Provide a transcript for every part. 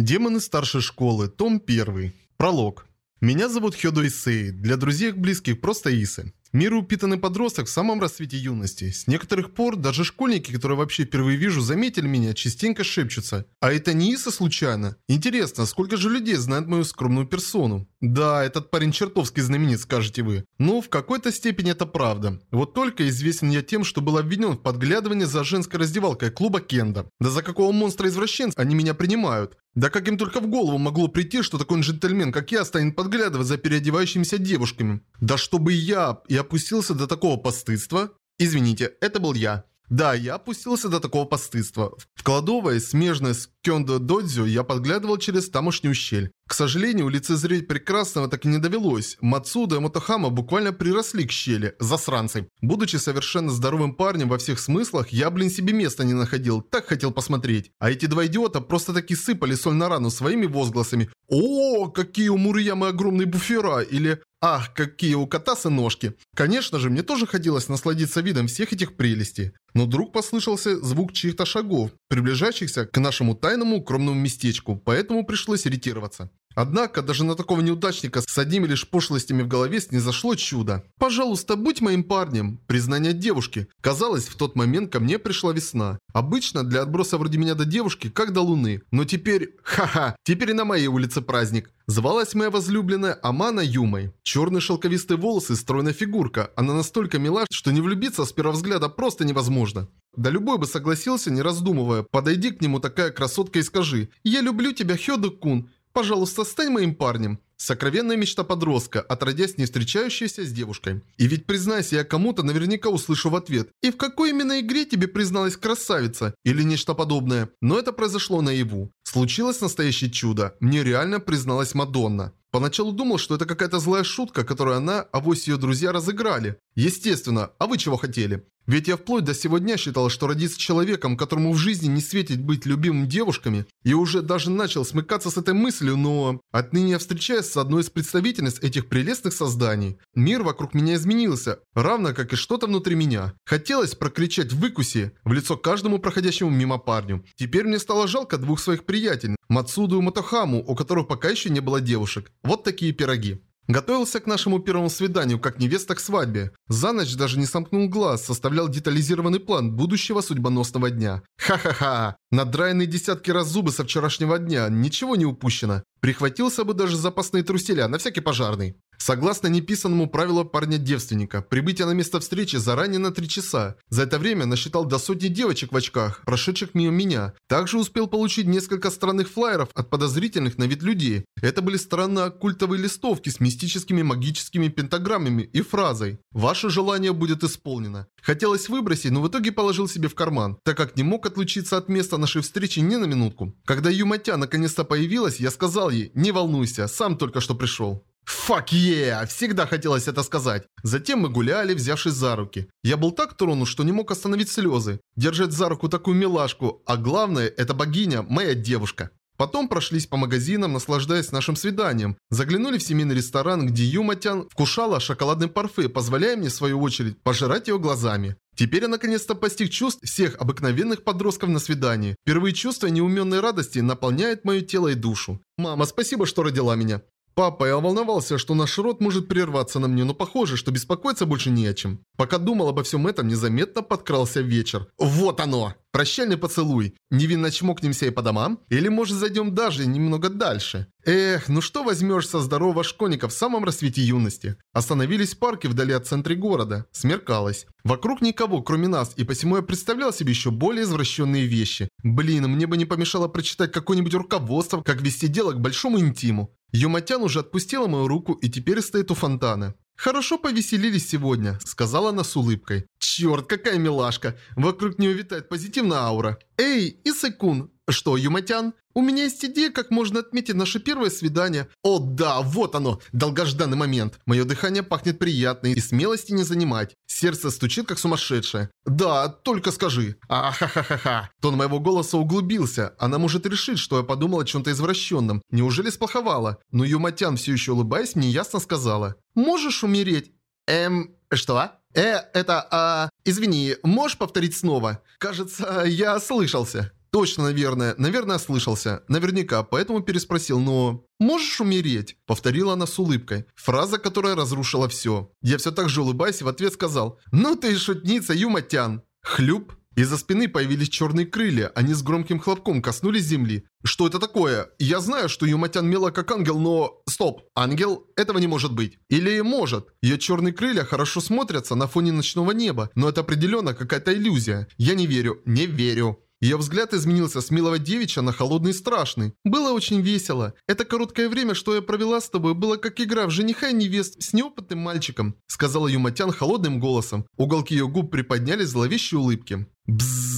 Демоны старшей школы, том 1. Пролог. Меня зовут Хёдо Исей, для друзей и близких просто Исы. Мир упитанный подросток в самом расцвете юности. С некоторых пор даже школьники, которые вообще впервые вижу, заметили меня, частенько шепчутся. А это не Иса случайно? Интересно, сколько же людей знают мою скромную персону? Да, этот парень чертовски знаменит, скажете вы. Ну, в какой-то степени это правда. Вот только известен я тем, что был обвинен в подглядывании за женской раздевалкой клуба Кенда. Да за какого монстра-извращенца они меня принимают? Да как им только в голову могло прийти, что такой джентльмен, как я, станет подглядывать за переодевающимися девушками? Да чтобы я и опустился до такого постыдства? Извините, это был я. Да, я опустился до такого постыдства. В кладовой, смежной с Кёндо Додзю, я подглядывал через тамошнюю щель. К сожалению, лицезреть прекрасного так и не довелось. Мацуда и Мотохама буквально приросли к щели, засранцы. Будучи совершенно здоровым парнем во всех смыслах, я, блин, себе места не находил, так хотел посмотреть. А эти два идиота просто таки сыпали соль на рану своими возгласами. «О, какие у Муриямы огромные буфера!» или Ах, какие у Катасы ножки. Конечно же, мне тоже хотелось насладиться видом всех этих прелестей. Но вдруг послышался звук чьих-то шагов, приближающихся к нашему тайному укромному местечку, поэтому пришлось ретироваться. Однако, даже на такого неудачника с одними лишь пошлостями в голове снизошло чудо. «Пожалуйста, будь моим парнем!» Признание девушки. Казалось, в тот момент ко мне пришла весна. Обычно для отброса вроде меня до девушки, как до луны. Но теперь... Ха-ха! Теперь и на моей улице праздник. Звалась моя возлюбленная Амана Юмой. Черные шелковистые волосы, стройная фигурка. Она настолько мила, что не влюбиться с первого взгляда просто невозможно. Да любой бы согласился, не раздумывая. Подойди к нему такая красотка и скажи «Я люблю тебя, Хёдо-кун». Пожалуйста, стань моим парнем. Сокровенная мечта подростка, отродясь не встречающейся с девушкой. И ведь признайся, я кому-то наверняка услышу в ответ. И в какой именно игре тебе призналась красавица? Или нечто подобное? Но это произошло наяву. Случилось настоящее чудо. Мне реально призналась Мадонна. Поначалу думал, что это какая-то злая шутка, которую она, а вось ее друзья разыграли. Естественно, а вы чего хотели? Ведь я вплоть до сего дня считал, что родиться человеком, которому в жизни не светит быть любимым девушками, и уже даже начал смыкаться с этой мыслью, но... Отныне я встречаюсь с одной из представительниц этих прелестных созданий. Мир вокруг меня изменился, равно как и что-то внутри меня. Хотелось прокричать в выкусе в лицо каждому проходящему мимо парню. Теперь мне стало жалко двух своих приятелей, Мацуду и Мотохаму, у которых пока еще не было девушек. Вот такие пироги. Готовился к нашему первому свиданию, как невеста к свадьбе. За ночь даже не сомкнул глаз, составлял детализированный план будущего судьбоносного дня. Ха-ха-ха! Надраенные десятки раз зубы со вчерашнего дня, ничего не упущено. Прихватился бы даже запасные труселя, на всякий пожарный. Согласно неписанному правилу парня-девственника, прибытие на место встречи заранее на 3 часа. За это время насчитал до сотни девочек в очках, прошедших мимо меня. Также успел получить несколько странных флайеров от подозрительных на вид людей. Это были странно культовые листовки с мистическими магическими пентаграммами и фразой «Ваше желание будет исполнено». Хотелось выбросить, но в итоге положил себе в карман, так как не мог отлучиться от места нашей встречи ни на минутку. Когда Юматя наконец-то появилась, я сказал ей «Не волнуйся, сам только что пришел». «Фак yeah! Всегда хотелось это сказать. Затем мы гуляли, взявшись за руки. Я был так тронут, что не мог остановить слезы. Держать за руку такую милашку, а главное, эта богиня, моя девушка. Потом прошлись по магазинам, наслаждаясь нашим свиданием. Заглянули в семейный ресторан, где Юматян вкушала шоколадный парфе, позволяя мне, в свою очередь, пожирать его глазами. Теперь я наконец-то постиг чувств всех обыкновенных подростков на свидании. Впервые чувство неуменной радости наполняет мое тело и душу. «Мама, спасибо, что родила меня. Папа, я волновался, что наш род может прерваться на мне, но похоже, что беспокоиться больше не о чем. Пока думал обо всем этом, незаметно подкрался вечер. Вот оно! Прощальный поцелуй. Невинно чмокнемся и по домам? Или может зайдем даже немного дальше? Эх, ну что возьмешь со здорового школьника в самом расцвете юности? Остановились в парке вдали от центра города. Смеркалось. Вокруг никого, кроме нас, и посему я представлял себе еще более извращенные вещи. Блин, мне бы не помешало прочитать какое-нибудь руководство, как вести дело к большому интиму. Юматян уже отпустила мою руку и теперь стоит у фонтана. «Хорошо повеселились сегодня», — сказала она с улыбкой. «Черт, какая милашка! Вокруг нее витает позитивная аура. Эй, Исакун, что, Юматян? У меня есть идея, как можно отметить наше первое свидание. О да, вот оно, долгожданный момент. Мое дыхание пахнет приятно и смелости не занимать. Сердце стучит, как сумасшедшее. Да, только скажи. Ахахахаха. Тон моего голоса углубился. Она может решить, что я подумал о чем-то извращенном. Неужели сплоховала? Но Юматян, все еще улыбаясь, мне ясно сказала. Можешь умереть? Эм, что? Э, это, а... Извини, можешь повторить снова? Кажется, я слышался. Точно, наверное. Наверное, ослышался. Наверняка, поэтому переспросил, но... «Можешь умереть?» – повторила она с улыбкой. Фраза, которая разрушила все. Я все так же улыбаясь в ответ сказал «Ну ты и шутница, Юматян!» Хлюп. Из-за спины появились черные крылья, они с громким хлопком коснулись земли. Что это такое? Я знаю, что Юматян мила как ангел, но... Стоп, ангел? Этого не может быть. Или может. Ее черные крылья хорошо смотрятся на фоне ночного неба, но это определенно какая-то иллюзия. Я не верю, не верю. Ее взгляд изменился с милого девичья на холодный и страшный. Было очень весело. Это короткое время, что я провела с тобой, было как игра в жениха и невест с неопытным мальчиком, сказала Юматян холодным голосом. Уголки ее губ приподнялись зловещей улыбке. Бззз.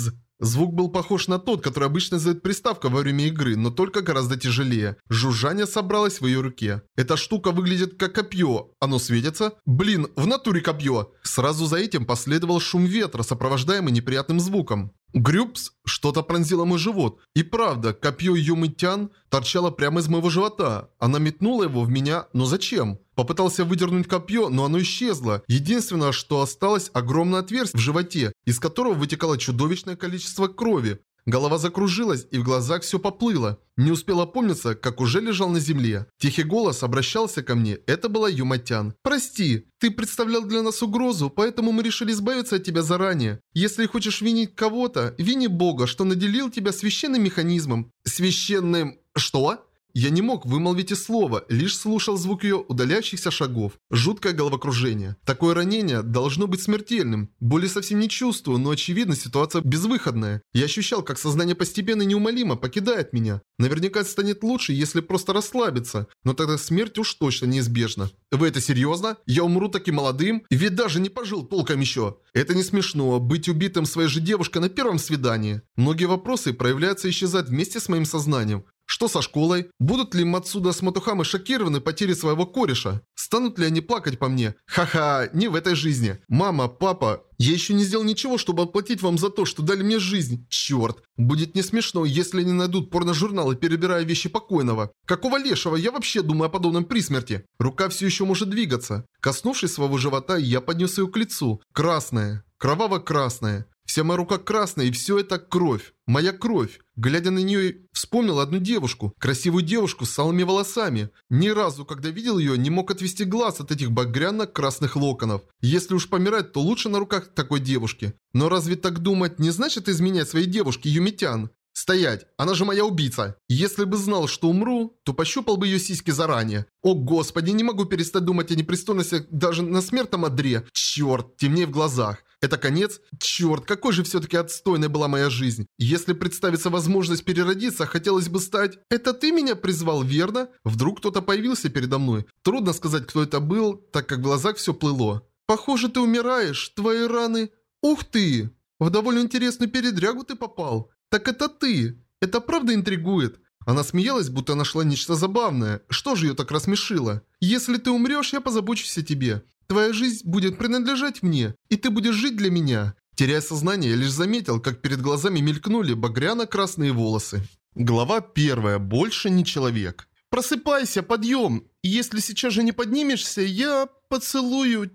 Звук был похож на тот, который обычно издает приставка во время игры, но только гораздо тяжелее. Жужжание собралось в ее руке. Эта штука выглядит как копье. Оно светится? Блин, в натуре копье! Сразу за этим последовал шум ветра, сопровождаемый неприятным звуком. Грюпс, что-то пронзило мой живот. И правда, копье Юмытян торчало прямо из моего живота. Она метнула его в меня, но зачем? Попытался выдернуть копье, но оно исчезло. Единственное, что осталось, огромное отверстие в животе, из которого вытекало чудовищное количество крови. Голова закружилась, и в глазах все поплыло. Не успел опомниться, как уже лежал на земле. Тихий голос обращался ко мне. Это была Юматян. «Прости, ты представлял для нас угрозу, поэтому мы решили избавиться от тебя заранее. Если хочешь винить кого-то, вини Бога, что наделил тебя священным механизмом». «Священным... что?» Я не мог вымолвить и слова, лишь слушал звук ее удаляющихся шагов. Жуткое головокружение. Такое ранение должно быть смертельным. Боли совсем не чувствую, но очевидно ситуация безвыходная. Я ощущал, как сознание постепенно и неумолимо покидает меня. Наверняка станет лучше, если просто расслабиться. Но тогда смерть уж точно неизбежна. Вы это серьезно? Я умру таким молодым? Ведь даже не пожил толком еще. Это не смешно, быть убитым своей же девушкой на первом свидании. Многие вопросы проявляются и исчезают вместе с моим сознанием. Что со школой? Будут ли Мацуда с Матухамой шокированы потерей своего кореша? Станут ли они плакать по мне? Ха-ха, не в этой жизни. Мама, папа, я еще не сделал ничего, чтобы отплатить вам за то, что дали мне жизнь. Черт. Будет не смешно, если они найдут порножурналы, перебирая вещи покойного. Какого лешего я вообще думаю о подобном при смерти? Рука все еще может двигаться. Коснувшись своего живота, я поднес ее к лицу. Красная. Кроваво-красная. Вся моя рука красная, и все это кровь. Моя кровь. Глядя на нее, вспомнил одну девушку. Красивую девушку с алыми волосами. Ни разу, когда видел ее, не мог отвести глаз от этих багряно-красных локонов. Если уж помирать, то лучше на руках такой девушки. Но разве так думать не значит изменять своей девушке Юмитян? «Стоять! Она же моя убийца! Если бы знал, что умру, то пощупал бы ее сиськи заранее. О господи, не могу перестать думать о непристойностях даже на смертном одре. Черт, темнее в глазах. Это конец? Черт, какой же все-таки отстойной была моя жизнь. Если представится возможность переродиться, хотелось бы стать... Это ты меня призвал, верно? Вдруг кто-то появился передо мной. Трудно сказать, кто это был, так как в глазах все плыло. Похоже, ты умираешь. Твои раны... Ух ты! В довольно интересную передрягу ты попал. Так это ты. Это правда интригует. Она смеялась, будто нашла нечто забавное. Что же ее так рассмешило? Если ты умрешь, я позабочусь о тебе. Твоя жизнь будет принадлежать мне, и ты будешь жить для меня». Теряя сознание, я лишь заметил, как перед глазами мелькнули багряно-красные волосы. Глава первая. Больше не человек. «Просыпайся, подъем! Если сейчас же не поднимешься, я поцелую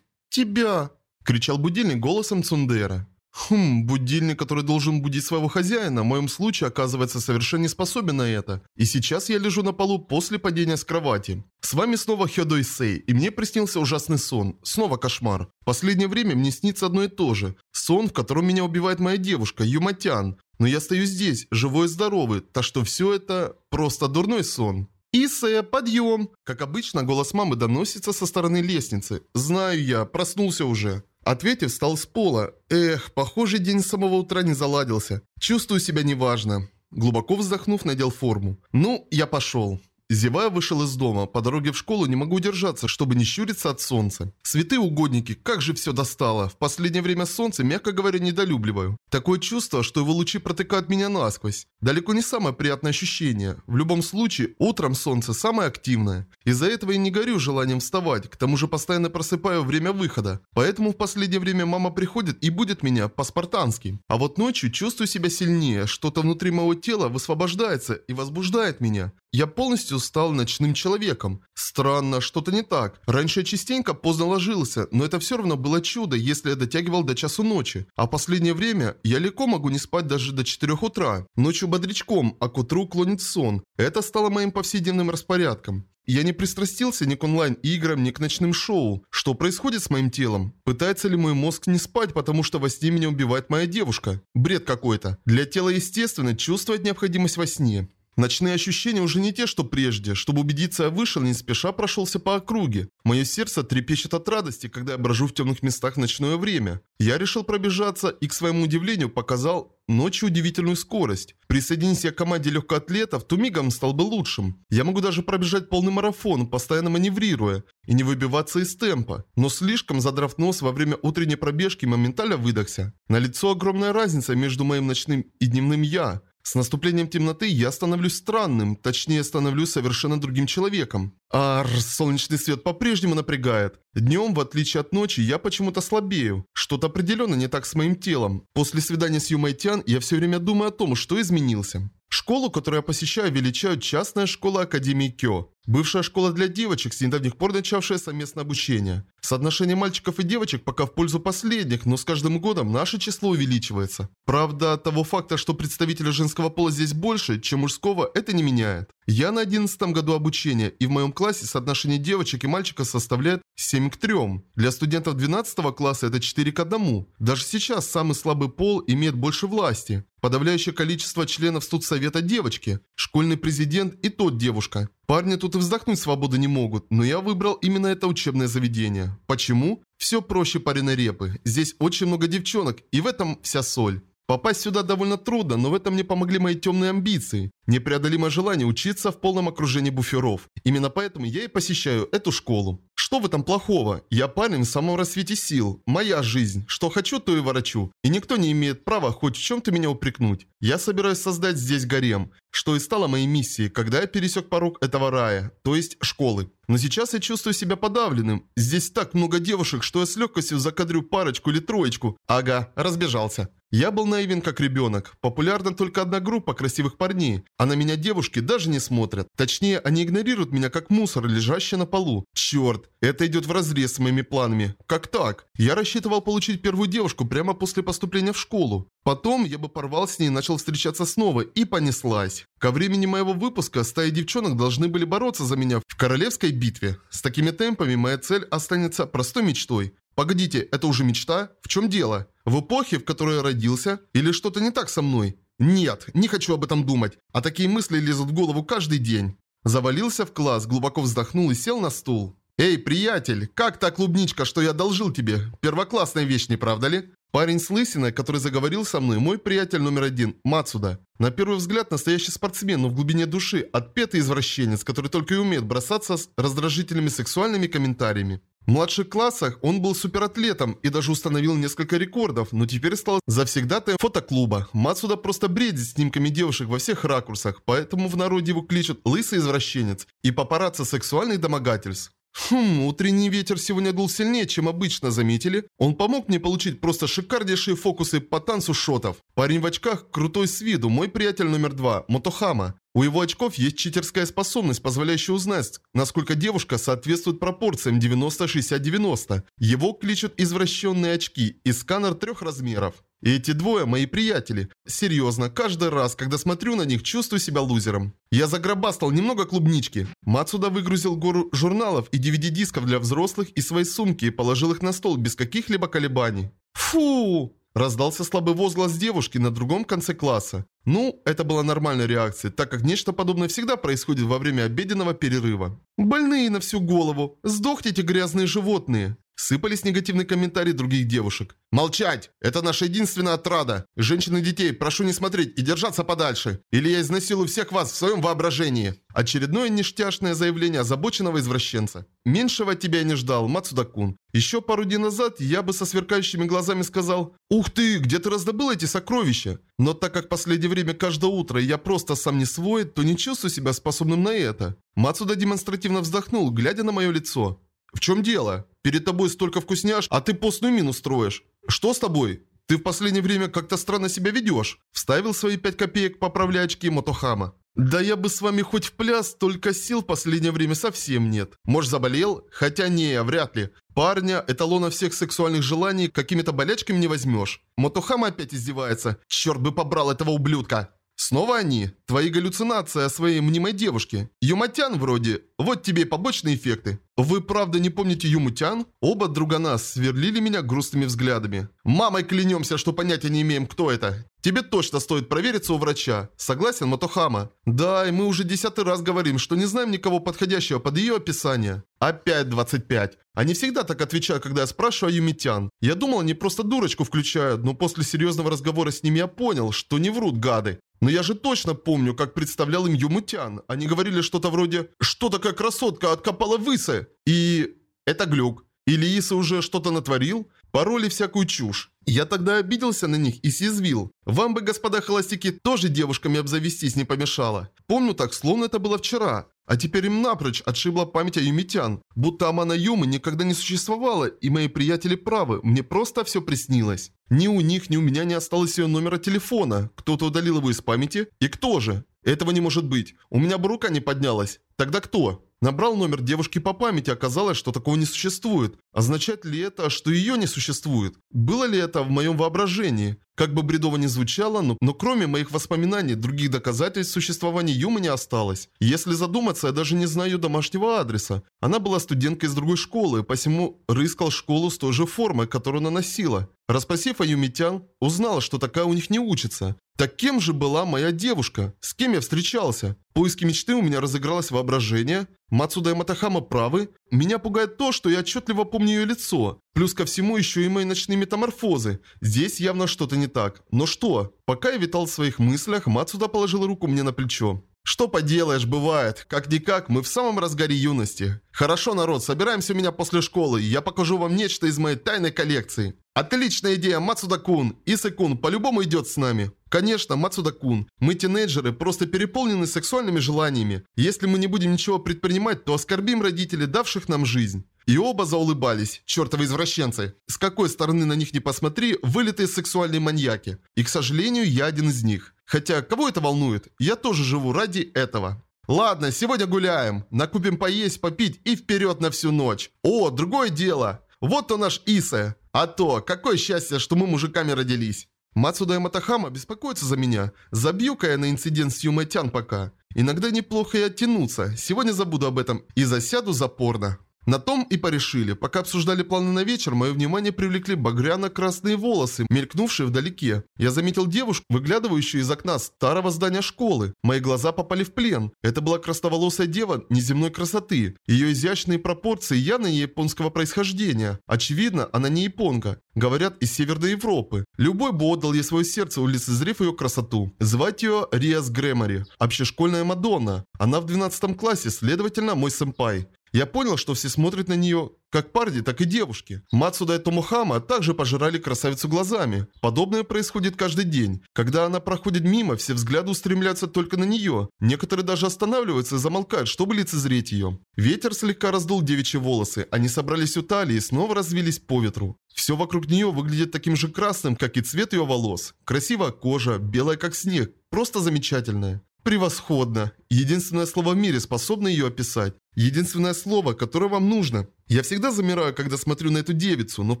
тебя!» Кричал будильник голосом Цундера. Хм, будильник, который должен будить своего хозяина, в моем случае оказывается совершенно не способен на это. И сейчас я лежу на полу после падения с кровати. С вами снова Хёдо Исей, и мне приснился ужасный сон. Снова кошмар. В последнее время мне снится одно и то же. Сон, в котором меня убивает моя девушка, Юматян. Но я стою здесь, живой и здоровый, так что все это просто дурной сон. «Исея, подъем!» Как обычно, голос мамы доносится со стороны лестницы. «Знаю я, проснулся уже». Ответив, встал с пола. Эх, похоже, день с самого утра не заладился. Чувствую себя неважно. Глубоко вздохнув, надел форму. Ну, я пошел. Зевая вышел из дома. По дороге в школу не могу удержаться, чтобы не щуриться от солнца. Святые угодники, как же все достало. В последнее время солнце, мягко говоря, недолюбливаю. Такое чувство, что его лучи протыкают меня насквозь. Далеко не самое приятное ощущение. В любом случае, утром солнце самое активное. Из-за этого я не горю желанием вставать, к тому же постоянно просыпаю время выхода. Поэтому в последнее время мама приходит и будет меня по-спартански. А вот ночью чувствую себя сильнее, что-то внутри моего тела высвобождается и возбуждает меня. Я полностью стал ночным человеком. Странно, что-то не так. Раньше я частенько поздно ложился, но это все равно было чудо, если я дотягивал до часу ночи. А последнее время я легко могу не спать даже до 4 утра. Ночью бодрячком, а к утру клонит сон. Это стало моим повседневным распорядком. Я не пристрастился ни к онлайн-играм, ни к ночным шоу. Что происходит с моим телом? Пытается ли мой мозг не спать, потому что во сне меня убивает моя девушка? Бред какой-то. Для тела естественно чувствовать необходимость во сне. Ночные ощущения уже не те, что прежде. Чтобы убедиться, я вышел, не спеша прошелся по округе. Мое сердце трепещет от радости, когда я брожу в темных местах в ночное время. Я решил пробежаться и, к своему удивлению, показал ночью удивительную скорость. Присоединись я к команде легкоатлетов, то мигом стал бы лучшим. Я могу даже пробежать полный марафон, постоянно маневрируя, и не выбиваться из темпа. Но слишком задрав нос во время утренней пробежки моментально выдохся. На лицо огромная разница между моим ночным и дневным «я». С наступлением темноты я становлюсь странным, точнее становлюсь совершенно другим человеком. Ар, солнечный свет по-прежнему напрягает. Днем, в отличие от ночи, я почему-то слабею. Что-то определенно не так с моим телом. После свидания с Юмай Тян я все время думаю о том, что изменился. Школу, которую я посещаю, величают частная школа Академии Кё. Бывшая школа для девочек, с недавних пор начавшая совместное обучение. Соотношение мальчиков и девочек пока в пользу последних, но с каждым годом наше число увеличивается. Правда, того факта, что представителей женского пола здесь больше, чем мужского, это не меняет. Я на 11 году обучения, и в моем классе соотношение девочек и мальчиков составляет 7 к 3. Для студентов 12 класса это 4 к 1. Даже сейчас самый слабый пол имеет больше власти. Подавляющее количество членов студсовета девочки, школьный президент и тот девушка. Парни тут и вздохнуть свободы не могут, но я выбрал именно это учебное заведение. Почему? Все проще пареной репы. Здесь очень много девчонок, и в этом вся соль. Попасть сюда довольно трудно, но в этом мне помогли мои темные амбиции. Непреодолимое желание учиться в полном окружении буферов. Именно поэтому я и посещаю эту школу. Что в этом плохого? Я парень в самом рассвете сил. Моя жизнь. Что хочу, то и ворочу. И никто не имеет права хоть в чем-то меня упрекнуть. Я собираюсь создать здесь гарем. Что и стало моей миссией, когда я пересек порог этого рая, то есть школы. Но сейчас я чувствую себя подавленным. Здесь так много девушек, что я с легкостью закадрю парочку или троечку. Ага, разбежался. Я был наивен как ребенок. Популярна только одна группа красивых парней, а на меня девушки даже не смотрят. Точнее, они игнорируют меня как мусор, лежащий на полу. Черт, это идет вразрез с моими планами. Как так? Я рассчитывал получить первую девушку прямо после поступления в школу. Потом я бы порвал с ней и начал встречаться снова, и понеслась. Ко времени моего выпуска стаи девчонок должны были бороться за меня в королевской битве. С такими темпами моя цель останется простой мечтой. Погодите, это уже мечта? В чем дело? В эпохе, в которой я родился? Или что-то не так со мной? Нет, не хочу об этом думать. А такие мысли лезут в голову каждый день. Завалился в класс, глубоко вздохнул и сел на стул. «Эй, приятель, как та клубничка, что я одолжил тебе? Первоклассная вещь, не правда ли?» Парень с лысиной, который заговорил со мной, мой приятель номер один, Мацуда. На первый взгляд настоящий спортсмен, но в глубине души отпетый извращенец, который только и умеет бросаться с раздражительными сексуальными комментариями. В младших классах он был суператлетом и даже установил несколько рекордов, но теперь стал завсегдатаем фотоклуба. Мацуда просто бредит снимками девушек во всех ракурсах, поэтому в народе его кличут «лысый извращенец» и папарацци сексуальных домогательств. Хм, утренний ветер сегодня дул сильнее, чем обычно, заметили? Он помог мне получить просто шикарнейшие фокусы по танцу шотов. Парень в очках крутой с виду, мой приятель номер два, Мотохама. У его очков есть читерская способность, позволяющая узнать, насколько девушка соответствует пропорциям 90-60-90. Его кличут извращенные очки и сканер трех размеров. И эти двое мои приятели. Серьезно, каждый раз, когда смотрю на них, чувствую себя лузером. Я загробастал немного клубнички. Мацуда выгрузил гору журналов и DVD-дисков для взрослых из своей сумки и положил их на стол без каких-либо колебаний. Фу! Раздался слабый возглас девушки на другом конце класса. Ну, это была нормальная реакция, так как нечто подобное всегда происходит во время обеденного перерыва. «Больные на всю голову! Сдохните, грязные животные!» Сыпались негативные комментарии других девушек. «Молчать! Это наша единственная отрада! Женщин и детей, прошу не смотреть и держаться подальше! Или я изнасилую всех вас в своем воображении!» Очередное ништяшное заявление озабоченного извращенца. «Меньшего тебя я не ждал, Мацудакун. Еще пару дней назад я бы со сверкающими глазами сказал «Ух ты, где ты раздобыл эти сокровища?» Но так как в время каждое утро я просто сам не свой, то не чувствую себя способным на это. Мацуда демонстративно вздохнул, глядя на мое лицо. «В чем дело? Перед тобой столько вкусняш, а ты постную мину строишь. Что с тобой? Ты в последнее время как-то странно себя ведешь?» Вставил свои пять копеек, поправляя очки Мотохама. «Да я бы с вами хоть в пляс, только сил в последнее время совсем нет. Может заболел? Хотя не, вряд ли. Парня, эталона всех сексуальных желаний, какими-то болячками не возьмешь. Мотохама опять издевается. Черт бы побрал этого ублюдка!» Снова они. Твои галлюцинации о своей мнимой девушке. Юматян вроде. Вот тебе и побочные эффекты. Вы правда не помните Юмутян? Оба друга нас сверлили меня грустными взглядами. Мамой клянемся, что понятия не имеем, кто это. Тебе точно стоит провериться у врача. Согласен, Мотохама? Да, и мы уже десятый раз говорим, что не знаем никого подходящего под ее описание. Опять 25. Они всегда так отвечают, когда я спрашиваю о Юмитян. Я думал, они просто дурочку включают, но после серьезного разговора с ними я понял, что не врут гады. Но я же точно помню, как представлял им Юмутян. Они говорили что-то вроде «Что такая красотка откопала высы?» И... это глюк. Или Иса уже что-то натворил? Пароли всякую чушь. Я тогда обиделся на них и съязвил. Вам бы, господа холостяки, тоже девушками обзавестись не помешало. Помню так, словно это было вчера. А теперь им напрочь отшибла память о юмитян. Будто Амана Юмы никогда не существовало, и мои приятели правы, мне просто все приснилось. Ни у них, ни у меня не осталось ее номера телефона. Кто-то удалил его из памяти. И кто же? Этого не может быть. У меня бы рука не поднялась. Тогда кто? Набрал номер девушки по памяти, оказалось, что такого не существует. Означает ли это, что ее не существует? Было ли это в моем воображении? Как бы бредово ни звучало, но, но кроме моих воспоминаний, других доказательств существования Юмы не осталось. Если задуматься, я даже не знаю домашнего адреса. Она была студенткой из другой школы, посему рыскал школу с той же формой, которую она носила. Расспросив о Юмитян, узнала, что такая у них не учится. Так кем же была моя девушка? С кем я встречался? В поиске мечты у меня разыгралось воображение. Мацуда и Матахама правы. Меня пугает то, что я отчетливо помню ее лицо. Плюс ко всему еще и мои ночные метаморфозы. Здесь явно что-то не так. Но что? Пока я витал в своих мыслях, Мацуда положила руку мне на плечо. Что поделаешь, бывает. Как-никак, мы в самом разгаре юности. Хорошо, народ, собираемся у меня после школы, и я покажу вам нечто из моей тайной коллекции. Отличная идея, Мацуда-кун. Исы-кун по-любому идет с нами. Конечно, Мацуда-кун. Мы, тинейджеры, просто переполнены сексуальными желаниями. Если мы не будем ничего предпринимать, то оскорбим родителей, давших нам жизнь. И оба заулыбались, чертовы извращенцы. С какой стороны на них не посмотри, вылитые сексуальные маньяки. И, к сожалению, я один из них. Хотя, кого это волнует? Я тоже живу ради этого. Ладно, сегодня гуляем. Накупим поесть, попить и вперед на всю ночь. О, другое дело. Вот то наш Иса. А то, какое счастье, что мы мужиками родились. Мацуда и Матахама беспокоятся за меня. Забью-ка я на инцидент с Юмэтян пока. Иногда неплохо и оттянуться. Сегодня забуду об этом и засяду за порно. На том и порешили. Пока обсуждали планы на вечер, мое внимание привлекли багряно-красные волосы, мелькнувшие вдалеке. Я заметил девушку, выглядывающую из окна старого здания школы. Мои глаза попали в плен. Это была красноволосая дева неземной красоты. Ее изящные пропорции явно не японского происхождения. Очевидно, она не японка. Говорят, из Северной Европы. Любой бы отдал ей свое сердце, улицезрев ее красоту. Звать ее Риас Грэмори. Общешкольная Мадонна. Она в 12 классе, следовательно, мой сэмпай. Я понял, что все смотрят на нее как парни, так и девушки. Мацуда и Томухама также пожирали красавицу глазами. Подобное происходит каждый день. Когда она проходит мимо, все взгляды устремляются только на нее. Некоторые даже останавливаются и замолкают, чтобы лицезреть ее. Ветер слегка раздул девичьи волосы. Они собрались у талии и снова развились по ветру. Все вокруг нее выглядит таким же красным, как и цвет ее волос. Красивая кожа, белая как снег. Просто замечательная. Превосходно. Единственное слово в мире способно ее описать. Единственное слово, которое вам нужно. Я всегда замираю, когда смотрю на эту девицу, но в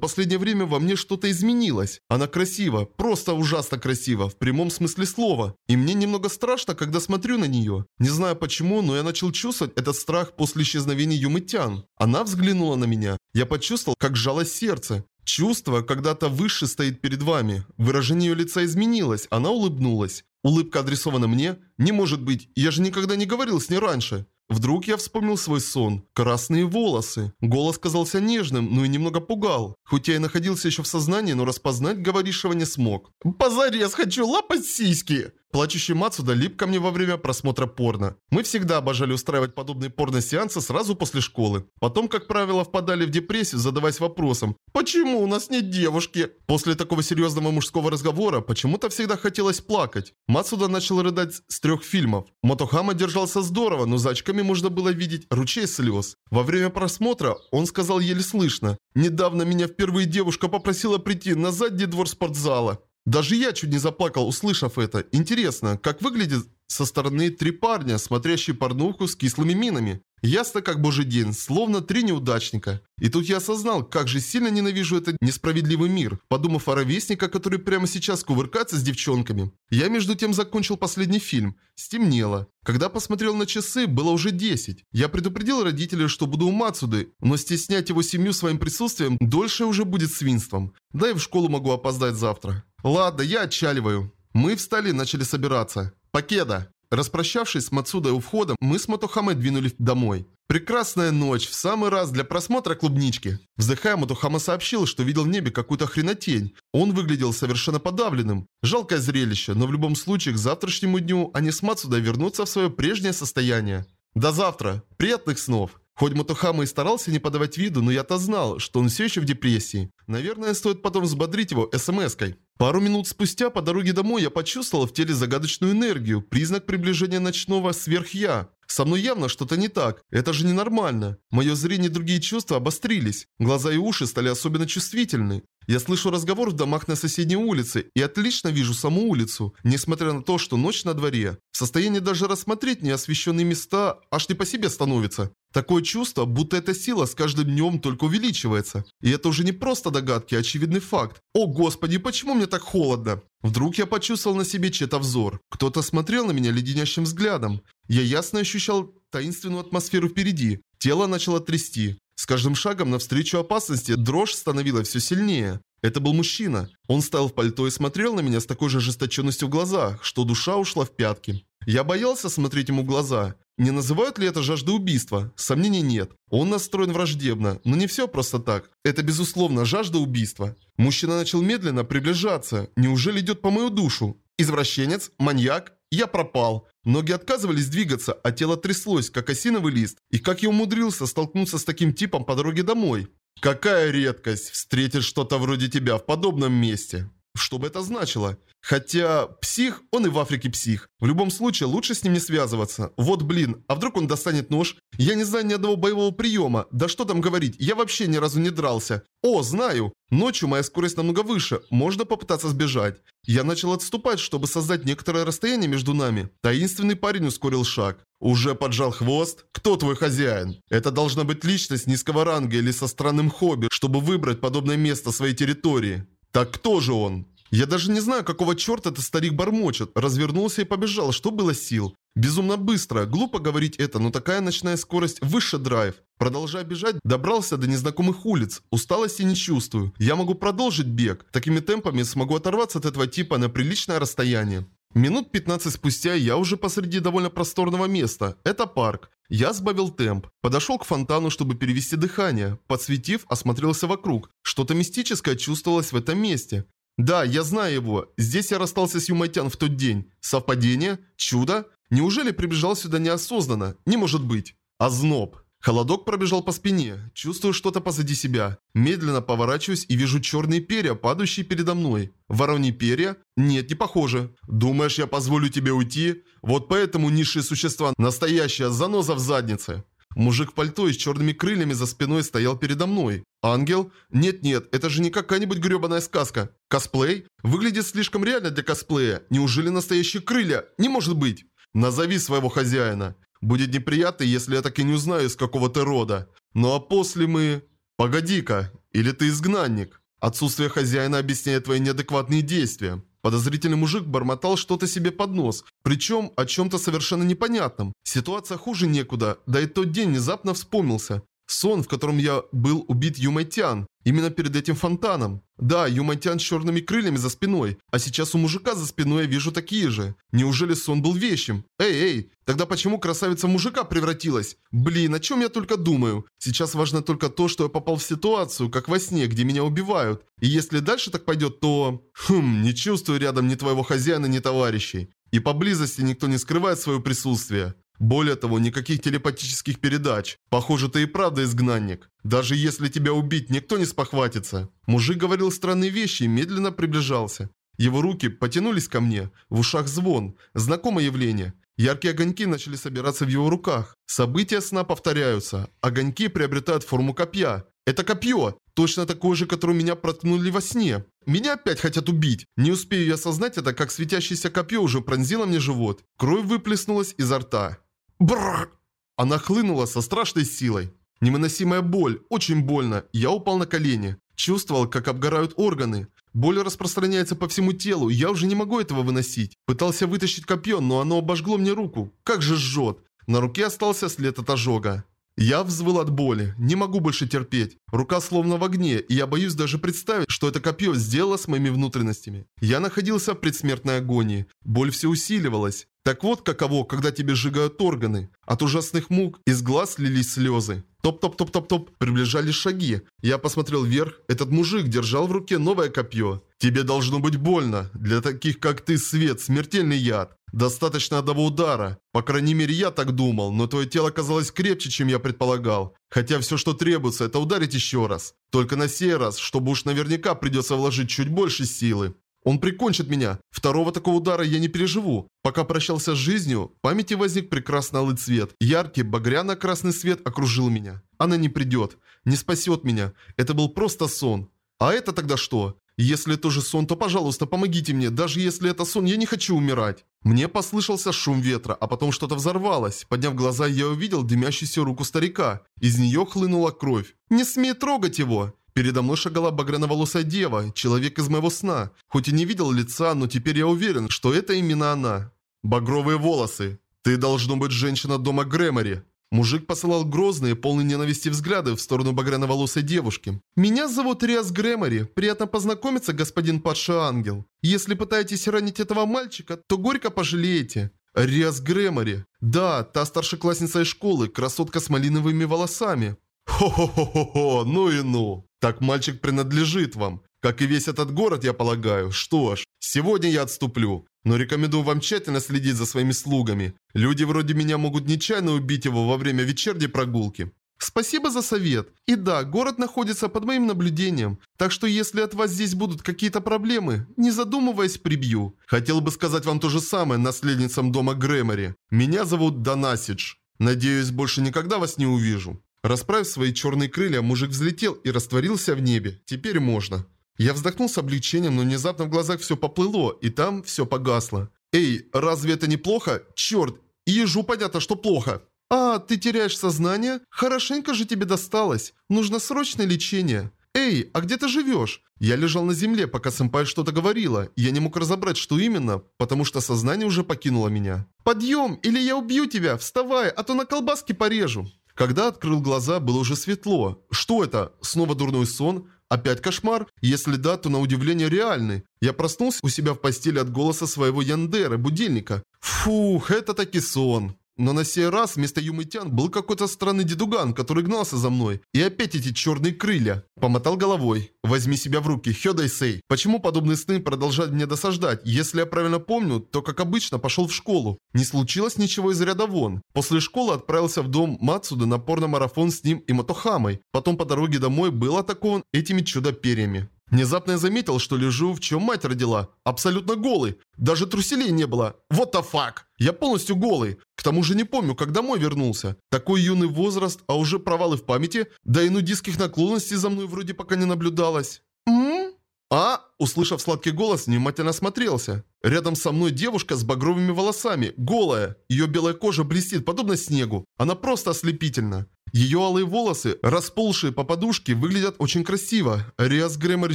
последнее время во мне что-то изменилось. Она красива, просто ужасно красива, в прямом смысле слова. И мне немного страшно, когда смотрю на нее. Не знаю почему, но я начал чувствовать этот страх после исчезновения Юмытян. Она взглянула на меня. Я почувствовал, как сжалось сердце. Чувство, когда-то выше стоит перед вами. Выражение ее лица изменилось, она улыбнулась. Улыбка адресована мне? Не может быть, я же никогда не говорил с ней раньше. Вдруг я вспомнил свой сон. Красные волосы. Голос казался нежным, но и немного пугал. Хоть я и находился еще в сознании, но распознать говорившего не смог. «Позарез хочу лапать сиськи!» Плачущий Мацуда лип ко мне во время просмотра порно. Мы всегда обожали устраивать подобные порно-сеансы сразу после школы. Потом, как правило, впадали в депрессию, задаваясь вопросом «Почему у нас нет девушки?» После такого серьезного мужского разговора почему-то всегда хотелось плакать. Мацуда начал рыдать с трех фильмов. Мотохама держался здорово, но за очками можно было видеть ручей слез. Во время просмотра он сказал еле слышно «Недавно меня впервые девушка попросила прийти на задний двор спортзала». Даже я чуть не заплакал, услышав это. Интересно, как выглядит со стороны три парня, смотрящие порнуху с кислыми минами. Ясно как божий день, словно три неудачника. И тут я осознал, как же сильно ненавижу этот несправедливый мир, подумав о ровесниках, который прямо сейчас кувыркается с девчонками. Я между тем закончил последний фильм. Стемнело. Когда посмотрел на часы, было уже 10. Я предупредил родителей, что буду у Мацуды, но стеснять его семью своим присутствием дольше уже будет свинством. Да и в школу могу опоздать завтра. Ладно, я отчаливаю. Мы встали и начали собираться. Покеда. Распрощавшись с Мацудой у входа, мы с Мотохамой двинулись домой. Прекрасная ночь, в самый раз для просмотра клубнички. Вздыхая, Мотохама сообщил, что видел в небе какую-то хренотень. Он выглядел совершенно подавленным. Жалкое зрелище, но в любом случае к завтрашнему дню они с Мацудой вернутся в свое прежнее состояние. До завтра. Приятных снов. Хоть Мотохама и старался не подавать виду, но я-то знал, что он все еще в депрессии. Наверное, стоит потом взбодрить его смс-кой. Пару минут спустя по дороге домой я почувствовал в теле загадочную энергию, признак приближения ночного сверх-я. Со мной явно что-то не так. Это же ненормально. Мое зрение и другие чувства обострились. Глаза и уши стали особенно чувствительны. Я слышу разговор в домах на соседней улице и отлично вижу саму улицу, несмотря на то, что ночь на дворе. В состоянии даже рассмотреть неосвещенные места аж не по себе становится. Такое чувство, будто эта сила с каждым днем только увеличивается. И это уже не просто догадки, а очевидный факт. О господи, почему мне так холодно? Вдруг я почувствовал на себе чей-то взор. Кто-то смотрел на меня леденящим взглядом. Я ясно ощущал таинственную атмосферу впереди. Тело начало трясти. С каждым шагом навстречу опасности дрожь становилась все сильнее. Это был мужчина. Он стоял в пальто и смотрел на меня с такой же ожесточенностью в глазах, что душа ушла в пятки. Я боялся смотреть ему в глаза. Не называют ли это жаждой убийства? Сомнений нет. Он настроен враждебно, но не все просто так. Это безусловно жажда убийства. Мужчина начал медленно приближаться. Неужели идет по мою душу? Извращенец? Маньяк? Я пропал. Ноги отказывались двигаться, а тело тряслось, как осиновый лист. И как я умудрился столкнуться с таким типом по дороге домой? Какая редкость встретить что-то вроде тебя в подобном месте. Что бы это значило? Хотя псих, он и в Африке псих. В любом случае, лучше с ним не связываться. Вот блин, а вдруг он достанет нож? Я не знаю ни одного боевого приема. Да что там говорить, я вообще ни разу не дрался. О, знаю. Ночью моя скорость намного выше. Можно попытаться сбежать. Я начал отступать, чтобы создать некоторое расстояние между нами. Таинственный парень ускорил шаг. Уже поджал хвост? Кто твой хозяин? Это должна быть личность низкого ранга или со странным хобби, чтобы выбрать подобное место своей территории. Так кто же он? Я даже не знаю, какого черта этот старик бормочет. Развернулся и побежал, что было сил. Безумно быстро. Глупо говорить это, но такая ночная скорость выше драйв. Продолжая бежать, добрался до незнакомых улиц. Усталости не чувствую. Я могу продолжить бег. Такими темпами смогу оторваться от этого типа на приличное расстояние. Минут 15 спустя я уже посреди довольно просторного места. Это парк. Я сбавил темп. Подошел к фонтану, чтобы перевести дыхание. Подсветив, осмотрелся вокруг. Что-то мистическое чувствовалось в этом месте. Да, я знаю его. Здесь я расстался с Юмайтян в тот день. Совпадение? Чудо? Неужели прибежал сюда неосознанно? Не может быть. Озноб. Холодок пробежал по спине. Чувствую что-то позади себя. Медленно поворачиваюсь и вижу черные перья, падающие передо мной. Вороньи перья? Нет, не похоже. Думаешь, я позволю тебе уйти? Вот поэтому низшие существа – настоящая заноза в заднице. Мужик в пальто и с черными крыльями за спиной стоял передо мной. Ангел? Нет-нет, это же не какая-нибудь гребаная сказка. Косплей? Выглядит слишком реально для косплея. Неужели настоящие крылья? Не может быть. Назови своего хозяина. Будет неприятно, если я так и не узнаю, из какого ты рода. Ну а после мы... Погоди-ка, или ты изгнанник? Отсутствие хозяина объясняет твои неадекватные действия. Подозрительный мужик бормотал что-то себе под нос, причем о чем-то совершенно непонятном. Ситуация хуже некуда, да и тот день внезапно вспомнился. Сон, в котором я был убит Юмайтян. Именно перед этим фонтаном. Да, Юмайтян с черными крыльями за спиной, а сейчас у мужика за спиной я вижу такие же. Неужели сон был вещим? Эй, эй, тогда почему красавица мужика превратилась? Блин, о чем я только думаю? Сейчас важно только то, что я попал в ситуацию, как во сне, где меня убивают. И если дальше так пойдет, то... Хм, не чувствую рядом ни твоего хозяина, ни товарищей. И поблизости никто не скрывает свое присутствие. Более того, никаких телепатических передач. Похоже, ты и правда изгнанник. Даже если тебя убить, никто не спохватится. Мужик говорил странные вещи и медленно приближался. Его руки потянулись ко мне, в ушах звон, знакомое явление. Яркие огоньки начали собираться в его руках. События сна повторяются. Огоньки приобретают форму копья. Это копье, точно такое же, которое меня проткнули во сне. Меня опять хотят убить. Не успею я осознать это, как светящееся копье уже пронзило мне живот. Кровь выплеснулась изо рта. Бррр! Она хлынула со страшной силой. Невыносимая боль, очень больно. Я упал на колени. Чувствовал, как обгорают органы. Боль распространяется по всему телу, я уже не могу этого выносить. Пытался вытащить копье, но оно обожгло мне руку. Как же жжет. На руке остался след от ожога. Я взвыл от боли. Не могу больше терпеть. Рука словно в огне, и я боюсь даже представить, что это копье сделало с моими внутренностями. Я находился в предсмертной агонии. Боль все усиливалась. Так вот каково, когда тебе сжигают органы. От ужасных мук из глаз лились слезы. Топ-топ-топ-топ-топ, приближались шаги. Я посмотрел вверх, этот мужик держал в руке новое копье. Тебе должно быть больно. Для таких, как ты, свет, смертельный яд. Достаточно одного удара. По крайней мере, я так думал, но твое тело казалось крепче, чем я предполагал. Хотя все, что требуется, это ударить еще раз. Только на сей раз, чтобы уж наверняка придется вложить чуть больше силы. Он прикончит меня. Второго такого удара я не переживу. Пока прощался с жизнью, в памяти возник прекрасный алый цвет. Яркий, багряно-красный свет окружил меня. Она не придет. Не спасет меня. Это был просто сон. А это тогда что? Если это же сон, то, пожалуйста, помогите мне. Даже если это сон, я не хочу умирать. Мне послышался шум ветра, а потом что-то взорвалось. Подняв глаза, я увидел дымящуюся руку старика. Из нее хлынула кровь. «Не смей трогать его!» Передо мной шагала багряноволосая дева, человек из моего сна. Хоть и не видел лица, но теперь я уверен, что это именно она. Багровые волосы. Ты должно быть женщина дома Грэмори. Мужик посылал грозные, полные ненависти взгляды в сторону багряноволосой девушки. «Меня зовут Риас Грэмори. Приятно познакомиться, господин падший ангел. Если пытаетесь ранить этого мальчика, то горько пожалеете». Риас Грэмори. Да, та старшеклассница из школы, красотка с малиновыми волосами. Хо-хо-хо-хо, ну и ну. Так мальчик принадлежит вам. Как и весь этот город, я полагаю. Что ж, сегодня я отступлю. Но рекомендую вам тщательно следить за своими слугами. Люди вроде меня могут нечаянно убить его во время вечерней прогулки. Спасибо за совет. И да, город находится под моим наблюдением. Так что если от вас здесь будут какие-то проблемы, не задумываясь, прибью. Хотел бы сказать вам то же самое наследницам дома Грэмори. Меня зовут Донасидж. Надеюсь, больше никогда вас не увижу. Расправив свои черные крылья, мужик взлетел и растворился в небе. Теперь можно. Я вздохнул с облегчением, но внезапно в глазах все поплыло, и там все погасло. «Эй, разве это неплохо? Черт, и ежу понятно, что плохо». «А, ты теряешь сознание? Хорошенько же тебе досталось. Нужно срочное лечение». «Эй, а где ты живешь?» Я лежал на земле, пока сэмпай что-то говорила, я не мог разобрать, что именно, потому что сознание уже покинуло меня. «Подъем, или я убью тебя! Вставай, а то на колбаски порежу!» Когда открыл глаза, было уже светло. Что это? Снова дурной сон? Опять кошмар? Если да, то на удивление реальный. Я проснулся у себя в постели от голоса своего Яндера, будильника. Фух, это таки сон. Но на сей раз вместо Юмытян был какой-то странный дедуган, который гнался за мной. И опять эти черные крылья. Помотал головой. Возьми себя в руки, Хёдай-сей. Почему подобные сны продолжают меня досаждать? Если я правильно помню, то, как обычно, пошел в школу. Не случилось ничего из ряда вон. После школы отправился в дом Мацуды на порно-марафон с ним и Мотохамой. Потом по дороге домой был атакован этими чудо-перьями. Внезапно я заметил, что лежу в чем мать родила. Абсолютно голый. Даже труселей не было. Вот the fuck. Я полностью голый. К тому же не помню, как домой вернулся. Такой юный возраст, а уже провалы в памяти, да и нудистских наклонностей за мной вроде пока не наблюдалось. М? А, услышав сладкий голос, внимательно осмотрелся. Рядом со мной девушка с багровыми волосами, голая. Ее белая кожа блестит, подобно снегу. Она просто ослепительна. Ее алые волосы, расползшие по подушке, выглядят очень красиво. Риас Грэмори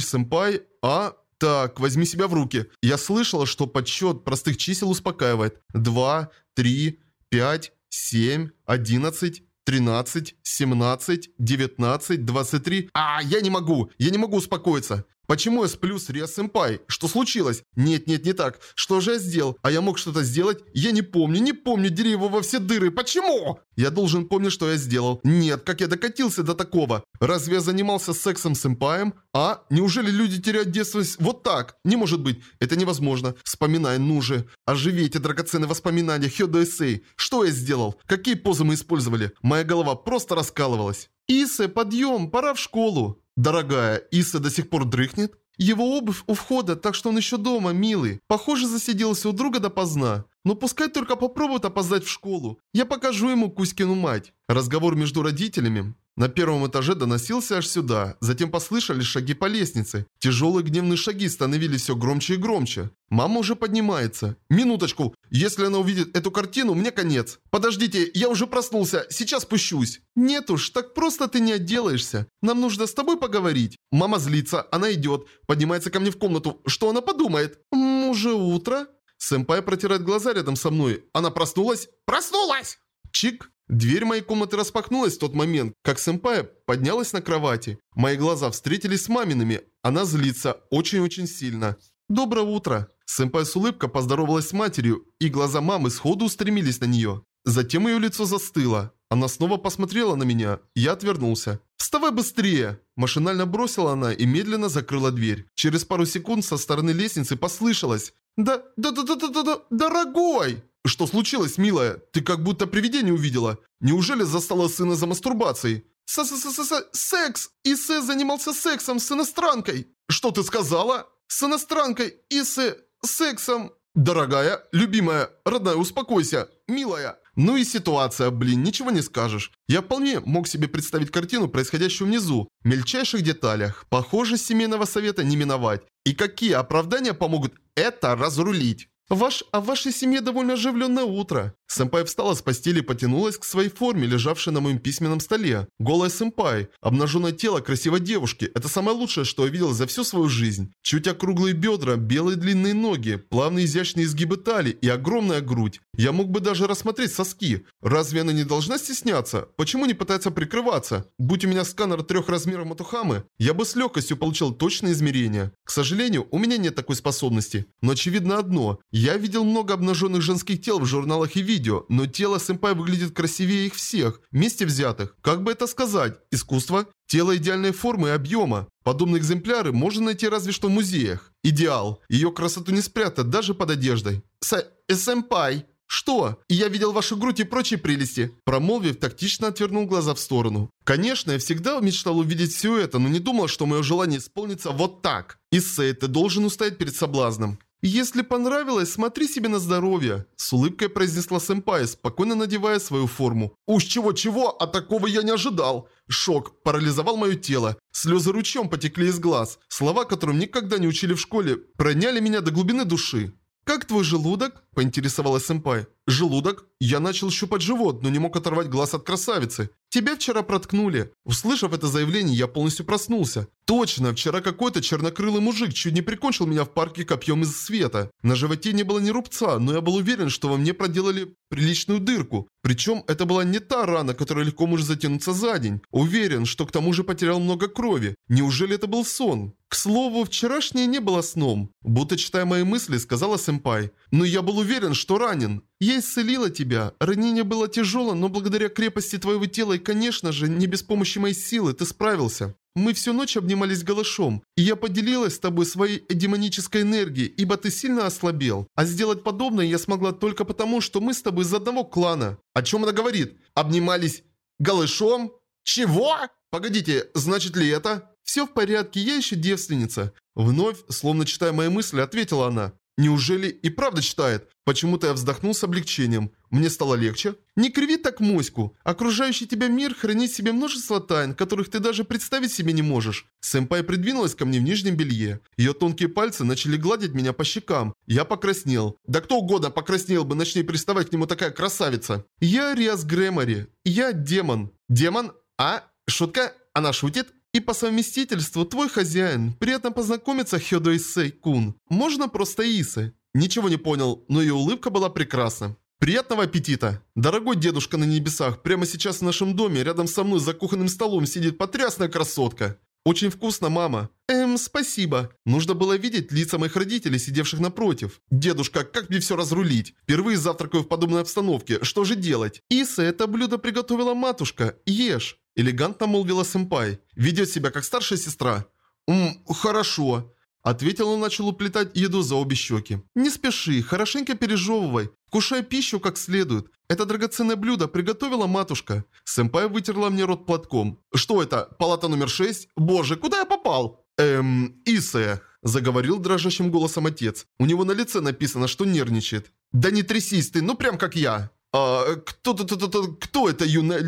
Сэмпай, а... Так, возьми себя в руки. Я слышала, что подсчет простых чисел успокаивает. Два, три, пять, семь, одиннадцать, 13, 17, 19, 23. А, я не могу, я не могу успокоиться. Почему я сплю с Риа-сэмпай? Что случилось? Нет, нет, не так. Что же я сделал? А я мог что-то сделать? Я не помню, не помню, дери его во все дыры. Почему? Я должен помнить, что я сделал. Нет, как я докатился до такого? Разве я занимался сексом с сэмпаем? А? Неужели люди теряют детственность вот так? Не может быть. Это невозможно. Вспоминай, ну же. Оживи эти драгоценные воспоминания, Хёдо Эсэй. Что я сделал? Какие позы мы использовали? Моя голова просто раскалывалась. Исе, подъем, пора в школу. Дорогая, Иса до сих пор дрыхнет? Его обувь у входа, так что он еще дома, милый. Похоже, засиделся у друга допоздна. Но пускай только попробует опоздать в школу. Я покажу ему Кузькину мать. Разговор между родителями. На первом этаже доносился аж сюда. Затем послышались шаги по лестнице. Тяжелые гневные шаги становились все громче и громче. Мама уже поднимается. Минуточку. Если она увидит эту картину, мне конец. Подождите, я уже проснулся. Сейчас спущусь. Нет уж, так просто ты не отделаешься. Нам нужно с тобой поговорить. Мама злится, она идет. Поднимается ко мне в комнату. Что она подумает? Уже утро? Сэмпай протирает глаза рядом со мной. Она проснулась? Проснулась! Чик. Дверь моей комнаты распахнулась в тот момент, как сэмпай поднялась на кровати. Мои глаза встретились с мамиными. Она злится очень-очень сильно. «Доброе утро!» Сэмпай с улыбкой поздоровалась с матерью, и глаза мамы сходу устремились на нее. Затем ее лицо застыло. Она снова посмотрела на меня. Я отвернулся. «Вставай быстрее!» Машинально бросила она и медленно закрыла дверь. Через пару секунд со стороны лестницы послышалось. «Да, да, да, да, да, да, да, дорогой!» «Что случилось, милая? Ты как будто привидение увидела. Неужели застала сына за мастурбацией?» с с с с секс! Исе занимался сексом с иностранкой!» «Что ты сказала?» «С иностранкой и с... сексом!» «Дорогая, любимая, родная, успокойся, милая!» Ну и ситуация, блин, ничего не скажешь. Я вполне мог себе представить картину, происходящую внизу, в мельчайших деталях. Похоже, семейного совета не миновать. И какие оправдания помогут это разрулить? Ваш, а в вашей семье довольно оживленное утро. Сэмпай встала с постели и потянулась к своей форме, лежавшей на моем письменном столе. Голая сэмпай, обнаженное тело красивой девушки – это самое лучшее, что я видел за всю свою жизнь. Чуть округлые бедра, белые длинные ноги, плавные изящные изгибы талии и огромная грудь. Я мог бы даже рассмотреть соски. Разве она не должна стесняться? Почему не пытается прикрываться? Будь у меня сканер трех размеров Матухамы, я бы с легкостью получил точные измерения. К сожалению, у меня нет такой способности. Но очевидно одно – я видел много обнаженных женских тел в журналах и видео, но тело сэмпай выглядит красивее их всех, вместе взятых. Как бы это сказать? Искусство? Тело идеальной формы и объема. Подобные экземпляры можно найти разве что в музеях. Идеал. Ее красоту не спрятать даже под одеждой. С... Сэмпай. «Что? И я видел вашу грудь и прочие прелести!» Промолвив, тактично отвернул глаза в сторону. «Конечно, я всегда мечтал увидеть все это, но не думал, что мое желание исполнится вот так. Исэй, ты должен устоять перед соблазном. «Если понравилось, смотри себе на здоровье», – с улыбкой произнесла сэмпай, спокойно надевая свою форму. «Уж чего-чего, а такого я не ожидал!» Шок парализовал мое тело. Слезы ручьем потекли из глаз. Слова, которым никогда не учили в школе, проняли меня до глубины души. «Как твой желудок?» – поинтересовалась сэмпай. «Желудок?» Я начал щупать живот, но не мог оторвать глаз от красавицы. «Тебя вчера проткнули». Услышав это заявление, я полностью проснулся. Точно, вчера какой-то чернокрылый мужик чуть не прикончил меня в парке копьем из света. На животе не было ни рубца, но я был уверен, что во мне проделали приличную дырку. Причем это была не та рана, которая легко может затянуться за день. Уверен, что к тому же потерял много крови. Неужели это был сон? К слову, вчерашнее не было сном. Будто читая мои мысли, сказала сэмпай. Но я был уверен, что ранен. Я исцелила тебя. Ранение было тяжело, но благодаря крепости твоего тела и, конечно же, не без помощи моей силы ты справился. Мы всю ночь обнимались голышом, и я поделилась с тобой своей демонической энергией, ибо ты сильно ослабел. А сделать подобное я смогла только потому, что мы с тобой из одного клана. О чем она говорит? Обнимались голышом? Чего? Погодите, значит ли это? Все в порядке, я еще девственница. Вновь, словно читая мои мысли, ответила она. Неужели и правда читает? Почему-то я вздохнул с облегчением. Мне стало легче. Не криви так моську. Окружающий тебя мир хранит в себе множество тайн, которых ты даже представить себе не можешь. Сэмпай придвинулась ко мне в нижнем белье. Ее тонкие пальцы начали гладить меня по щекам. Я покраснел. Да кто угодно покраснел бы, начни приставать к нему такая красавица. Я Риас Грэмори. Я демон. Демон? А? Шутка? Она шутит? И по совместительству твой хозяин. Приятно познакомиться, Хёдо Исэй Кун. Можно просто Исы. Ничего не понял, но ее улыбка была прекрасна. Приятного аппетита! Дорогой дедушка на небесах, прямо сейчас в нашем доме рядом со мной за кухонным столом сидит потрясная красотка. Очень вкусно, мама. Эм, спасибо. Нужно было видеть лица моих родителей, сидевших напротив. Дедушка, как мне все разрулить? Впервые завтракаю в подобной обстановке. Что же делать? Иса, это блюдо приготовила матушка. Ешь. Элегантно молвила сэмпай. Ведет себя как старшая сестра. Ммм, хорошо. Ответил он начал уплетать еду за обе щеки. «Не спеши, хорошенько пережевывай. Кушай пищу как следует. Это драгоценное блюдо приготовила матушка». Сэмпай вытерла мне рот платком. «Что это? Палата номер шесть? Боже, куда я попал?» «Эм, Исая», – заговорил дрожащим голосом отец. У него на лице написано, что нервничает. «Да не трясись ты, ну прям как я». «А кто, кто, кто, кто это юная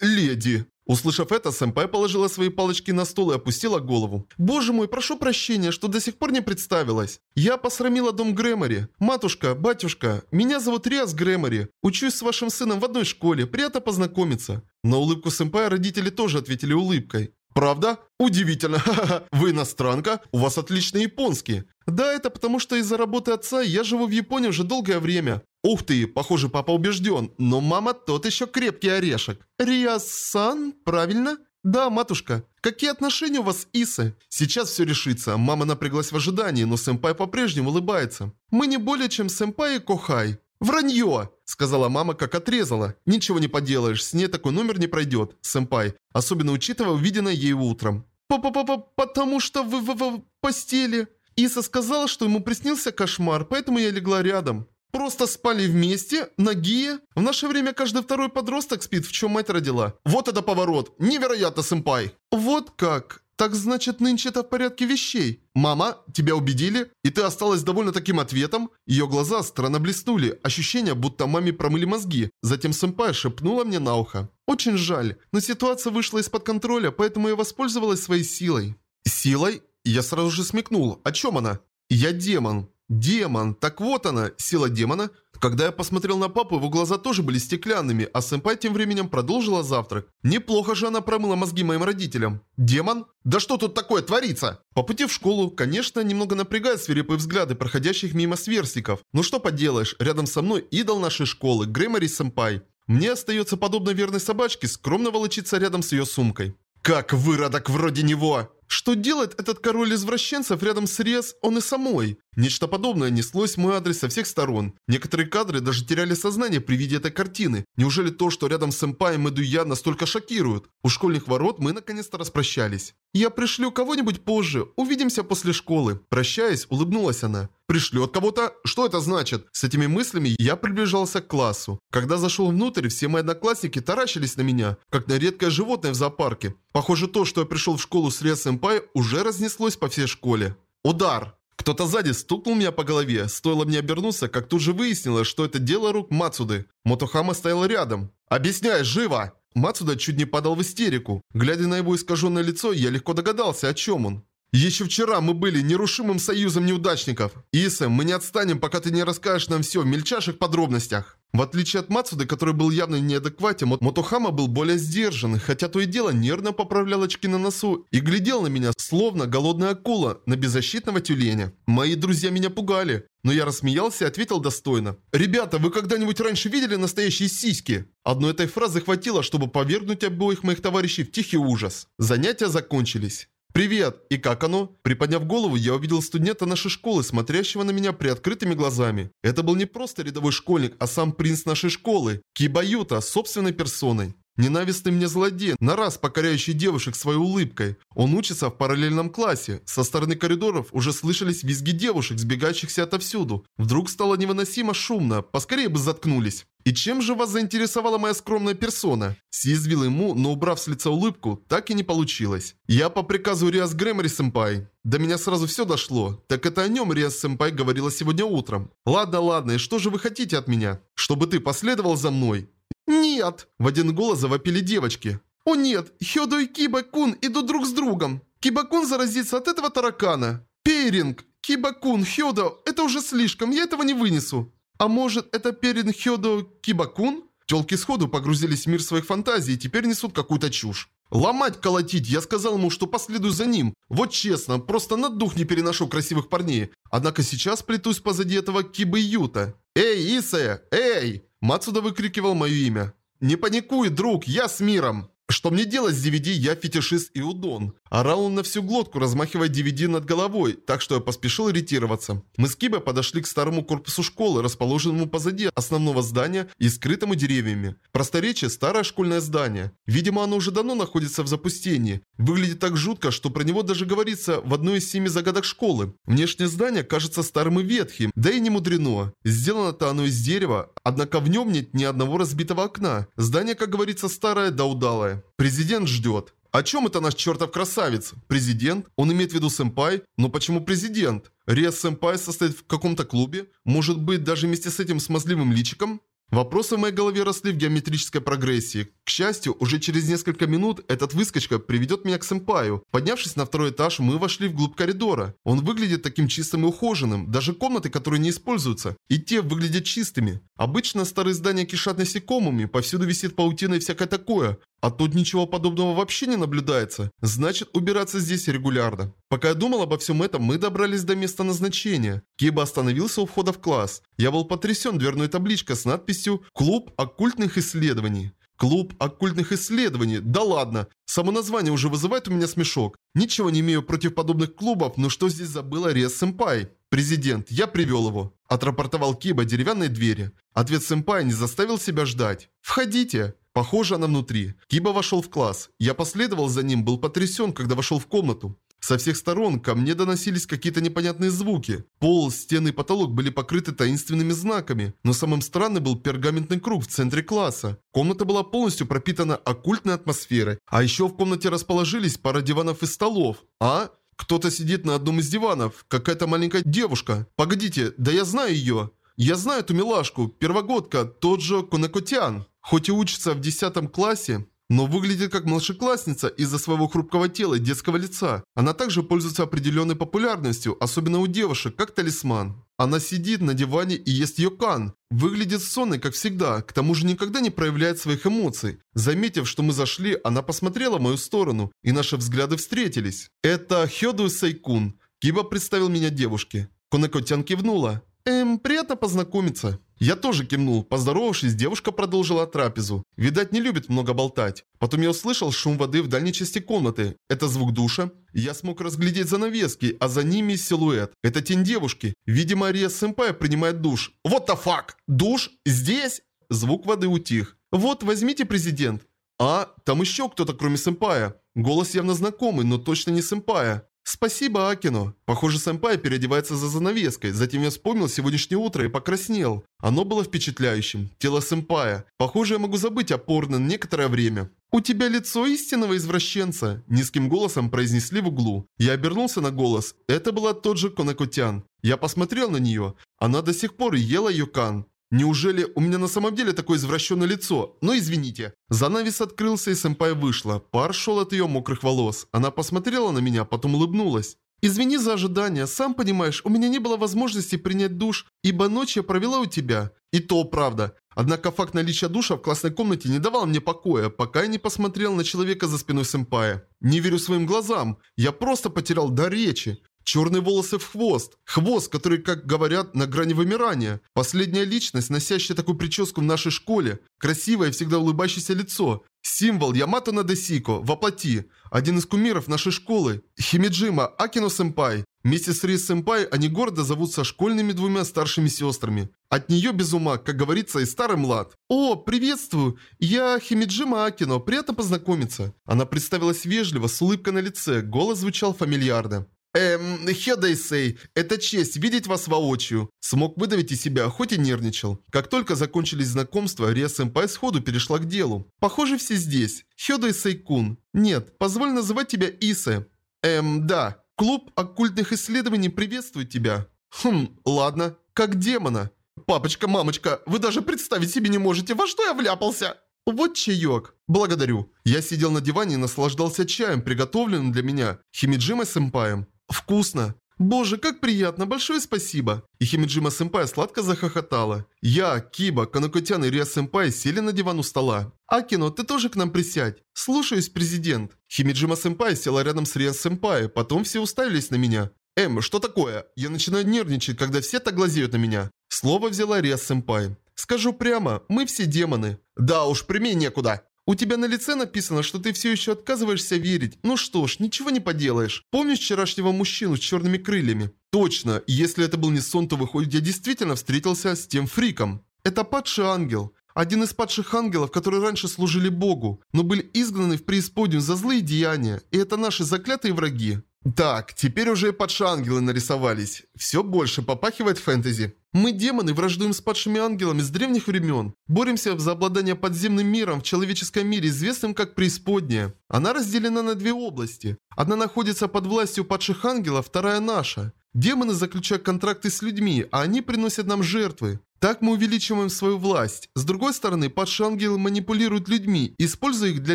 леди?» Услышав это, сэмпай положила свои палочки на стол и опустила голову. «Боже мой, прошу прощения, что до сих пор не представилась. Я посрамила дом Грэмори. Матушка, батюшка, меня зовут Риас Грэмори. Учусь с вашим сыном в одной школе, приятно познакомиться». На улыбку сэмпая родители тоже ответили улыбкой. Правда? Удивительно. Вы иностранка? У вас отличный японский. Да, это потому что из-за работы отца я живу в Японии уже долгое время. Ух ты, похоже, папа убежден, но мама тот еще крепкий орешек. Риас-сан, правильно? Да, матушка. Какие отношения у вас Исой? Сейчас все решится. Мама напряглась в ожидании, но сэмпай по-прежнему улыбается. Мы не более чем сэмпай и кохай. «Вранье!» – сказала мама, как отрезала. «Ничего не поделаешь, с ней такой номер не пройдет, сэмпай, особенно учитывая увиденное ею утром». «Па-па-па-па, потому что вы в, в, в постели». Иса сказала, что ему приснился кошмар, поэтому я легла рядом. Просто спали вместе, ноги. В наше время каждый второй подросток спит, в чем мать родила. Вот это поворот. Невероятно, сэмпай. Вот как. Так значит, нынче это в порядке вещей. Мама, тебя убедили? И ты осталась довольна таким ответом? Ее глаза странно блеснули. Ощущение, будто маме промыли мозги. Затем сэмпай шепнула мне на ухо. Очень жаль, но ситуация вышла из-под контроля, поэтому я воспользовалась своей силой. Силой? Я сразу же смекнул. О чем она? Я демон. Демон! Так вот она, сила демона. Когда я посмотрел на папу, его глаза тоже были стеклянными, а сэмпай тем временем продолжила завтрак. Неплохо же она промыла мозги моим родителям. Демон? Да что тут такое творится? По пути в школу, конечно, немного напрягает свирепые взгляды проходящих мимо сверстников. Но что поделаешь, рядом со мной идол нашей школы, Грэмори сэмпай. Мне остается подобно верной собачке скромно волочиться рядом с ее сумкой. Как выродок вроде него! Что делает этот король извращенцев рядом с Рез, он и самой? Нечто подобное неслось в мой адрес со всех сторон. Некоторые кадры даже теряли сознание при виде этой картины. Неужели то, что рядом с сэмпаем иду я, настолько шокирует? У школьных ворот мы наконец-то распрощались. «Я пришлю кого-нибудь позже. Увидимся после школы». Прощаясь, улыбнулась она. «Пришлет кого-то? Что это значит?» С этими мыслями я приближался к классу. Когда зашел внутрь, все мои одноклассники таращились на меня, как на редкое животное в зоопарке. Похоже, то, что я пришел в школу с Рез Сэмпай, уже разнеслось по всей школе. Удар! Кто-то сзади стукнул меня по голове. Стоило мне обернуться, как тут же выяснилось, что это дело рук Мацуды. Мотохама стоял рядом. «Объясняй, живо!» Мацуда чуть не падал в истерику. Глядя на его искаженное лицо, я легко догадался, о чем он. Еще вчера мы были нерушимым союзом неудачников. Иса, мы не отстанем, пока ты не расскажешь нам все в мельчайших подробностях. В отличие от Мацуды, который был явно неадекватен, Мотохама был более сдержан, хотя то и дело нервно поправлял очки на носу и глядел на меня, словно голодная акула на беззащитного тюленя. Мои друзья меня пугали, но я рассмеялся и ответил достойно. «Ребята, вы когда-нибудь раньше видели настоящие сиськи?» Одной этой фразы хватило, чтобы повергнуть обоих моих товарищей в тихий ужас. Занятия закончились. «Привет! И как оно?» Приподняв голову, я увидел студента нашей школы, смотрящего на меня приоткрытыми глазами. Это был не просто рядовой школьник, а сам принц нашей школы, Киба Юта, собственной персоной. Ненавистный мне злодей, на раз покоряющий девушек своей улыбкой. Он учится в параллельном классе. Со стороны коридоров уже слышались визги девушек, сбегающихся отовсюду. Вдруг стало невыносимо шумно, поскорее бы заткнулись. «И чем же вас заинтересовала моя скромная персона?» Съязвил ему, но убрать с лица улыбку, так и не получилось. «Я по приказу Риас Грэмори Сэмпай». До меня сразу все дошло. Так это о нем Риас Сэмпай говорила сегодня утром. «Ладно, ладно, и что же вы хотите от меня? Чтобы ты последовал за мной?» «Нет!» – в один голос завопили девочки. «О нет! Хёдо и Киба-кун идут друг с другом! Киба-кун заразится от этого таракана! Перинг! Киба-кун, Хёдо, это уже слишком, я этого не вынесу!» А может, это Перин Хёдо Кибакун? Телки сходу погрузились в мир своих фантазий и теперь несут какую-то чушь. Ломать, колотить, я сказал ему, что последую за ним. Вот честно, просто на дух не переношу красивых парней. Однако сейчас плетусь позади этого Кибы Юта. Эй, Исая, эй! Мацуда выкрикивал мое имя. «Не паникуй, друг, я с миром!» Что мне делать с DVD, я фетишист и удон. Орал он на всю глотку, размахивая DVD над головой, так что я поспешил ретироваться. Мы с Кибой подошли к старому корпусу школы, расположенному позади основного здания и скрытому деревьями. Просторечие – старое школьное здание. Видимо, оно уже давно находится в запустении. Выглядит так жутко, что про него даже говорится в одной из семи загадок школы. Внешнее здание кажется старым и ветхим, да и не мудрено. Сделано-то оно из дерева, однако в нем нет ни одного разбитого окна. Здание, как говорится, старое да удалое. Президент ждет. О чем это наш чертов красавец? Президент? Он имеет в виду сэмпай? Но почему президент? Риас сэмпай состоит в каком-то клубе? Может быть, даже вместе с этим смазливым личиком? Вопросы в моей голове росли в геометрической прогрессии. К счастью, уже через несколько минут этот выскочка приведет меня к сэмпаю. Поднявшись на второй этаж, мы вошли вглубь коридора. Он выглядит таким чистым и ухоженным. Даже комнаты, которые не используются, и те выглядят чистыми. Обычно старые здания кишат насекомыми, повсюду висит паутина и всякое такое. А тут ничего подобного вообще не наблюдается. Значит, убираться здесь регулярно. Пока я думал обо всем этом, мы добрались до места назначения. Киба остановился у входа в класс. Я был потрясен дверной табличкой с надписью «Клуб оккультных исследований». Клуб оккультных исследований. Да ладно. Само название уже вызывает у меня смешок. Ничего не имею против подобных клубов, но что здесь забыла Риас Сэмпай? Президент, я привел его. Отрапортовал Киба деревянной двери. Ответ Сэмпай не заставил себя ждать. Входите. Похоже, она внутри. Киба вошел в класс. Я последовал за ним, был потрясен, когда вошел в комнату. Со всех сторон ко мне доносились какие-то непонятные звуки. Пол, стены и потолок были покрыты таинственными знаками, но самым странным был пергаментный круг в центре класса. Комната была полностью пропитана оккультной атмосферой, а еще в комнате расположились пара диванов и столов. А? Кто-то сидит на одном из диванов, какая-то маленькая девушка. Погодите, да я знаю ее. Я знаю эту милашку, первогодка, тот же Конекотян. Хоть и учится в 10 классе, но выглядит как младшеклассница из-за своего хрупкого тела и детского лица. Она также пользуется определенной популярностью, особенно у девушек, как талисман. Она сидит на диване и ест йокан. Выглядит сонной, как всегда, к тому же никогда не проявляет своих эмоций. Заметив, что мы зашли, она посмотрела в мою сторону, и наши взгляды встретились. Это Хёду Сайкун. Киба представил меня девушке. Конекотян кивнула. Эм, приятно познакомиться. Я тоже кивнул. Поздоровавшись, девушка продолжила трапезу. Видать, не любит много болтать. Потом я услышал шум воды в дальней части комнаты. Это звук душа. Я смог разглядеть занавески, а за ними силуэт. Это тень девушки. Видимо, Ария Сэмпай принимает душ. Вот the fuck? Душ? Здесь? Звук воды утих. Вот, возьмите, президент. А, там еще кто-то, кроме сэмпая. Голос явно знакомый, но точно не сэмпая. «Спасибо, Акино». Похоже, сэмпай переодевается за занавеской. Затем я вспомнил сегодняшнее утро и покраснел. Оно было впечатляющим. Тело сэмпая. Похоже, я могу забыть о порно некоторое время. «У тебя лицо истинного извращенца», – низким голосом произнесли в углу. Я обернулся на голос. Это была тот же Конакутян. Я посмотрел на нее. Она до сих пор ела юкан. Неужели у меня на самом деле такое извращенное лицо? Но извините. Занавес открылся и сэмпай вышла. Пар шел от ее мокрых волос. Она посмотрела на меня, потом улыбнулась. «Извини за ожидание. Сам понимаешь, у меня не было возможности принять душ, ибо ночь я провела у тебя». И то правда. Однако факт наличия душа в классной комнате не давал мне покоя, пока я не посмотрел на человека за спиной сэмпая. Не верю своим глазам. Я просто потерял дар речи. Черные волосы в хвост. Хвост, который, как говорят, на грани вымирания. Последняя личность, носящая такую прическу в нашей школе. Красивое и всегда улыбающееся лицо. Символ Ямато Надесико, воплоти. Один из кумиров нашей школы. Химиджима Акино-сэмпай. Вместе с Рис-сэмпай они гордо зовутся школьными двумя старшими сестрами. От нее без ума, как говорится, и старый млад. «О, приветствую! Я Химиджима Акино, приятно познакомиться». Она представилась вежливо, с улыбкой на лице, голос звучал фамильярно. Эм, Хедайсей, это честь видеть вас воочию. Смог выдавить из себя, хоть и нервничал. Как только закончились знакомства, Рия Сэмпай сходу перешла к делу. Похоже, все здесь. Хёдайсей-кун. Нет, позволь называть тебя Исе. Эм, да. Клуб оккультных исследований приветствует тебя. Хм, ладно. Как демона. Папочка, мамочка, вы даже представить себе не можете, во что я вляпался. Вот чаек. Благодарю. Я сидел на диване и наслаждался чаем, приготовленным для меня Химиджимой-сэмпай. Вкусно. Боже, как приятно, большое спасибо. И Химиджима-сэмпай сладко захохотала. Я, Киба, Конеко-тян и Риас-сэмпай сели на диван у стола. Акино, ты тоже к нам присядь. Слушаюсь, президент. Химиджима-сэмпай села рядом с Риас-сэмпай, потом все уставились на меня. Эм, что такое? Я начинаю нервничать, когда все так глазеют на меня. Слово взяла Рия-сэмпай. Скажу прямо, мы все демоны. Да уж, прямей некуда. У тебя на лице написано, что ты все еще отказываешься верить. Ну что ж, ничего не поделаешь. Помнишь вчерашнего мужчину с черными крыльями? Точно, если это был не сон, то выходит, я действительно встретился с тем фриком. Это падший ангел. Один из падших ангелов, которые раньше служили Богу, но были изгнаны в преисподнюю за злые деяния, и это наши заклятые враги. Так, теперь уже и падшие ангелы нарисовались. Все больше попахивает фэнтези. Мы, демоны, враждуем с падшими ангелами с древних времен. Боремся за обладание подземным миром в человеческом мире, известным как преисподняя. Она разделена на две области. Одна находится под властью падших ангелов, вторая наша. Демоны заключают контракты с людьми, а они приносят нам жертвы. Так мы увеличиваем свою власть. С другой стороны, падшие ангелы манипулируют людьми, используя их для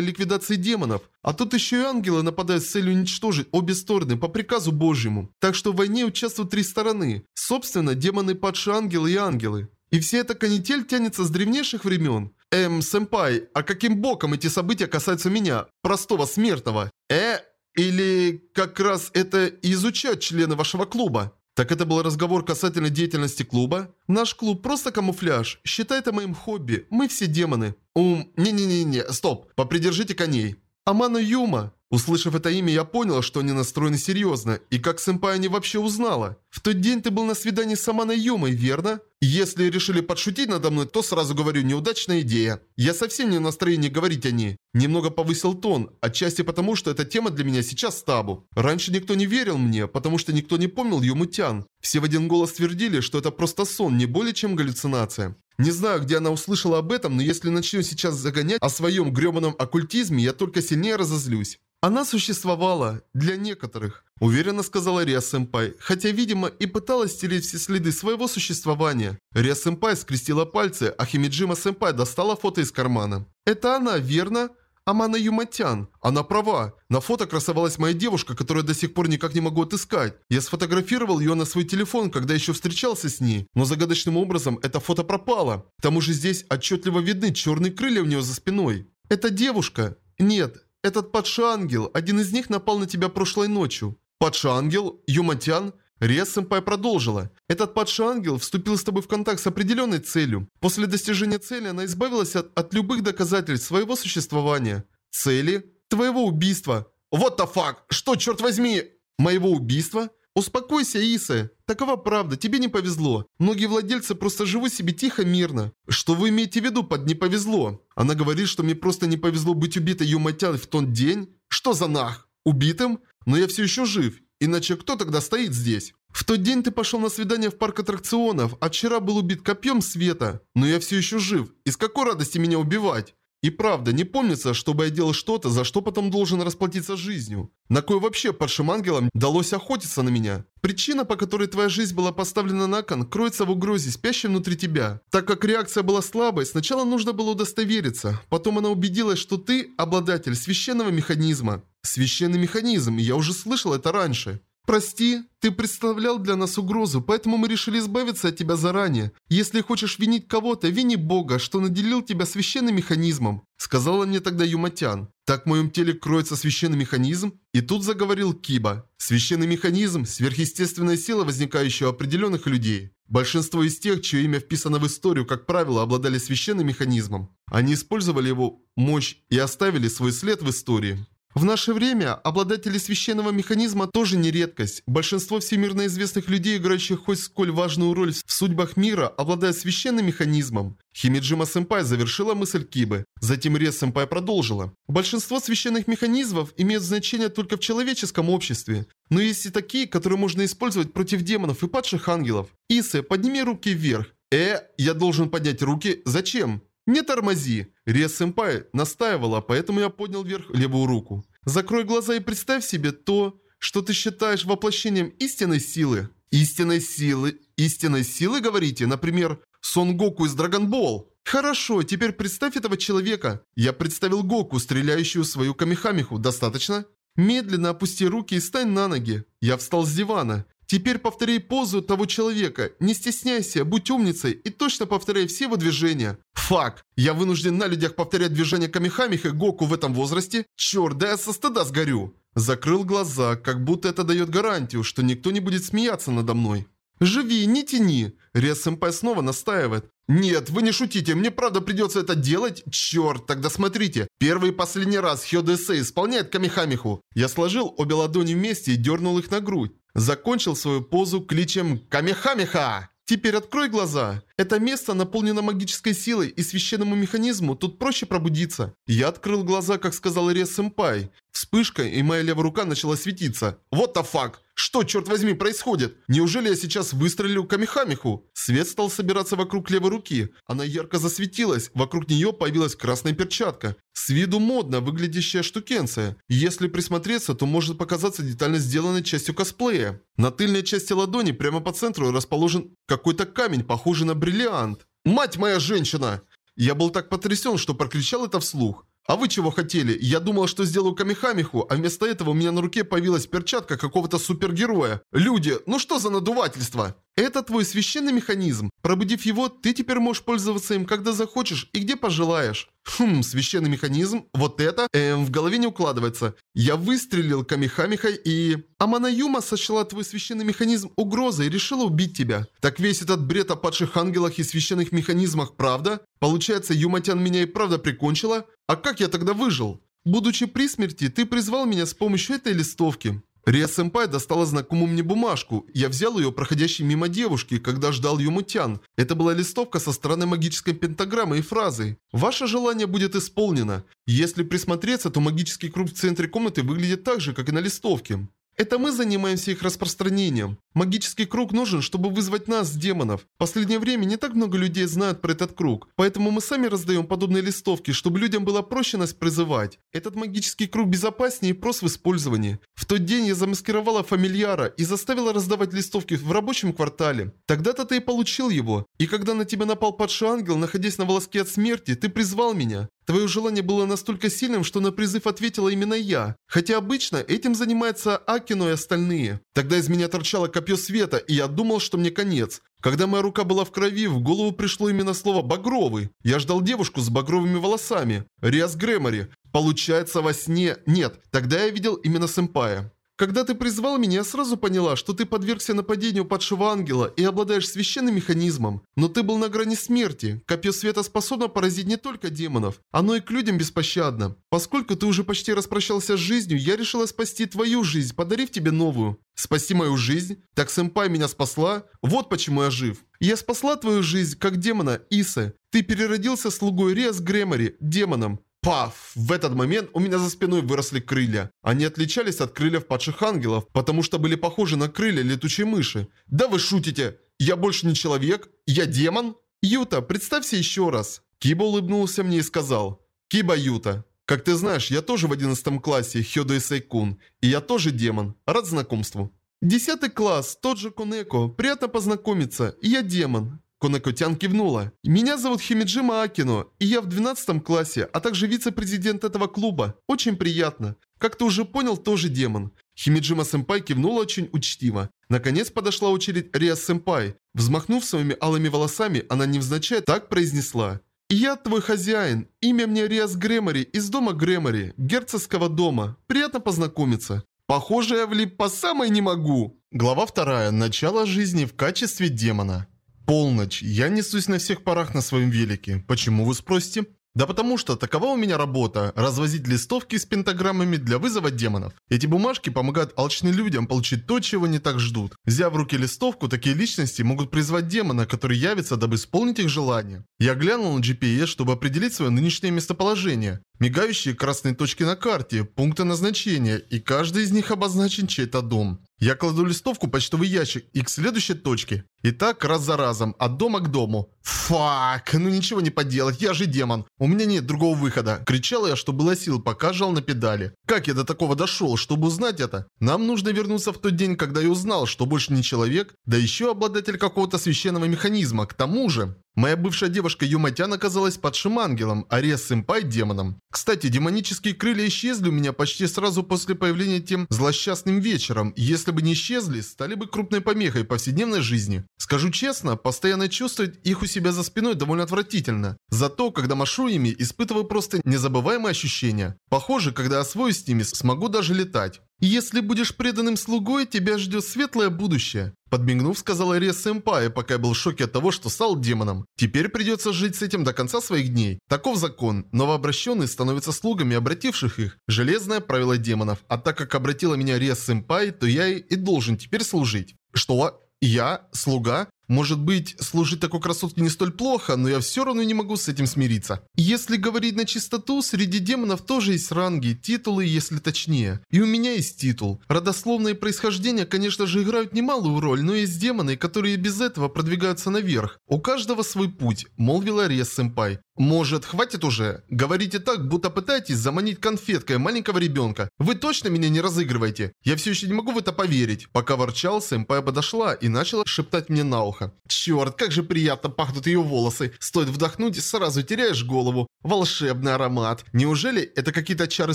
ликвидации демонов. А тут еще и ангелы нападают с целью уничтожить обе стороны по приказу Божьему. Так что в войне участвуют три стороны. Собственно, демоны, падшие ангелы и ангелы. И вся эта канитель тянется с древнейших времен. Эм, сэмпай, а каким боком эти события касаются меня, простого смертного? Э, или как раз это и изучают члены вашего клуба? Так это был разговор касательно деятельности клуба? Наш клуб просто камуфляж. Считай это моим хобби. Мы все демоны. Ум... Не-не-не-не, стоп. Попридержите коней. Амана Юма. Услышав это имя, я понял, что они настроены серьезно. И как сэмпай не вообще узнала. В тот день ты был на свидании с Аманой Юмой, верно? Если решили подшутить надо мной, то сразу говорю, неудачная идея. Я совсем не в настроении говорить о ней. Немного повысил тон, отчасти потому, что эта тема для меня сейчас табу. Раньше никто не верил мне, потому что никто не помнил Юмутян. Все в один голос твердили, что это просто сон, не более чем галлюцинация. Не знаю, где она услышала об этом, но если начну сейчас загонять о своем гребаном оккультизме, я только сильнее разозлюсь. Она существовала для некоторых, уверенно сказала Риас Сэмпай, хотя, видимо, и пыталась стереть все следы своего существования. Риас Сэмпай скрестила пальцы, а Химиджима Сэмпай достала фото из кармана. Это она, верно? Амано Юма-тян. Она права. На фото красовалась моя девушка, которую до сих пор никак не могу отыскать. Я сфотографировал ее на свой телефон, когда еще встречался с ней, но загадочным образом это фото пропало. К тому же здесь отчетливо видны черные крылья у нее за спиной. Это девушка? Нет, это падший ангел, один из них напал на тебя прошлой ночью. Падший ангел? Юматян? Сэмпай продолжила. Этот падший ангел вступил с тобой в контакт с определенной целью. После достижения цели она избавилась от, от любых доказательств своего существования. Цели? Твоего убийства. Вот the fuck? Что, черт возьми? Моего убийства? «Успокойся, Иса. Такова правда, тебе не повезло. Многие владельцы просто живут себе тихо, мирно. Что вы имеете в виду под «не повезло»? Она говорит, что мне просто не повезло быть убитой Юматян в тот день? Что за нах? Убитым? Но я все еще жив. Иначе кто тогда стоит здесь? В тот день ты пошел на свидание в парк аттракционов, а вчера был убит копьем света. Но я все еще жив. Из какой радости меня убивать? И правда, не помнится, чтобы я делал что-то, за что потом должен расплатиться жизнью. На кой вообще падшим ангелам далось охотиться на меня? Причина, по которой твоя жизнь была поставлена на кон, кроется в угрозе, спящей внутри тебя. Так как реакция была слабой, сначала нужно было удостовериться. Потом она убедилась, что ты обладатель священного механизма. Священный механизм, я уже слышал это раньше. «Прости, ты представлял для нас угрозу, поэтому мы решили избавиться от тебя заранее. Если хочешь винить кого-то, вини Бога, что наделил тебя священным механизмом», сказала мне тогда Юматян. «Так в моем теле кроется священный механизм?» И тут заговорил Киба. «Священный механизм – сверхъестественная сила, возникающая у определенных людей. Большинство из тех, чье имя вписано в историю, как правило, обладали священным механизмом. Они использовали его мощь и оставили свой след в истории. В наше время обладатели священного механизма тоже не редкость. Большинство всемирно известных людей, играющих хоть сколь важную роль в судьбах мира, обладают священным механизмом. Химиджима Сэмпай завершила мысль Кибы. Затем Риас Сэмпай продолжила. Большинство священных механизмов имеют значение только в человеческом обществе. Но есть и такие, которые можно использовать против демонов и падших ангелов. Исе, подними руки вверх. Э, я должен поднять руки? Зачем? «Не тормози!» Риас-сэмпай настаивала, поэтому я поднял вверх левую руку. «Закрой глаза и представь себе то, что ты считаешь воплощением истинной силы». «Истинной силы? Истинной силы, говорите? Например, Сон Гоку из Dragon Ball?» «Хорошо, теперь представь этого человека. Я представил Гоку, стреляющую свою Камихамиху. Достаточно?» «Медленно опусти руки и стань на ноги». Я встал с дивана. Теперь повторяй позу того человека. Не стесняйся, будь умницей и точно повторяй все его движения. Фак, я вынужден на людях повторять движения Камихамих и Гоку в этом возрасте? Черт, да я со стыда сгорю. Закрыл глаза, как будто это дает гарантию, что никто не будет смеяться надо мной. «Живи, не тяни!» Риас-сэмпай снова настаивает. «Нет, вы не шутите, мне правда придется это делать? Черт, тогда смотрите. Первый и последний раз Хёдэ-сэй исполняет Камихамиху». Я сложил обе ладони вместе и дернул их на грудь. Закончил свою позу кличем «Камихамиха!». Теперь открой глаза. Это место наполнено магической силой и священному механизму, тут проще пробудиться. Я открыл глаза, как сказал Рес Сэмпай. Вспышка, и моя левая рука начала светиться. Вот the fuck! Что, черт возьми, происходит? Неужели я сейчас выстрелил камихамиху? Свет стал собираться вокруг левой руки. Она ярко засветилась, вокруг нее появилась красная перчатка. С виду модно выглядящая штукенция. Если присмотреться, то может показаться детально сделанной частью косплея. На тыльной части ладони прямо по центру расположен какой-то камень, похожий на бриллиант. «Мать моя женщина!» Я был так потрясен, что прокричал это вслух. А вы чего хотели? Я думал, что сделаю камихамиху, а вместо этого у меня на руке появилась перчатка какого-то супергероя. Люди, ну что за надувательство? Это твой священный механизм. Пробудив его, ты теперь можешь пользоваться им, когда захочешь и где пожелаешь. Хм, священный механизм? Вот это? Эм, в голове не укладывается. Я выстрелил камихамихой и... Амана Юма сочла твой священный механизм угрозой и решила убить тебя. Так весь этот бред о падших ангелах и священных механизмах, правда? Получается, Юматян меня и правда прикончила? А как я тогда выжил? Будучи при смерти, ты призвал меня с помощью этой листовки. Рия-сэмпай достала знакомую мне бумажку. Я взял ее, проходящей мимо девушки, когда ждал Юмутян. Это была листовка со стороны магической пентаграммы и фразой. «Ваше желание будет исполнено». Если присмотреться, то магический круг в центре комнаты выглядит так же, как и на листовке. Это мы занимаемся их распространением. Магический круг нужен, чтобы вызвать нас, демонов. В последнее время не так много людей знают про этот круг, поэтому мы сами раздаем подобные листовки, чтобы людям было проще нас призывать. Этот магический круг безопаснее и прост в использовании. В тот день я замаскировала фамильяра и заставила раздавать листовки в рабочем квартале. Тогда-то ты и получил его. И когда на тебя напал падший ангел, находясь на волоске от смерти, ты призвал меня. Твое желание было настолько сильным, что на призыв ответила именно я. Хотя обычно этим занимается Акино и остальные. Тогда из меня торчало копье света, и я думал, что мне конец. Когда моя рука была в крови, в голову пришло именно слово «багровый». Я ждал девушку с багровыми волосами. Риас Грэмори. Получается, во сне... Нет, тогда я видел именно сэмпая. Когда ты призвал меня, я сразу поняла, что ты подвергся нападению падшего ангела и обладаешь священным механизмом. Но ты был на грани смерти. Копье света способно поразить не только демонов, оно и к людям беспощадно. Поскольку ты уже почти распрощался с жизнью, я решила спасти твою жизнь, подарив тебе новую. Спасти мою жизнь? Так сэмпай меня спасла? Вот почему я жив. Я спасла твою жизнь, как демона, Исы. Ты переродился слугой Риас Грэмори, демоном. Паф! В этот момент у меня за спиной выросли крылья. Они отличались от крыльев падших ангелов, потому что были похожи на крылья летучей мыши. Да вы шутите! Я больше не человек? Я демон? Юта, представься еще раз. Киба улыбнулся мне и сказал. Киба Юта. Как ты знаешь, я тоже в 11 классе, Хёдо Иссей-кун. И я тоже демон. Рад знакомству. Десятый класс, Тодзё Конеко. Приятно познакомиться. Я демон. Конеко-тян кивнула. «Меня зовут Химиджима Акино, и я в 12 классе, а также вице-президент этого клуба. Очень приятно. Как ты уже понял, тоже демон». Химиджима-сэмпай кивнула очень учтиво. Наконец подошла очередь Риас-сэмпай. Взмахнув своими алыми волосами, она невзначай так произнесла. «Я твой хозяин. Имя мне Риас Гремори из дома Гремори, герцогского дома. Приятно познакомиться». Похоже, я влип по самой не могу. Глава вторая. Начало жизни в качестве демона. Полночь. Я несусь на всех парах на своем велике. Почему, вы спросите? Да потому что такова у меня работа – развозить листовки с пентаграммами для вызова демонов. Эти бумажки помогают алчным людям получить то, чего они так ждут. Взяв в руки листовку, такие личности могут призвать демона, который явится, дабы исполнить их желание. Я глянул на GPS, чтобы определить свое нынешнее местоположение. Мигающие красные точки на карте, пункты назначения, и каждый из них обозначен чей-то дом. Я кладу листовку в почтовый ящик и к следующей точке. И так раз за разом, от дома к дому. Фак, ну ничего не поделать, я же демон. У меня нет другого выхода. Кричал я, что было сил, пока жал на педали. Как я до такого дошел, чтобы узнать это? Нам нужно вернуться в тот день, когда я узнал, что больше не человек, да еще обладатель какого-то священного механизма. К тому же... Моя бывшая девушка Юматян оказалась падшим ангелом, а Рес-сэмпай демоном. Кстати, демонические крылья исчезли у меня почти сразу после появления тем злосчастным вечером. Если бы не исчезли, стали бы крупной помехой повседневной жизни. Скажу честно, постоянно чувствовать их у себя за спиной довольно отвратительно. Зато, когда машу ими, испытываю просто незабываемые ощущения. Похоже, когда освоюсь с ними, смогу даже летать. Если будешь преданным слугой, тебя ждет светлое будущее. Подмигнув, сказала Риас-сэмпай, пока я был в шоке от того, что стал демоном. Теперь придется жить с этим до конца своих дней. Таков закон. Новообращенные становятся слугами обративших их. Железное правило демонов. А так как обратила меня Риас-сэмпай, то я и должен теперь служить. Что? Я? Слуга? Может быть, служить такой красотке не столь плохо, но я все равно не могу с этим смириться. Если говорить начистоту, среди демонов тоже есть ранги, титулы, если точнее. И у меня есть титул. Родословное происхождение, конечно же, играют немалую роль, но есть демоны, которые без этого продвигаются наверх. У каждого свой путь, молвила Риас-сэмпай. Может, хватит уже? Говорите так, будто пытаетесь заманить конфеткой маленького ребенка. Вы точно меня не разыгрываете? Я все еще не могу в это поверить. Пока ворчал, сэмпай подошла и начала шептать мне на ухо. Черт, как же приятно пахнут ее волосы. Стоит вдохнуть, сразу теряешь голову. Волшебный аромат. Неужели это какие-то чары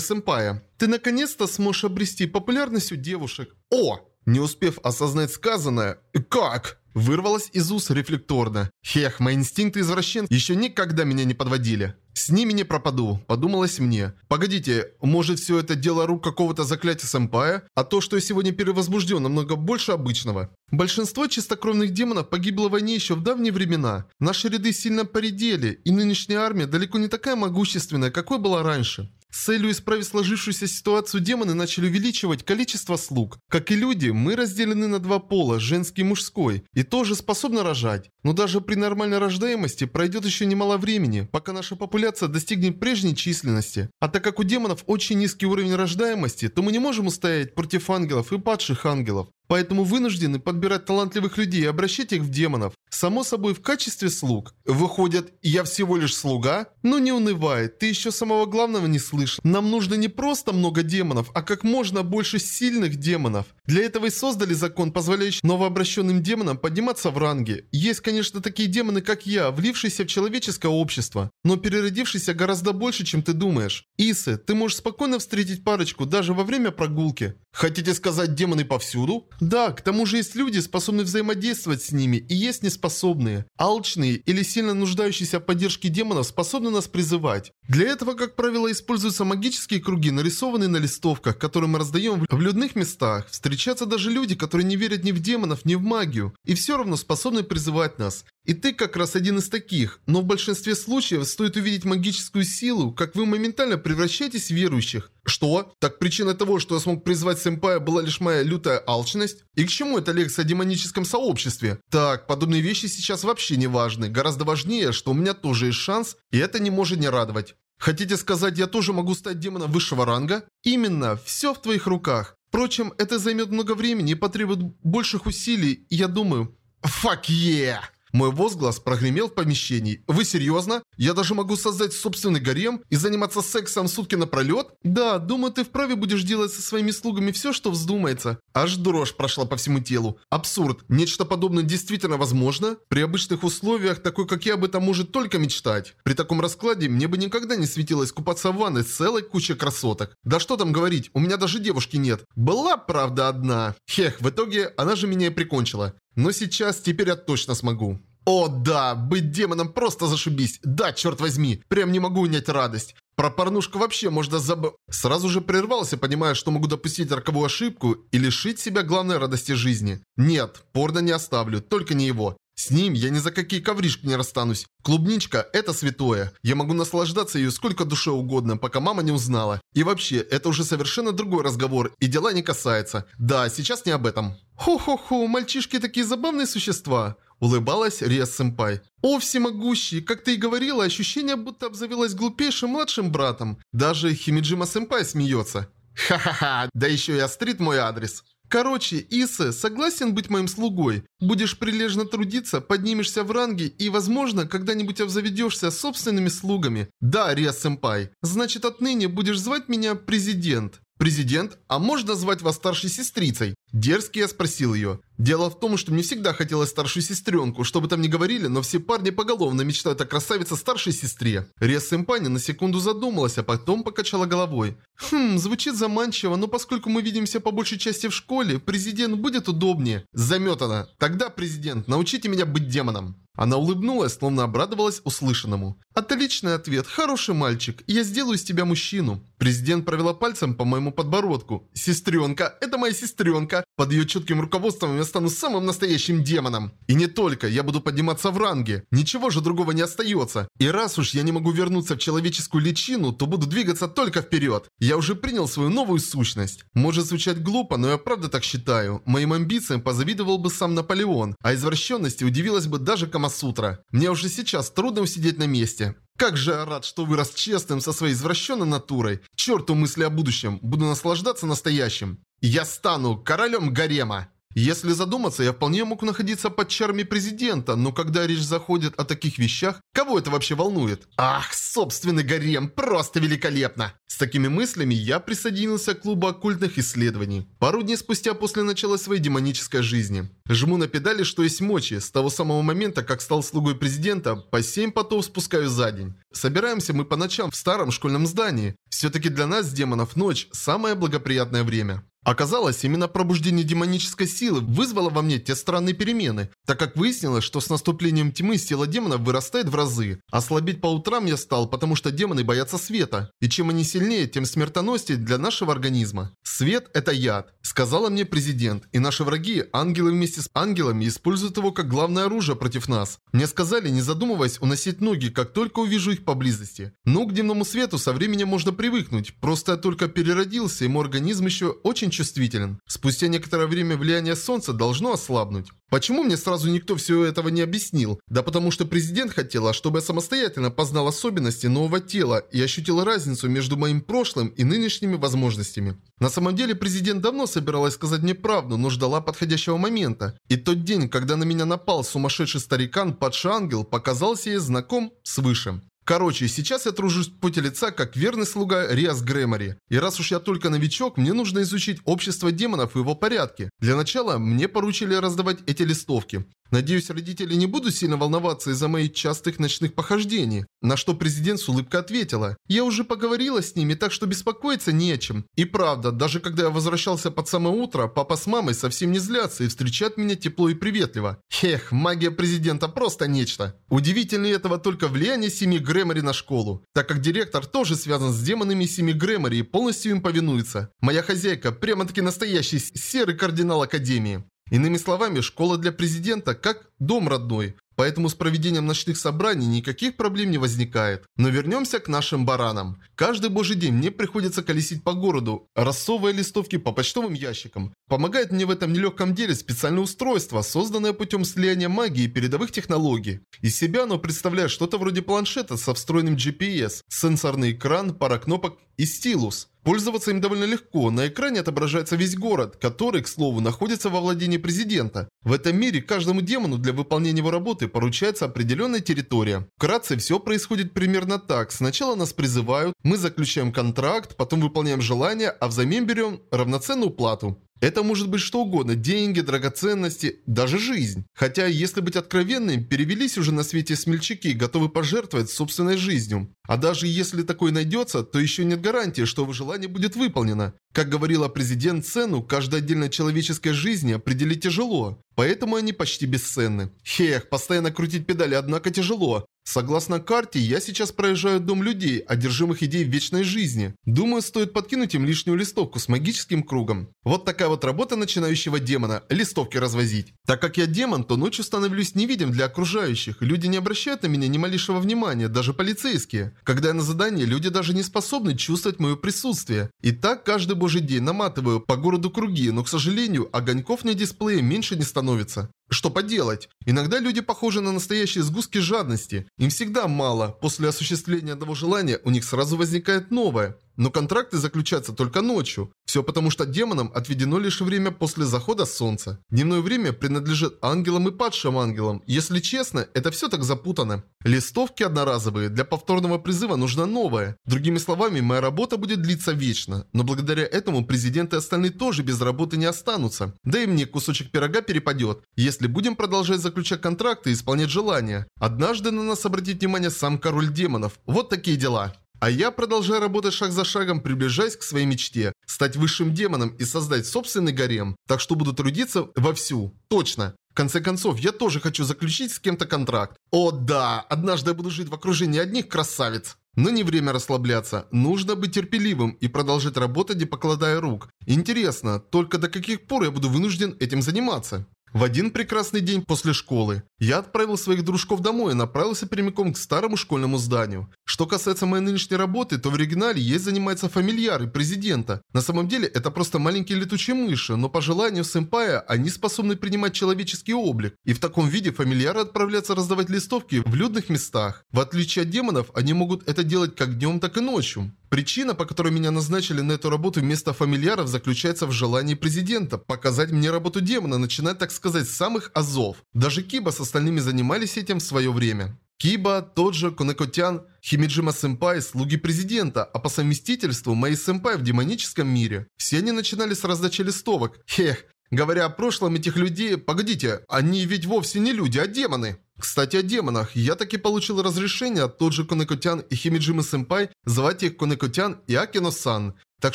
сэмпая? Ты наконец-то сможешь обрести популярность у девушек. О! Не успев осознать сказанное, как? Вырвалось из уст рефлекторно. Хех, мои инстинкты извращен еще никогда меня не подводили. С ними не пропаду, подумалось мне. Погодите, может все это дело рук какого-то заклятия сэмпая? А то, что я сегодня перевозбужден, намного больше обычного. Большинство чистокровных демонов погибло в войне еще в давние времена. Наши ряды сильно поредели, и нынешняя армия далеко не такая могущественная, какой была раньше. С целью исправить сложившуюся ситуацию демоны начали увеличивать количество слуг. Как и люди, мы разделены на два пола, женский и мужской, и тоже способны рожать. Но даже при нормальной рождаемости пройдет еще немало времени, пока наша популяция достигнет прежней численности. А так как у демонов очень низкий уровень рождаемости, то мы не можем устоять против ангелов и падших ангелов. Поэтому вынуждены подбирать талантливых людей и обращать их в демонов. Само собой, в качестве слуг. Выходит, я всего лишь слуга? Ну не унывай, ты еще самого главного не слышал. Нам нужно не просто много демонов, а как можно больше сильных демонов. Для этого и создали закон, позволяющий новообращенным демонам подниматься в ранге. Есть, конечно, такие демоны, как я, влившиеся в человеческое общество, но переродившиеся гораздо больше, чем ты думаешь. Исы, ты можешь спокойно встретить парочку даже во время прогулки. Хотите сказать, демоны повсюду? Да, к тому же есть люди, способные взаимодействовать с ними, и есть неспособные. Алчные или сильно нуждающиеся в поддержке демонов способны нас призывать. Для этого, как правило, используются магические круги, нарисованные на листовках, которые мы раздаем в людных местах. Встречаются даже люди, которые не верят ни в демонов, ни в магию, и все равно способны призывать нас. И ты как раз один из таких, но в большинстве случаев стоит увидеть магическую силу, как вы моментально превращаетесь в верующих. Что? Так причина того, что я смог призвать сэмпая была лишь моя лютая алчность? И к чему эта лекция о демоническом сообществе? Так, подобные вещи сейчас вообще не важны. Гораздо важнее, что у меня тоже есть шанс, и это не может не радовать. Хотите сказать, я тоже могу стать демоном высшего ранга? Именно, все в твоих руках. Впрочем, это займет много времени и потребует больших усилий, я думаю... Fuck yeah! Мой возглас прогремел в помещении. Вы серьезно? Я даже могу создать собственный гарем и заниматься сексом сутки напролет? Да, думаю, ты вправе будешь делать со своими слугами все, что вздумается. Аж дрожь прошла по всему телу. Абсурд. Нечто подобное действительно возможно? При обычных условиях, такой как я об этом может только мечтать. При таком раскладе мне бы никогда не светилось купаться в ванной с целой кучей красоток. Да что там говорить, у меня даже девушки нет. Была, правда, одна. Хех, в итоге она же меня и прикончила. Но сейчас теперь я точно смогу. О да, быть демоном просто зашибись. Да, черт возьми, прям не могу унять радость. Про порнушку вообще можно забыть. Сразу же прервался, понимая, что могу допустить роковую ошибку и лишить себя главной радости жизни. Нет, порно не оставлю, только не его. С ним я ни за какие коврижки не расстанусь. Клубничка – это святое. Я могу наслаждаться ее сколько душе угодно, пока мама не узнала. И вообще, это уже совершенно другой разговор, и дела не касается. Да, сейчас не об этом. Хо-хо-хо, мальчишки такие забавные существа. Улыбалась Риас-сэмпай. «О, всемогущий, как ты и говорила, ощущение, будто обзавелась глупейшим младшим братом. Даже Химиджима-сэмпай смеется». «Ха-ха-ха, да еще и острит мой адрес». Короче, Исы, согласен быть моим слугой? Будешь прилежно трудиться, поднимешься в ранге и, возможно, когда-нибудь обзаведешься собственными слугами. Да, Риа-сэмпай. Значит, отныне будешь звать меня президент. Президент? А можно звать вас старшей сестрицей? Дерзкий я спросил ее. Дело в том, что мне всегда хотелось старшую сестренку, что бы там ни говорили, но все парни поголовно мечтают о красавице старшей сестре. Рия Сэмпани на секунду задумалась, а потом покачала головой. Хм, звучит заманчиво, но поскольку мы видимся по большей части в школе, президент будет удобнее. Заметано. Тогда, президент, научите меня быть демоном. Она улыбнулась, словно обрадовалась услышанному. «Отличный ответ, хороший мальчик, я сделаю из тебя мужчину». Президент провела пальцем по моему подбородку. «Сестренка, это моя сестренка. Под ее чутким руководством я стану самым настоящим демоном. И не только, я буду подниматься в ранге. Ничего же другого не остается. И раз уж я не могу вернуться в человеческую личину, то буду двигаться только вперед. Я уже принял свою новую сущность. Может звучать глупо, но я правда так считаю. Моим амбициям позавидовал бы сам Наполеон, а извращенности удивилась бы даже Камасутра. Мне уже сейчас трудно усидеть на месте. Как же я рад, что вырос честным со своей извращенной натурой. Черту мысли о будущем. Буду наслаждаться настоящим. Я стану королем гарема. Если задуматься, я вполне мог находиться под чарами президента, но когда речь заходит о таких вещах, кого это вообще волнует? Ах, собственный гарем, просто великолепно! С такими мыслями я присоединился к клубу оккультных исследований. Пару дней спустя после начала своей демонической жизни. Жму на педали, что есть мочи. С того самого момента, как стал слугой президента, по 7 потов спускаю за день. Собираемся мы по ночам в старом школьном здании. Все-таки для нас, демонов, ночь – самое благоприятное время. Оказалось, именно пробуждение демонической силы вызвало во мне те странные перемены, так как выяснилось, что с наступлением тьмы сила демонов вырастает в разы. Ослабить по утрам я стал, потому что демоны боятся света, и чем они сильнее, тем смертоноснее для нашего организма. Свет – это яд, сказала мне президент, и наши враги, ангелы вместе с ангелами, используют его как главное оружие против нас. Мне сказали, не задумываясь, уносить ноги, как только увижу их поблизости. Но к дневному свету со временем можно привыкнуть, просто я только переродился, и мой организм еще очень чувствителен. Спустя некоторое время влияние солнца должно ослабнуть. Почему мне сразу никто всего этого не объяснил? Да потому что президент хотела, чтобы я самостоятельно познал особенности нового тела и ощутил разницу между моим прошлым и нынешними возможностями. На самом деле президент давно собиралась сказать мне правду, но ждала подходящего момента. И тот день, когда на меня напал сумасшедший старикан, падший ангел, показался ей знаком свыше. Короче, сейчас я тружусь в поте лица, как верный слуга Риас Грэмори. И раз уж я только новичок, мне нужно изучить общество демонов и его порядки. Для начала мне поручили раздавать эти листовки. Надеюсь, родители не будут сильно волноваться из-за моих частых ночных похождений. На что президент с улыбкой ответила. Я уже поговорила с ними, так что беспокоиться не о чем. И правда, даже когда я возвращался под самое утро, папа с мамой совсем не злятся и встречают меня тепло и приветливо. Хех, магия президента просто нечто. Удивительнее этого только влияние семьи Грэмори на школу, так как директор тоже связан с демонами семьи Грэмори и полностью им повинуется. Моя хозяйка прямо-таки настоящий серый кардинал Академии. Иными словами, школа для президента как дом родной, поэтому с проведением ночных собраний никаких проблем не возникает. Но вернемся к нашим баранам. Каждый божий день мне приходится колесить по городу, рассовывая листовки по почтовым ящикам. Помогает мне в этом нелегком деле специальное устройство, созданное путем слияния магии и передовых технологий. Из себя оно представляет что-то вроде планшета со встроенным GPS, сенсорный экран, пара кнопок и стилус. Пользоваться им довольно легко, на экране отображается весь город, который, к слову, находится во владении президента. В этом мире каждому демону для выполнения его работы поручается определенная территория. Вкратце все происходит примерно так. Сначала нас призывают, мы заключаем контракт, потом выполняем желание, а взамен берем равноценную плату. Это может быть что угодно – деньги, драгоценности, даже жизнь. Хотя, если быть откровенным, перевелись уже на свете смельчаки, готовы пожертвовать собственной жизнью. А даже если такое найдется, то еще нет гарантии, что его желание будет выполнено. Как говорила президент Цену, каждой отдельной человеческой жизни определить тяжело, поэтому они почти бесценны. Хех, постоянно крутить педали, однако тяжело. Согласно карте, я сейчас проезжаю дом людей, одержимых идей вечной жизни. Думаю, стоит подкинуть им лишнюю листовку с магическим кругом. Вот такая вот работа начинающего демона – листовки развозить. Так как я демон, то ночью становлюсь невидим для окружающих. Люди не обращают на меня ни малейшего внимания, даже полицейские. Когда я на задании, люди даже не способны чувствовать мое присутствие. И так каждый божий день наматываю по городу круги, но, к сожалению, огоньков на дисплее меньше не становится. Что поделать? Иногда люди похожи на настоящие сгустки жадности. Им всегда мало. После осуществления одного желания у них сразу возникает новое. Но контракты заключаются только ночью. Все потому, что демонам отведено лишь время после захода солнца. Дневное время принадлежит ангелам и падшим ангелам. Если честно, это все так запутано. Листовки одноразовые, для повторного призыва нужна новая. Другими словами, моя работа будет длиться вечно. Но благодаря этому президент и остальные тоже без работы не останутся. Да и мне кусочек пирога перепадет, если будем продолжать заключать контракты и исполнять желания. Однажды на нас обратит внимание сам король демонов. Вот такие дела. А я продолжаю работать шаг за шагом, приближаясь к своей мечте. Стать высшим демоном и создать собственный гарем. Так что буду трудиться вовсю. Точно. В конце концов, я тоже хочу заключить с кем-то контракт. О да, однажды я буду жить в окружении одних красавиц. Но не время расслабляться. Нужно быть терпеливым и продолжать работать, не покладая рук. Интересно, только до каких пор я буду вынужден этим заниматься? В один прекрасный день после школы я отправил своих дружков домой и направился прямиком к старому школьному зданию. Что касается моей нынешней работы, то в оригинале ей занимается фамильяры президента. На самом деле это просто маленькие летучие мыши, но по желанию сэмпая они способны принимать человеческий облик. И в таком виде фамильяры отправляются раздавать листовки в людных местах. В отличие от демонов, они могут это делать как днем, так и ночью. Причина, по которой меня назначили на эту работу вместо фамильяров, заключается в желании президента показать мне работу демона, начиная, так сказать, с самых азов. Даже Киба с остальными занимались этим в свое время. Киба, Тоджо Конеко-тян, Химиджима-сэмпай, слуги президента, а по совместительству мои сэмпай в демоническом мире. Все они начинали с раздачи листовок. Хех, говоря о прошлом этих людей, погодите, они ведь вовсе не люди, а демоны. Кстати, о демонах. Я таки получил разрешение от Тоджо Конеко-тян и Химиджима-сэмпай звать их Конеко-тян и Акено-сан. Так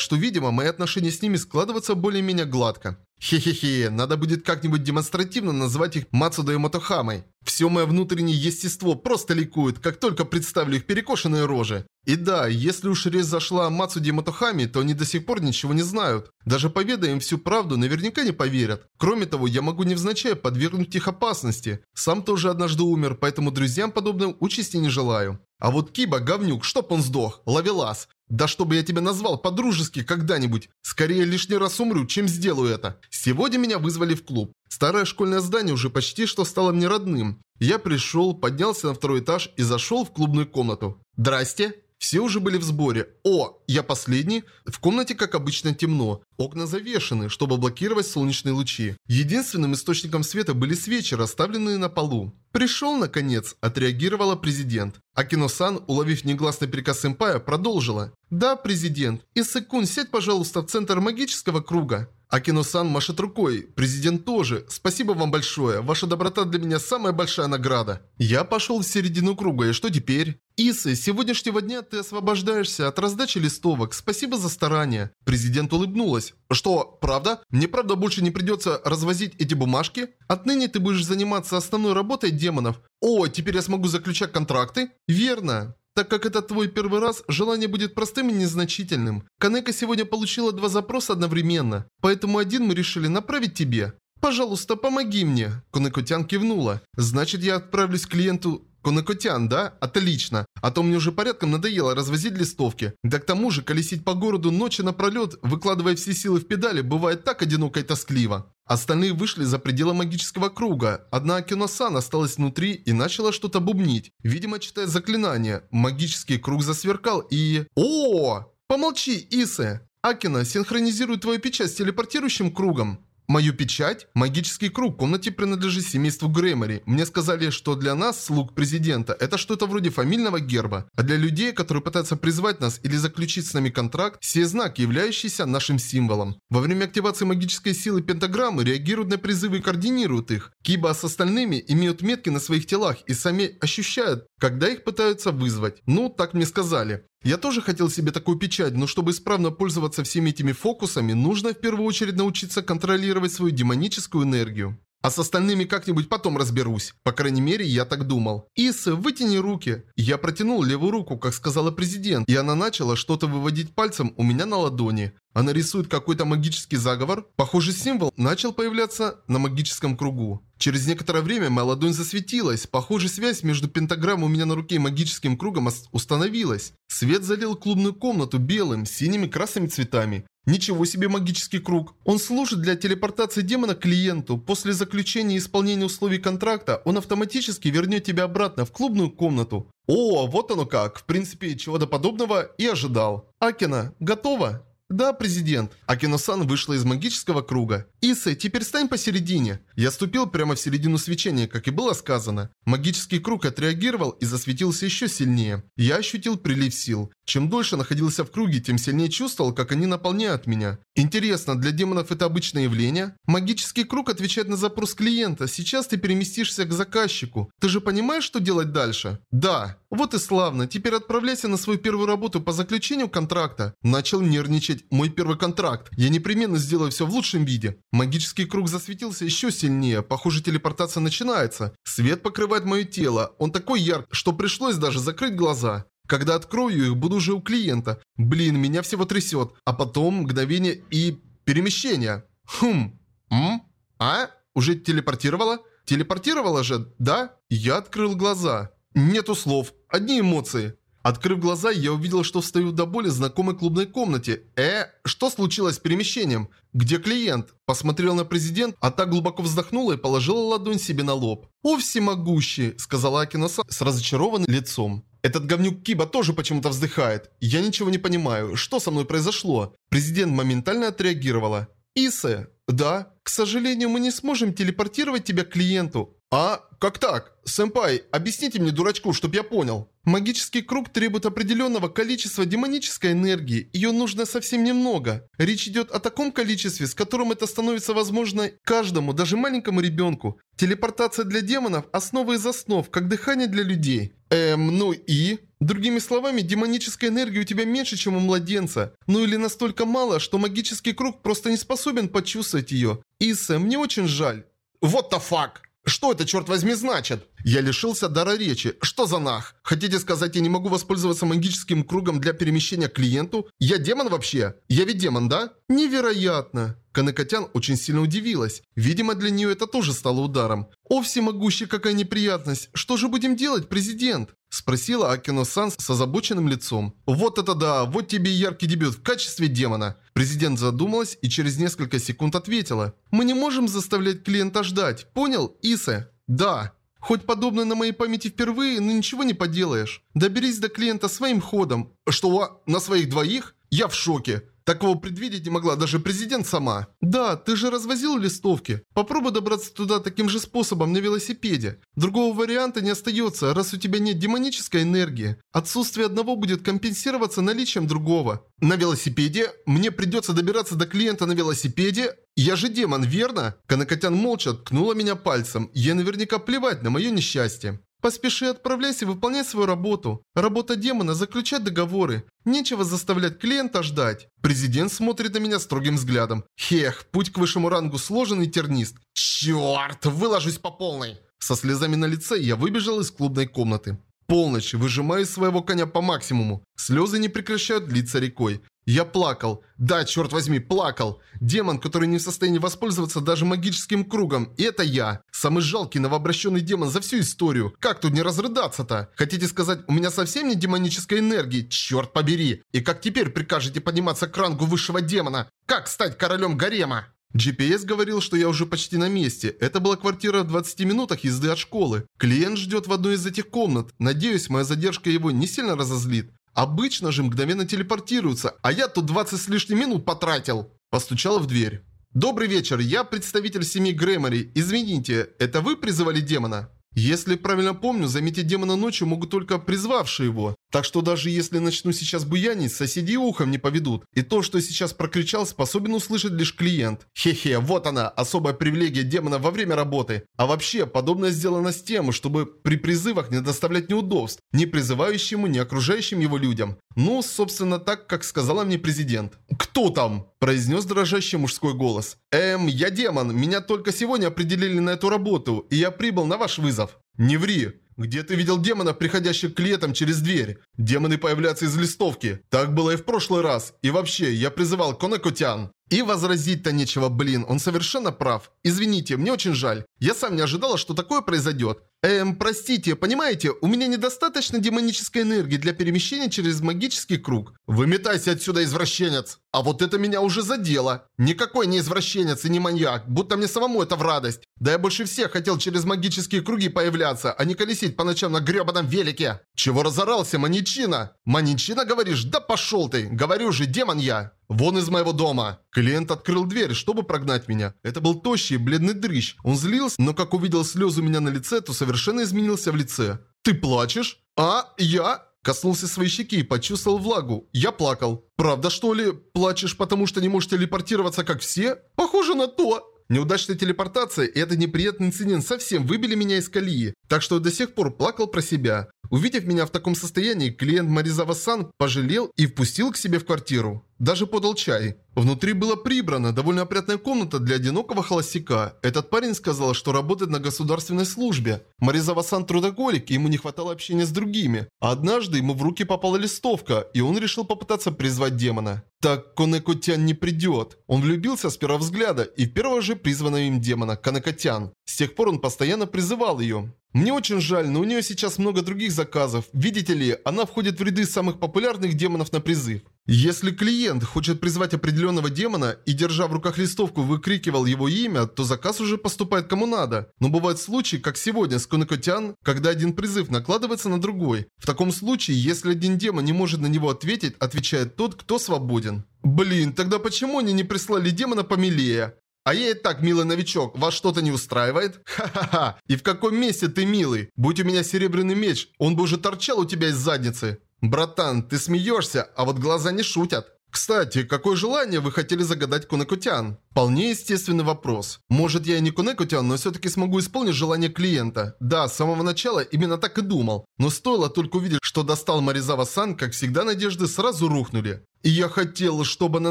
что, видимо, мои отношения с ними складываются более-менее гладко. Хе-хе-хе, надо будет как-нибудь демонстративно назвать их Мацудой и Мотохамой. Все мое внутреннее естество просто ликует, как только представлю их перекошенные рожи. И да, если уж речь зашла о Мацуде и Мотохаме, то они до сих пор ничего не знают. Даже поведая им всю правду, наверняка не поверят. Кроме того, я могу невзначай подвергнуть их опасности. Сам тоже однажды умер, поэтому друзьям подобным участи не желаю. А вот Киба, говнюк, чтоб он сдох, ловелас. Да чтобы я тебя назвал по-дружески когда-нибудь. Скорее лишний раз умру, чем сделаю это. Сегодня меня вызвали в клуб. Старое школьное здание уже почти что стало мне родным. Я пришел, поднялся на второй этаж и зашел в клубную комнату. «Здрасте!» Все уже были в сборе. О, я последний? В комнате, как обычно, темно. Окна завешены, чтобы блокировать солнечные лучи. Единственным источником света были свечи, расставленные на полу. «Пришел, наконец», – отреагировала президент. Акино-сан, уловив негласный приказ сэмпая, продолжила. «Да, президент. Исэкун, сядь, пожалуйста, в центр магического круга». Акино-сан машет рукой. Президент тоже. Спасибо вам большое. Ваша доброта для меня самая большая награда. Я пошел в середину круга, и что теперь? Исы, с сегодняшнего дня ты освобождаешься от раздачи листовок. Спасибо за старание. Президент улыбнулась. Что, правда? Мне правда больше не придется развозить эти бумажки? Отныне ты будешь заниматься основной работой демонов. О, теперь я смогу заключать контракты? Верно. Так как это твой первый раз, желание будет простым и незначительным. Канека сегодня получила два запроса одновременно, поэтому один мы решили направить тебе. Пожалуйста, помоги мне. Конекотян кивнула. Значит, я отправлюсь к клиенту Конекотян, да? Отлично. А то мне уже порядком надоело развозить листовки. Да к тому же, колесить по городу ночи напролет, выкладывая все силы в педали, бывает так одиноко и тоскливо. Остальные вышли за пределы магического круга. Одна Акино-сан осталась внутри и начала что-то бубнить. Видимо, читая заклинание. Магический круг засверкал и... О! Помолчи, Исе! Акина синхронизирует твою печать с телепортирующим кругом. Мою печать? Магический круг в комнате принадлежит семейству Грэмори. Мне сказали, что для нас, слуг президента, это что-то вроде фамильного герба. А для людей, которые пытаются призвать нас или заключить с нами контракт, все знаки, являющиеся нашим символом. Во время активации магической силы пентаграммы реагируют на призывы и координируют их. Киба с остальными имеют метки на своих телах и сами ощущают, когда их пытаются вызвать. Ну, так мне сказали. Я тоже хотел себе такую печать, но чтобы исправно пользоваться всеми этими фокусами, нужно в первую очередь научиться контролировать свою демоническую энергию. А с остальными как-нибудь потом разберусь. По крайней мере, я так думал. Иса, вытяни руки. Я протянул левую руку, как сказала президент, и она начала что-то выводить пальцем у меня на ладони. Она рисует какой-то магический заговор. Похожий символ начал появляться на магическом кругу. Через некоторое время моя ладонь засветилась. Похоже, связь между пентаграммой у меня на руке и магическим кругом установилась. Свет залил клубную комнату белым, синими, красными цветами. Ничего себе магический круг. Он служит для телепортации демона к клиенту. После заключения и исполнения условий контракта он автоматически вернет тебя обратно в клубную комнату. О, вот оно как. В принципе, чего-то подобного и ожидал. Акина, готово? «Да, президент». Акино-сан вышла из магического круга. «Исы, теперь стань посередине». Я ступил прямо в середину свечения, как и было сказано. Магический круг отреагировал и засветился еще сильнее. Я ощутил прилив сил. Чем дольше находился в круге, тем сильнее чувствовал, как они наполняют меня. Интересно, для демонов это обычное явление? Магический круг отвечает на запрос клиента. Сейчас ты переместишься к заказчику. Ты же понимаешь, что делать дальше? Да. Вот и славно. Теперь отправляйся на свою первую работу по заключению контракта. Начал нервничать мой первый контракт. Я непременно сделаю все в лучшем виде. Магический круг засветился еще сильнее. Похоже, телепортация начинается. Свет покрывает мое тело. Он такой яркий, что пришлось даже закрыть глаза. Когда открою их, буду уже у клиента. Блин, меня всего трясет. А потом мгновение и перемещение. Хм. М? А? Уже телепортировала? Телепортировала же, да? Я открыл глаза. Нету слов. Одни эмоции. Открыв глаза, я увидел, что встаю до боли в знакомой клубной комнате. Э, что случилось с перемещением? Где клиент? Посмотрел на президент, а так глубоко вздохнула и положила ладонь себе на лоб. «О, всемогущий!» – сказала Акиноса с разочарованным лицом. Этот говнюк Киба тоже почему-то вздыхает. Я ничего не понимаю. Что со мной произошло? Президент моментально отреагировала. Исе, да, к сожалению, мы не сможем телепортировать тебя к клиенту. А, как так? Сэмпай, объясните мне, дурачку, чтоб я понял. Магический круг требует определенного количества демонической энергии. Ее нужно совсем немного. Речь идет о таком количестве, с которым это становится возможно каждому, даже маленькому ребенку. Телепортация для демонов – основа из основ, как дыхание для людей. Эм, ну и? Другими словами, демонической энергии у тебя меньше, чем у младенца. Ну или настолько мало, что магический круг просто не способен почувствовать ее. Иса, мне очень жаль. What the fuck? Что это, черт возьми, значит? Я лишился дара речи. Что за нах? Хотите сказать, я не могу воспользоваться магическим кругом для перемещения к клиенту? Я демон вообще? Я ведь демон, да? Невероятно. Канекотян очень сильно удивилась. Видимо, для нее это тоже стало ударом. «О, всемогущий, какая неприятность! Что же будем делать, президент?» Спросила Акино-сан с озабоченным лицом. «Вот это да! Вот тебе яркий дебют в качестве демона!» Президент задумалась и через несколько секунд ответила. «Мы не можем заставлять клиента ждать, понял, Исе?» «Да». Хоть подобное на моей памяти впервые, но ничего не поделаешь. Доберись до клиента своим ходом. Что, на своих двоих? Я в шоке. Такого предвидеть не могла даже президент сама. Да, ты же развозил листовки. Попробуй добраться туда таким же способом на велосипеде. Другого варианта не остается, раз у тебя нет демонической энергии. Отсутствие одного будет компенсироваться наличием другого. На велосипеде? Мне придется добираться до клиента на велосипеде? Я же демон, верно? Канакотян молча ткнула меня пальцем. Ей наверняка плевать на мое несчастье. Поспеши отправляйся выполнять свою работу. Работа демона – заключать договоры. Нечего заставлять клиента ждать. Президент смотрит на меня строгим взглядом. Хех, путь к высшему рангу сложен и тернист. Черт, выложусь по полной. Со слезами на лице я выбежал из клубной комнаты. Полночь, выжимаю своего коня по максимуму. Слезы не прекращают длиться рекой. Я плакал. Да, черт возьми, плакал. Демон, который не в состоянии воспользоваться даже магическим кругом. Это я. Самый жалкий новообращенный демон за всю историю. Как тут не разрыдаться-то? Хотите сказать, у меня совсем нет демонической энергии? Черт побери. И как теперь прикажете подниматься к рангу высшего демона? Как стать королем гарема? GPS говорил, что я уже почти на месте. Это была квартира в 20 минутах езды от школы. Клиент ждет в одной из этих комнат. Надеюсь, моя задержка его не сильно разозлит. Обычно же мгновенно телепортируются, а я тут 20 с лишним минут потратил. Постучала в дверь. «Добрый вечер, я представитель семьи Грэмори. Извините, это вы призывали демона?» Если правильно помню, заметить демона ночью могут только призвавшие его. Так что даже если начну сейчас буянить, соседи ухом не поведут. И то, что сейчас прокричал, способен услышать лишь клиент. Хе-хе, вот она, особая привилегия демона во время работы. А вообще, подобное сделано с тем, чтобы при призывах не доставлять неудобств ни призывающему, ни окружающим его людям. Ну, собственно, так, как сказала мне президент. «Кто там?» – произнес дрожащий мужской голос. «Эм, я демон. Меня только сегодня определили на эту работу, и я прибыл на ваш вызов». «Не ври. Где ты видел демона, приходящих к клиентам через дверь? Демоны появляются из листовки. Так было и в прошлый раз. И вообще, я призывал Конекутян. И возразить-то нечего, блин, он совершенно прав. Извините, мне очень жаль. Я сам не ожидала, что такое произойдет. Эм, простите, понимаете, у меня недостаточно демонической энергии для перемещения через магический круг. Выметайся отсюда, извращенец. А вот это меня уже задело. Никакой не извращенец и не маньяк, будто мне самому это в радость. Да я больше всех хотел через магические круги появляться, а не колесить по ночам на гребаном велике. Чего разорался, маньячина? Маньячина, говоришь? Да пошел ты. Говорю же, демон я. «Вон из моего дома!» Клиент открыл дверь, чтобы прогнать меня. Это был тощий, бледный дрыщ. Он злился, но как увидел слезы у меня на лице, то совершенно изменился в лице. «Ты плачешь?» «А, я?» Коснулся своей щеки и почувствовал влагу. Я плакал. «Правда, что ли? Плачешь, потому что не можешь телепортироваться, как все?» «Похоже на то!» Неудачная телепортация и этот неприятный инцидент совсем выбили меня из колеи, так что до сих пор плакал про себя. Увидев меня в таком состоянии, клиент Маризава-сан пожалел и впустил к себе в квартиру. Даже подал чай. Внутри была прибрана довольно опрятная комната для одинокого холостяка. Этот парень сказал, что работает на государственной службе. Маризава-сан трудоголик, и ему не хватало общения с другими. А однажды ему в руки попала листовка, и он решил попытаться призвать демона. Так Конекотян не придет. Он влюбился с первого взгляда и в первого же призванного им демона, Канекотян. С тех пор он постоянно призывал ее. Мне очень жаль, но у нее сейчас много других заказов. Видите ли, она входит в ряды самых популярных демонов на призыв. Если клиент хочет призвать определенного демона и, держа в руках листовку, выкрикивал его имя, то заказ уже поступает кому надо. Но бывают случаи, как сегодня с Конекотян, когда один призыв накладывается на другой. В таком случае, если один демон не может на него ответить, отвечает тот, кто свободен. Блин, тогда почему они не прислали демона помилее? А я и так, милый новичок, вас что-то не устраивает? Ха-ха-ха. И в каком месте ты милый? Будь у меня серебряный меч, он бы уже торчал у тебя из задницы. Братан, ты смеешься, а вот глаза не шутят. Кстати, какое желание вы хотели загадать Кунекутян? Вполне естественный вопрос. Может я и не Кунекутян, но все-таки смогу исполнить желание клиента. Да, с самого начала именно так и думал. Но стоило только увидеть, что достал Маризава-сан, как всегда надежды сразу рухнули. И я хотел, чтобы она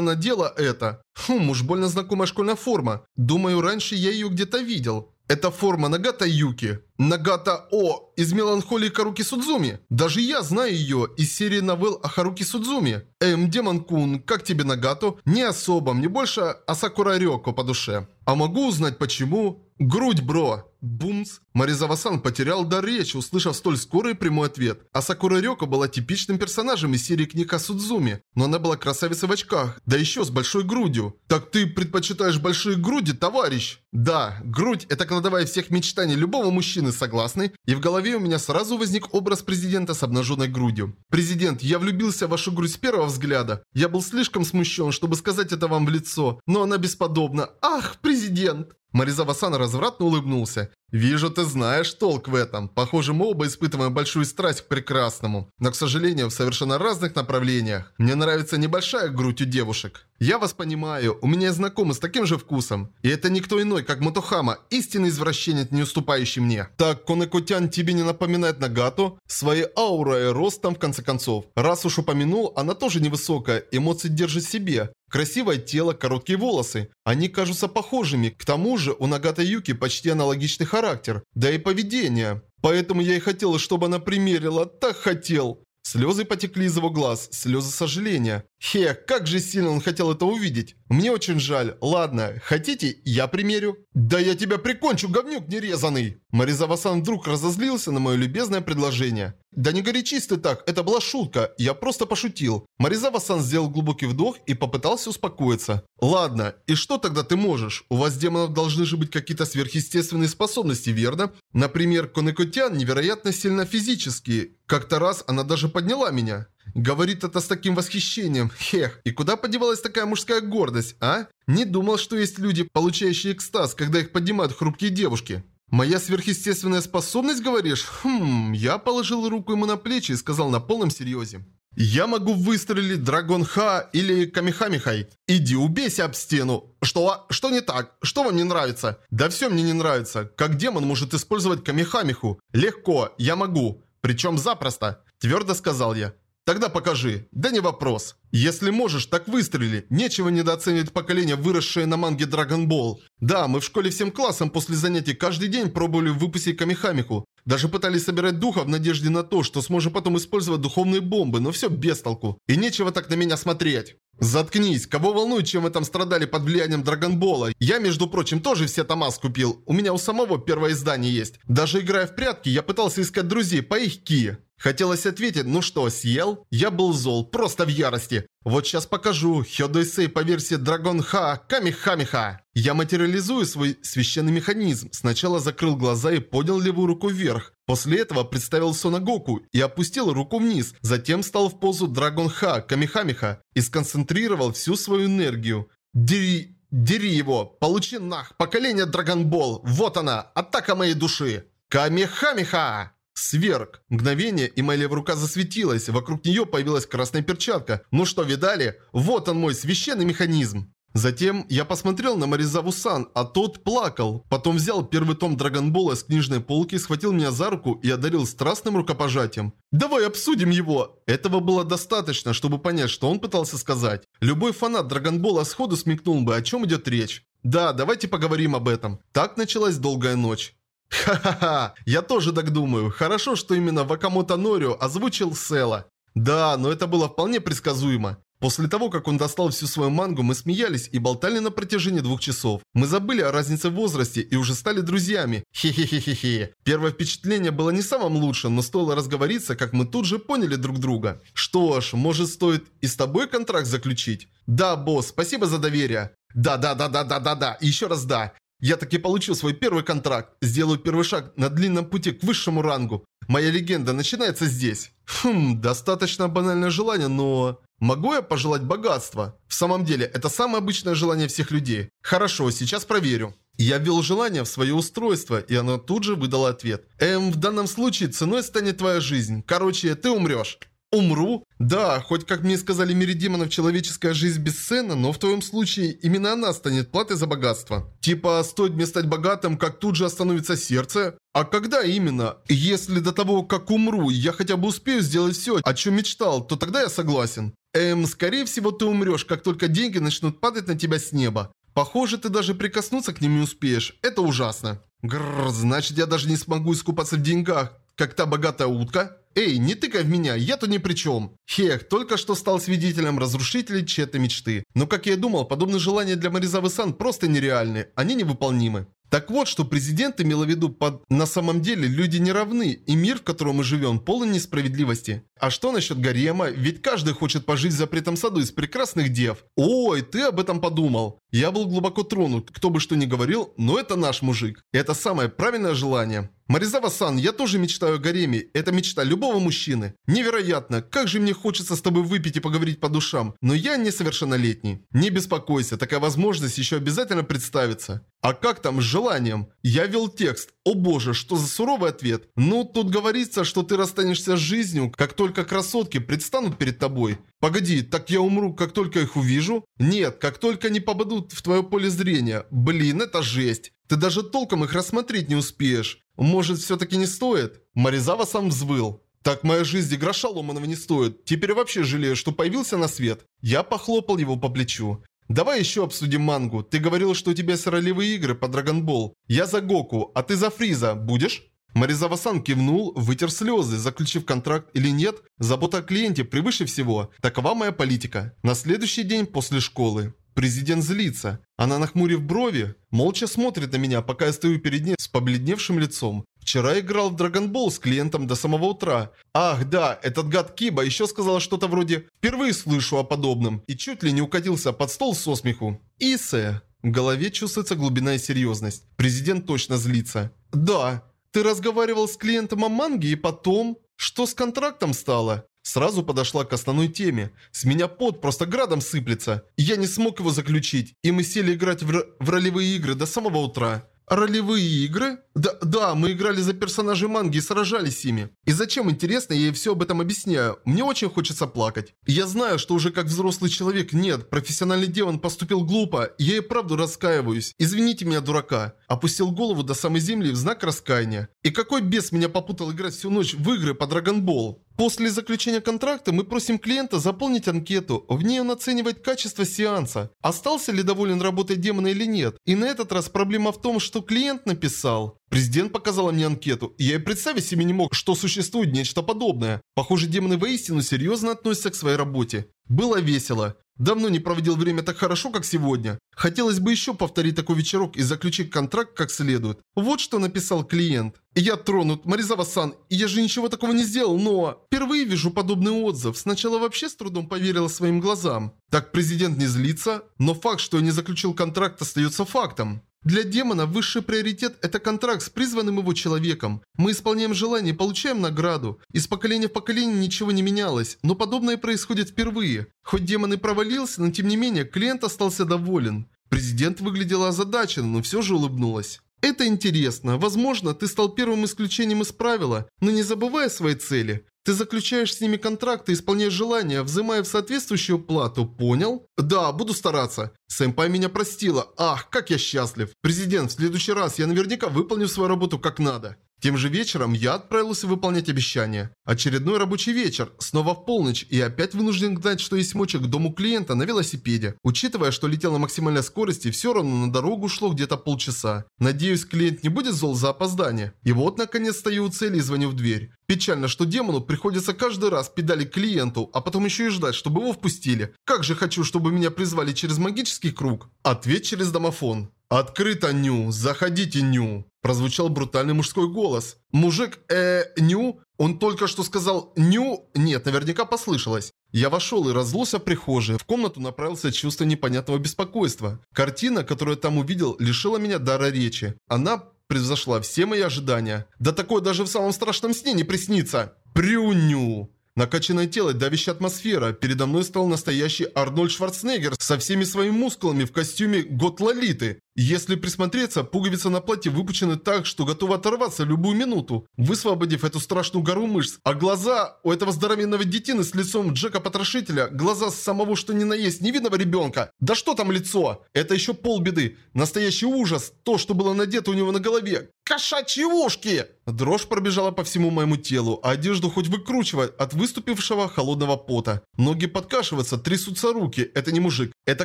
надела это. Хм, уж больно знакомая школьная форма. Думаю, раньше я ее где-то видел. Это форма Нагата Юки. Нагата О из меланхолии Харуки Судзуми. Даже я знаю ее из серии новелл о Харуки Судзуми. Эм, Демон Кун, как тебе Нагату? Не особо, мне больше Асакура Рёко по душе. А могу узнать почему? Грудь, бро. Бумс. Маризава-сан потерял дар речи, услышав столь скорый прямой ответ. А Сакура Рёко была типичным персонажем из серии книг о Судзуми, но она была красавицей в очках, да еще с большой грудью. Так ты предпочитаешь большие груди, товарищ? Да, грудь – это кладовая всех мечтаний любого мужчины, согласны? И в голове у меня сразу возник образ президента с обнаженной грудью. Президент, я влюбился в вашу грудь с первого взгляда. Я был слишком смущен, чтобы сказать это вам в лицо, но она бесподобна. Ах, президент! Маризава-сан развратно улыбнулся. «Вижу, ты знаешь толк в этом. Похоже, мы оба испытываем большую страсть к прекрасному. Но, к сожалению, в совершенно разных направлениях. Мне нравится небольшая грудь у девушек. Я вас понимаю, у меня знакомы с таким же вкусом. И это никто иной, как Мотохама, истинный извращенец, не уступающий мне. Так, Конекутян тебе не напоминает Нагату? Своей аурой и ростом, в конце концов. Раз уж упомянул, она тоже невысокая, эмоции держит себе. Красивое тело, короткие волосы. Они кажутся похожими. К тому же у Нагата Юки почти аналогичный характер, да и поведение. Поэтому я и хотел, чтобы она примерила. Так хотел. Слезы потекли из его глаз, слезы сожаления. Хе, как же сильно он хотел это увидеть. Мне очень жаль. Ладно, хотите, я примерю? Да я тебя прикончу, говнюк нерезанный. Маризава-сан вдруг разозлился на мое любезное предложение. Да не горячись ты так, это была шутка, я просто пошутил. Маризава-сан сделал глубокий вдох и попытался успокоиться. Ладно, и что тогда ты можешь? У вас, демонов, должны же быть какие-то сверхъестественные способности, верно? Например, Конекотян невероятно сильно физически. Как-то раз она даже подняла меня. Говорит это с таким восхищением. Хех, и куда подевалась такая мужская гордость, а? Не думал, что есть люди, получающие экстаз, когда их поднимают хрупкие девушки. «Моя сверхъестественная способность, говоришь? Хм...» Я положил руку ему на плечи и сказал на полном серьезе. «Я могу выстрелить Драгон Ха или Камихамихай. Иди убейся об стену. Что? Что не так? Что вам не нравится? Да все мне не нравится. Как демон может использовать Камихамиху? Легко, я могу. Причем запросто. Твердо сказал я. Тогда покажи. Да не вопрос. Если можешь, так выстрели. Нечего недооценивать поколение, выросшее на манге Dragon Ball. Да, мы в школе всем классом после занятий каждый день пробовали выпустить Камихамиху. Даже пытались собирать духа в надежде на то, что сможем потом использовать духовные бомбы, но все без толку. И нечего так на меня смотреть. Заткнись, кого волнует, чем вы там страдали под влиянием Драгонбола? Я, между прочим, тоже все тома скупил. У меня у самого первое издание есть. Даже играя в прятки, я пытался искать друзей по их ки. Хотелось ответить, ну что, съел? Я был зол, просто в ярости. Вот сейчас покажу. Хёдойсей по версии Драгонха Камихамиха. Я материализую свой священный механизм. Сначала закрыл глаза и поднял левую руку вверх. После этого представил Сонагоку и опустил руку вниз. Затем встал в позу Драгонха Камихамиха и сконцентрировал всю свою энергию. Дери... Дери его! Получи нах! Поколение Драгонбол! Вот она! Атака моей души! Камихамиха! Сверг. Мгновение, и моя левая рука засветилась. Вокруг нее появилась красная перчатка. Ну что, видали? Вот он мой священный механизм. Затем я посмотрел на Маризаву-сан, а тот плакал. Потом взял первый том Драгонбола с книжной полки, схватил меня за руку и одарил страстным рукопожатием. «Давай обсудим его!» Этого было достаточно, чтобы понять, что он пытался сказать. Любой фанат Драгонбола сходу смекнул бы, о чем идет речь. Да, давайте поговорим об этом. Так началась долгая ночь. Ха-ха-ха, я тоже так думаю. Хорошо, что именно Вакамото Норио озвучил Села. Да, но это было вполне предсказуемо. После того, как он достал всю свою мангу, мы смеялись и болтали на протяжении двух часов. Мы забыли о разнице в возрасте и уже стали друзьями. Хе-хе-хе-хе-хе. Первое впечатление было не самым лучшим, но стоило разговориться, как мы тут же поняли друг друга. Что ж, может стоит и с тобой контракт заключить? Да, босс, спасибо за доверие. Да-да-да-да-да-да-да, и еще раз да. Я таки получил свой первый контракт. Сделаю первый шаг на длинном пути к высшему рангу. Моя легенда начинается здесь. Хм, достаточно банальное желание, но... Могу я пожелать богатства? В самом деле, это самое обычное желание всех людей. Хорошо, сейчас проверю. Я ввел желание в свое устройство, и оно тут же выдало ответ. Эм, в данном случае ценой станет твоя жизнь. Короче, ты умрешь. Умру? Да, хоть как мне сказали мире демонов, человеческая жизнь бесценна, но в твоем случае именно она станет платой за богатство. Типа, стоит мне стать богатым, как тут же остановится сердце? А когда именно? Если до того, как умру, я хотя бы успею сделать все, о чем мечтал, то тогда я согласен. Эм, скорее всего ты умрешь, как только деньги начнут падать на тебя с неба. Похоже, ты даже прикоснуться к ним не успеешь. Это ужасно. Грррр, значит я даже не смогу искупаться в деньгах, как та богатая утка? Эй, не тыкай в меня, я-то ни при чем. Хех, только что стал свидетелем разрушителей чьей-то мечты. Но как я и думал, подобные желания для Маризавы-сан просто нереальны, они невыполнимы. Так вот, что президент имел в виду под «на самом деле люди не равны, и мир, в котором мы живем, полон несправедливости». А что насчет гарема? Ведь каждый хочет пожить в запретном саду из прекрасных дев. Ой, ты об этом подумал. Я был глубоко тронут, кто бы что ни говорил, но это наш мужик. Это самое правильное желание. Маризава-сан, я тоже мечтаю о гареме. Это мечта любого мужчины. Невероятно, как же мне хочется с тобой выпить и поговорить по душам. Но я несовершеннолетний. Не беспокойся, такая возможность еще обязательно представится. А как там с желанием? Я вел текст. О боже, что за суровый ответ. Ну, тут говорится, что ты расстанешься с жизнью, как только красотки предстанут перед тобой. Погоди, так я умру, как только их увижу? Нет, как только они попадут в твое поле зрения. Блин, это жесть. Ты даже толком их рассмотреть не успеешь. Может, все-таки не стоит? Маризава сам взвыл. Так моя жизнь и гроша ломаного не стоит. Теперь вообще жалею, что появился на свет. Я похлопал его по плечу. Давай еще обсудим мангу. Ты говорил, что у тебя есть ролевые игры по Драгонбол. Я за Гоку, а ты за Фриза. Будешь? Маризава-сан кивнул, вытер слезы, заключив контракт или нет, забота о клиенте превыше всего. Такова моя политика. На следующий день после школы. Президент злится. Она, нахмурив брови, молча смотрит на меня, пока я стою перед ней с побледневшим лицом. Вчера играл в Драгонбол с клиентом до самого утра. Ах, да, этот гад Киба еще сказал что-то вроде «Впервые слышу о подобном» и чуть ли не укатился под стол со смеху. Исе. В голове чувствуется глубина и серьезность. Президент точно злится. Да, ты разговаривал с клиентом о манге и потом... Что с контрактом стало? Сразу подошла к основной теме. С меня пот просто градом сыплется. Я не смог его заключить, и мы сели играть в, в ролевые игры до самого утра. Ролевые игры? Да, да, мы играли за персонажей манги и сражались с ими. И зачем, интересно, я ей все об этом объясняю? Мне очень хочется плакать. Я знаю, что уже как взрослый человек, нет, профессиональный демон поступил глупо, я и правду раскаиваюсь. Извините меня, дурака. Опустил голову до самой земли в знак раскаяния. И какой бес меня попутал играть всю ночь в игры по Драгонбол? После заключения контракта мы просим клиента заполнить анкету. В ней он оценивает качество сеанса. Остался ли доволен работой демона или нет. И на этот раз проблема в том, что клиент написал. Президент показала мне анкету, и я и представить себе не мог, что существует нечто подобное. Похоже, демоны воистину серьезно относятся к своей работе. Было весело. Давно не проводил время так хорошо, как сегодня. Хотелось бы еще повторить такой вечерок и заключить контракт как следует. Вот что написал клиент. Я тронут, Маризава-сан, я же ничего такого не сделал, но... Впервые вижу подобный отзыв. Сначала вообще с трудом поверила своим глазам. Так президент не злится, но факт, что я не заключил контракт, остается фактом. Для демона высший приоритет – это контракт с призванным его человеком. Мы исполняем желание и получаем награду. Из поколения в поколение ничего не менялось, но подобное происходит впервые. Хоть демон и провалился, но тем не менее клиент остался доволен. Президент выглядела озадаченно, но все же улыбнулась. Это интересно. Возможно, ты стал первым исключением из правила, но не забывай о своей цели. Ты заключаешь с ними контракты, исполняешь желания, взимая в соответствующую плату, понял? Да, буду стараться. Сэмпай меня простила. Ах, как я счастлив. Президент, в следующий раз я наверняка выполню свою работу как надо. Тем же вечером я отправился выполнять обещание. Очередной рабочий вечер, снова в полночь, и опять вынужден гнать, что есть мочи к дому клиента на велосипеде. Учитывая, что летел на максимальной скорости, все равно на дорогу шло где-то полчаса. Надеюсь, клиент не будет зол за опоздание. И вот, наконец, стою у цели и звоню в дверь. Печально, что демону приходится каждый раз педали клиенту, а потом еще и ждать, чтобы его впустили. Как же хочу, чтобы меня призвали через магический круг. Ответ через домофон. «Открыто, Ню! Заходите, Ню!» Прозвучал брутальный мужской голос. Мужик, э, Ню? Он только что сказал «Ню»? Нет, наверняка послышалось. Я вошел и разлился в прихожей. В комнату направился чувство непонятного беспокойства. Картина, которую я там увидел, лишила меня дара речи. Она превзошла все мои ожидания. Да такое даже в самом страшном сне не приснится. Прюню. Накачанное тело, давящая атмосфера. Передо мной стал настоящий Арнольд Шварценеггер со всеми своими мускулами в костюме Гот Лолиты. Если присмотреться, пуговицы на платье выпучены так, что готовы оторваться любую минуту, высвободив эту страшную гору мышц. А глаза у этого здоровенного детины с лицом Джека-потрошителя, глаза самого что ни на есть невидного ребенка. Да что там лицо? Это еще полбеды. Настоящий ужас. То, что было надето у него на голове. Кошачьи ушки! Дрожь пробежала по всему моему телу, а одежду хоть выкручивать от выступившего холодного пота. Ноги подкашиваются, трясутся руки. Это не мужик. Это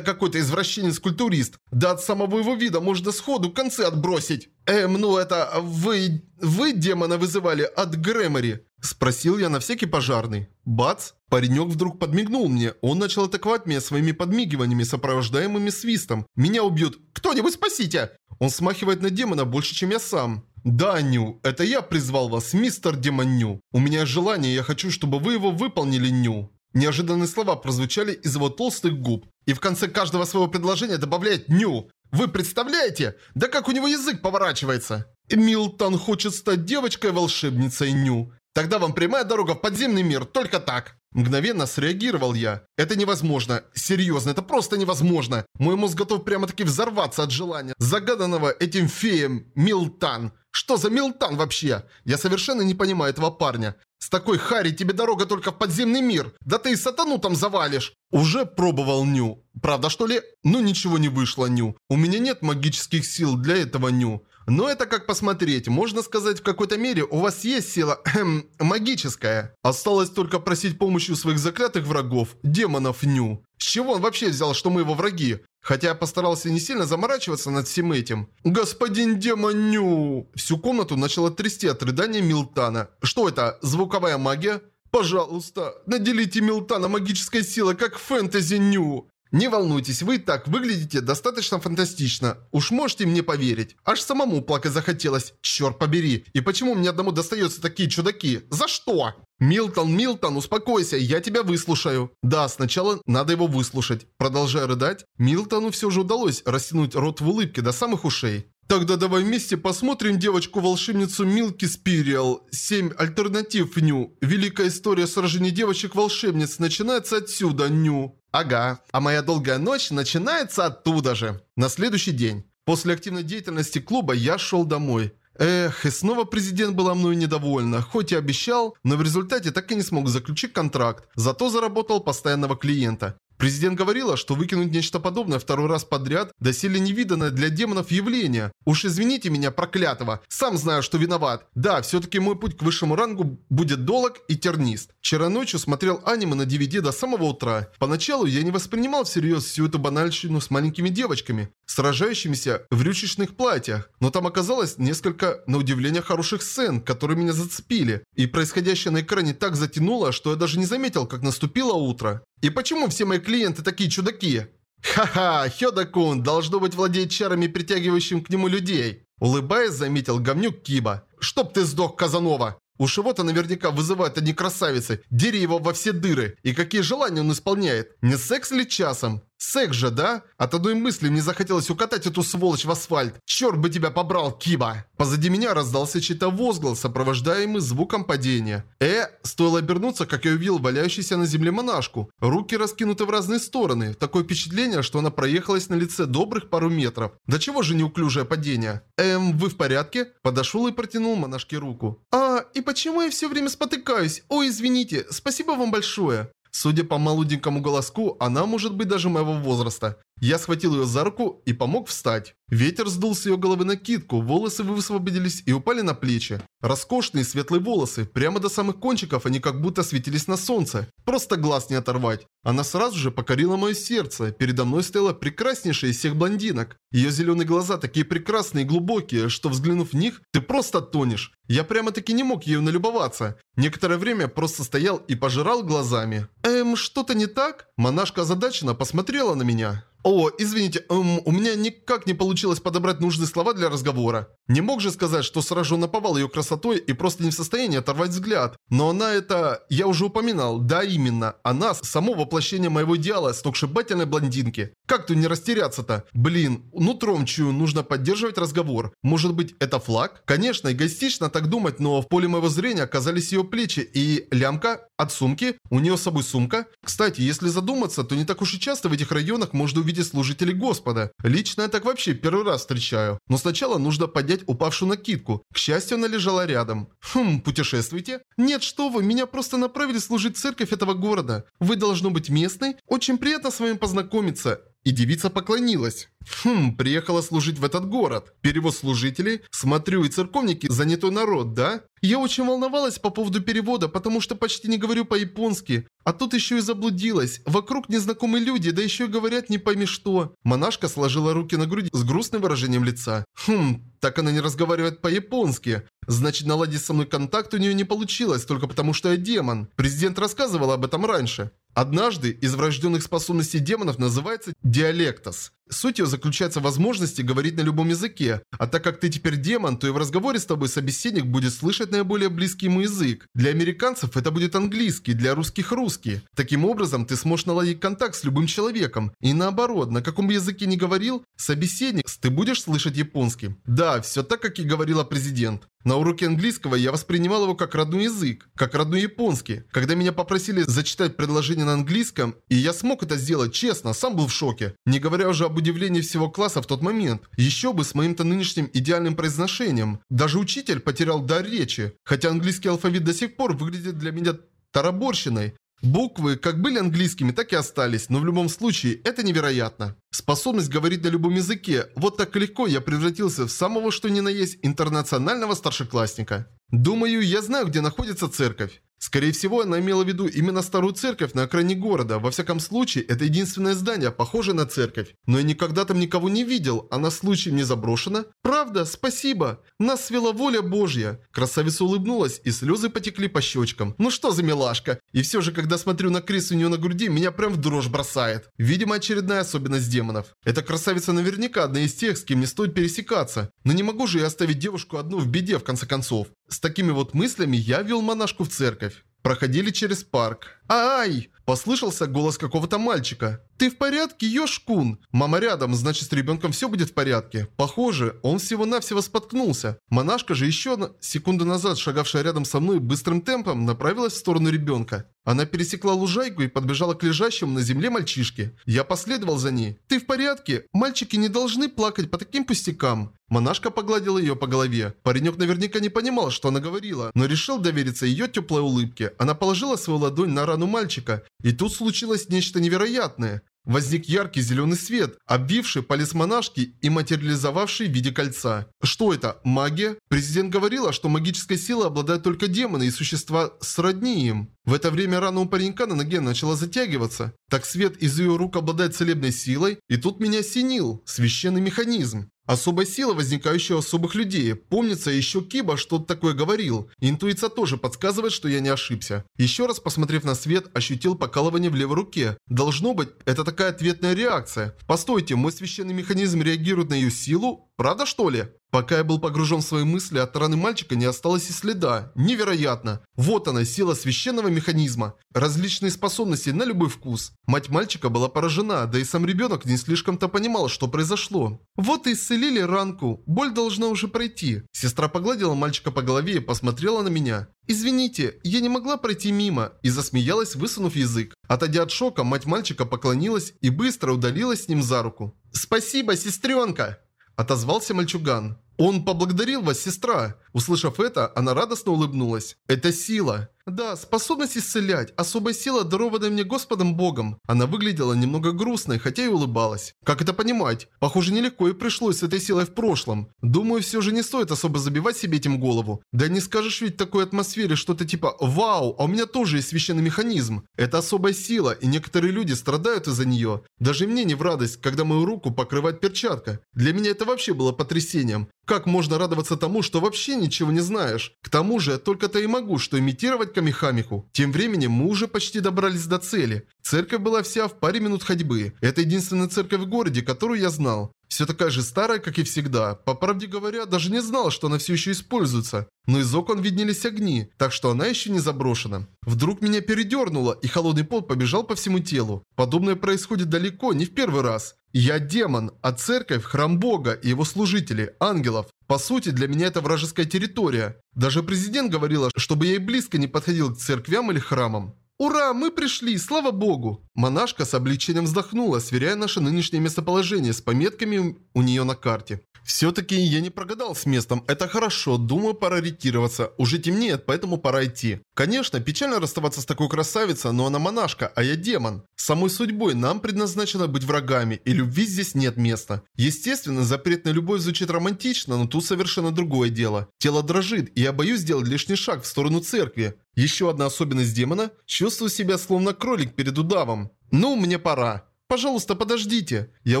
какой-то извращенец-культурист. Да от самого его вида можно сходу концы отбросить. Эм, ну это вы... вы демона вызывали от Грэмори? Спросил я на всякий пожарный. Бац! Паренек вдруг подмигнул мне. Он начал атаковать меня своими подмигиваниями, сопровождаемыми свистом. Меня убьют. Кто-нибудь спасите! Он смахивает на демона больше, чем я сам. «Да, Ню, это я призвал вас, мистер Демон Ню. У меня желание, я хочу, чтобы вы его выполнили, Ню». Неожиданные слова прозвучали из его толстых губ. И в конце каждого своего предложения добавляет «ню». Вы представляете? Да как у него язык поворачивается? Милтон хочет стать девочкой-волшебницей Ню. Тогда вам прямая дорога в подземный мир, только так. Мгновенно среагировал я. Это невозможно. Серьезно, это просто невозможно. Мой мозг готов прямо-таки взорваться от желания, загаданного этим феем Милтан. Что за Милтан вообще? Я совершенно не понимаю этого парня. С такой Хари тебе дорога только в подземный мир. Да ты и сатану там завалишь. Уже пробовал Ню. Правда, что ли? Ну ничего не вышло, Ню. У меня нет магических сил для этого Ню. Но это как посмотреть. Можно сказать, в какой-то мере у вас есть сила эм, магическая. Осталось только просить помощи у своих заклятых врагов, демонов Ню. С чего он вообще взял, что мы его враги? Хотя я постарался не сильно заморачиваться над всем этим. «Господин демон Ню!» Всю комнату начала трясти от рыдания Милтана. «Что это? Звуковая магия?» «Пожалуйста, наделите Милтана магической силой, как в фэнтези Ню!» Не волнуйтесь, вы так выглядите достаточно фантастично. Уж можете мне поверить. Аж самому плакать захотелось. Черт побери. И почему мне одному достаются такие чудаки? За что? Милтон, Милтон, успокойся, я тебя выслушаю. Да, сначала надо его выслушать. Продолжая рыдать, Милтону все же удалось растянуть рот в улыбке до самых ушей. Тогда давай вместе посмотрим девочку-волшебницу Милки Спириал. Семь альтернатив Ню. Великая история сражений девочек-волшебниц начинается отсюда, Ню. Ага, а моя долгая ночь начинается оттуда же. На следующий день. После активной деятельности клуба я шел домой. Эх, и снова президент была мною недовольна. Хоть и обещал, но в результате так и не смог заключить контракт. Зато заработал постоянного клиента. Президент говорила, что выкинуть нечто подобное второй раз подряд доселе невиданное для демонов явление. Уж извините меня, проклятого, сам знаю, что виноват. Да, все-таки мой путь к высшему рангу будет долг и тернист. Вчера ночью смотрел аниме на DVD до самого утра. Поначалу я не воспринимал всерьез всю эту банальщину с маленькими девочками, сражающимися в рючечных платьях. Но там оказалось несколько, на удивление, хороших сцен, которые меня зацепили. И происходящее на экране так затянуло, что я даже не заметил, как наступило утро. И почему все мои клиенты такие чудаки? Ха-ха, Хёда-кун должно быть владеет чарами, притягивающим к нему людей. Улыбаясь, заметил говнюк Киба. «Чтоб ты сдох, Казанова!» Уж его-то наверняка вызывают одни красавицы. Дери его во все дыры. И какие желания он исполняет? Не секс ли часом? Секс же, да? От одной мысли мне захотелось укатать эту сволочь в асфальт. Черт бы тебя побрал, Киба! Позади меня раздался чей-то возглас, сопровождаемый звуком падения. Э, стоило обернуться, как я увидел валяющуюся на земле монашку. Руки раскинуты в разные стороны. Такое впечатление, что она проехалась на лице добрых пару метров. Да чего же неуклюжее падение? Эм, вы в порядке? Подошел и протянул монашке руку. А, и почему я все время спотыкаюсь? Ой, извините, спасибо вам большое. Судя по молоденькому голоску, она может быть даже моего возраста. Я схватил ее за руку и помог встать. Ветер сдул с ее головы накидку, волосы высвободились и упали на плечи. Роскошные светлые волосы, прямо до самых кончиков они как будто светились на солнце. Просто глаз не оторвать. Она сразу же покорила мое сердце. Передо мной стояла прекраснейшая из всех блондинок. Ее зеленые глаза такие прекрасные и глубокие, что взглянув в них, ты просто тонешь. Я прямо-таки не мог ею налюбоваться. Некоторое время просто стоял и пожирал глазами. Эм, что-то не так? Монашка озадаченно посмотрела на меня. О, извините, эм, у меня никак не получилось подобрать нужные слова для разговора. Не мог же сказать, что сражен наповал ее красотой и просто не в состоянии оторвать взгляд. Но она это... Я уже упоминал, да именно. Она само воплощение моего идеала сногсшибательной блондинки. Как тут не растеряться-то? Блин, нутром чую, нужно поддерживать разговор. Может быть, это флаг? Конечно, эгоистично так думать, но в поле моего зрения оказались ее плечи и лямка от сумки. У нее с собой сумка. Кстати, если задуматься, то не так уж и часто в этих районах можно увидеть служителей Господа. Лично я так вообще первый раз встречаю. Но сначала нужно поднять упавшую накидку. К счастью, она лежала рядом. Хм, путешествуете? Нет, что вы, меня просто направили служить в церковь этого города. Вы должно быть местной? Очень приятно с вами познакомиться. И девица поклонилась. Хм, приехала служить в этот город. Перевод служителей. Смотрю, и церковники занятой народ, да? Я очень волновалась по поводу перевода, потому что почти не говорю по-японски. А тут еще и заблудилась. Вокруг незнакомые люди, да еще и говорят не пойми что. Монашка сложила руки на груди с грустным выражением лица. Хм, так она не разговаривает по-японски. Значит, наладить со мной контакт у нее не получилось, только потому что я демон. Президент рассказывал об этом раньше. Однажды из врожденных способностей демонов называется диалектос. Суть ее заключается в возможности говорить на любом языке. А так как ты теперь демон, то и в разговоре с тобой собеседник будет слышать наиболее близкий ему язык. Для американцев это будет английский, для русских русский. Таким образом, ты сможешь наладить контакт с любым человеком. И наоборот, на каком языке ни говорил, собеседник, ты будешь слышать японский. Да, все так, как и говорила президент. На уроке английского я воспринимал его как родной язык, как родной японский. Когда меня попросили зачитать предложение на английском, и я смог это сделать честно, сам был в шоке. Не говоря уже об удивлении всего класса в тот момент. Еще бы с моим-то нынешним идеальным произношением. Даже учитель потерял дар речи, хотя английский алфавит до сих пор выглядит для меня тараборщиной. Буквы как были английскими, так и остались, но в любом случае это невероятно. Способность говорить на любом языке, вот так легко я превратился в самого что ни на есть интернационального старшеклассника. Думаю, я знаю, где находится церковь. Скорее всего, она имела в виду именно старую церковь на окраине города. Во всяком случае, это единственное здание, похожее на церковь. Но я никогда там никого не видел. Она случаем не заброшена? Правда, спасибо. Нас свела воля Божья. Красавица улыбнулась, и слезы потекли по щечкам. Ну что за милашка. И все же, когда смотрю на Крис у нее на груди, меня прям в дрожь бросает. Видимо, очередная особенность демонов. Эта красавица наверняка одна из тех, с кем не стоит пересекаться. Но не могу же я оставить девушку одну в беде, в конце концов. С такими вот мыслями я вел монашку в церковь. Проходили через парк. «Ай!» – послышался голос какого-то мальчика. «Ты в порядке, Йошкун?» Мама рядом, значит с ребенком все будет в порядке. Похоже, он всего-навсего споткнулся. Монашка же еще на... секунду назад, шагавшая рядом со мной быстрым темпом, направилась в сторону ребенка. Она пересекла лужайку и подбежала к лежащему на земле мальчишке. Я последовал за ней. «Ты в порядке? Мальчики не должны плакать по таким пустякам». Монашка погладила ее по голове. Паренек наверняка не понимал, что она говорила, но решил довериться ее теплой улыбке. Она положила свою ладонь на рану мальчика И тут случилось нечто невероятное. Возник яркий зеленый свет, обвивший палец монашки и материализовавший в виде кольца. Что это? Магия? Президент говорила, что магической силой обладают только демоны и существа сродни им. В это время рана у паренька на ноге начала затягиваться. Так свет из ее рук обладает целебной силой, и тут меня осенил. Священный механизм. Особая сила, возникающая у особых людей. Помнится, еще Киба что-то такое говорил. Интуиция тоже подсказывает, что я не ошибся. Еще раз посмотрев на свет, ощутил покалывание в левой руке. Должно быть, это такая ответная реакция. Постойте, мой священный механизм реагирует на ее силу? Правда что ли? Пока я был погружен в свои мысли, от раны мальчика не осталось и следа. Невероятно. Вот она, сила священного механизма. Различные способности на любой вкус. Мать мальчика была поражена, да и сам ребенок не слишком-то понимал, что произошло. Вот и исцелили ранку. Боль должна уже пройти. Сестра погладила мальчика по голове и посмотрела на меня. «Извините, я не могла пройти мимо», и засмеялась, высунув язык. Отойдя от шока, мать мальчика поклонилась и быстро удалилась с ним за руку. «Спасибо, сестренка!» Отозвался мальчуган. «Он поблагодарил вас, сестра!» Услышав это, она радостно улыбнулась. «Это сила!» Да, способность исцелять. Особая сила, дарованная мне Господом Богом. Она выглядела немного грустной, хотя и улыбалась. Как это понимать? Похоже, нелегко и пришлось с этой силой в прошлом. Думаю, все же не стоит особо забивать себе этим голову. Да не скажешь ведь в такой атмосфере что-то типа «Вау, а у меня тоже есть священный механизм». Это особая сила, и некоторые люди страдают из-за нее. Даже мне не в радость, когда мою руку покрывает перчатка. Для меня это вообще было потрясением. Как можно радоваться тому, что вообще ничего не знаешь? К тому же, только-то и могу, что имитировать Камихамиху. Тем временем мы уже почти добрались до цели. Церковь была вся в паре минут ходьбы. Это единственная церковь в городе, которую я знал. Все такая же старая, как и всегда. По правде говоря, даже не знал, что она все еще используется. Но из окон виднелись огни, так что она еще не заброшена. Вдруг меня передернуло, и холодный пот побежал по всему телу. Подобное происходит далеко, не в первый раз. Я демон, а церковь – храм Бога и его служители, ангелов. По сути, для меня это вражеская территория. Даже президент говорила, чтобы я и близко не подходил к церквям или храмам. «Ура, мы пришли, слава богу!» Монашка с облегчением вздохнула, сверяя наше нынешнее местоположение с пометками у нее на карте. Все-таки я не прогадал с местом, это хорошо, думаю пора ориентироваться. Уже темнеет, поэтому пора идти. Конечно, печально расставаться с такой красавицей, но она монашка, а я демон. Самой судьбой нам предназначено быть врагами, и любви здесь нет места. Естественно, запрет на любовь звучит романтично, но тут совершенно другое дело. Тело дрожит, и я боюсь сделать лишний шаг в сторону церкви. Еще одна особенность демона – чувствую себя словно кролик перед удавом. Ну, мне пора. «Пожалуйста, подождите!» Я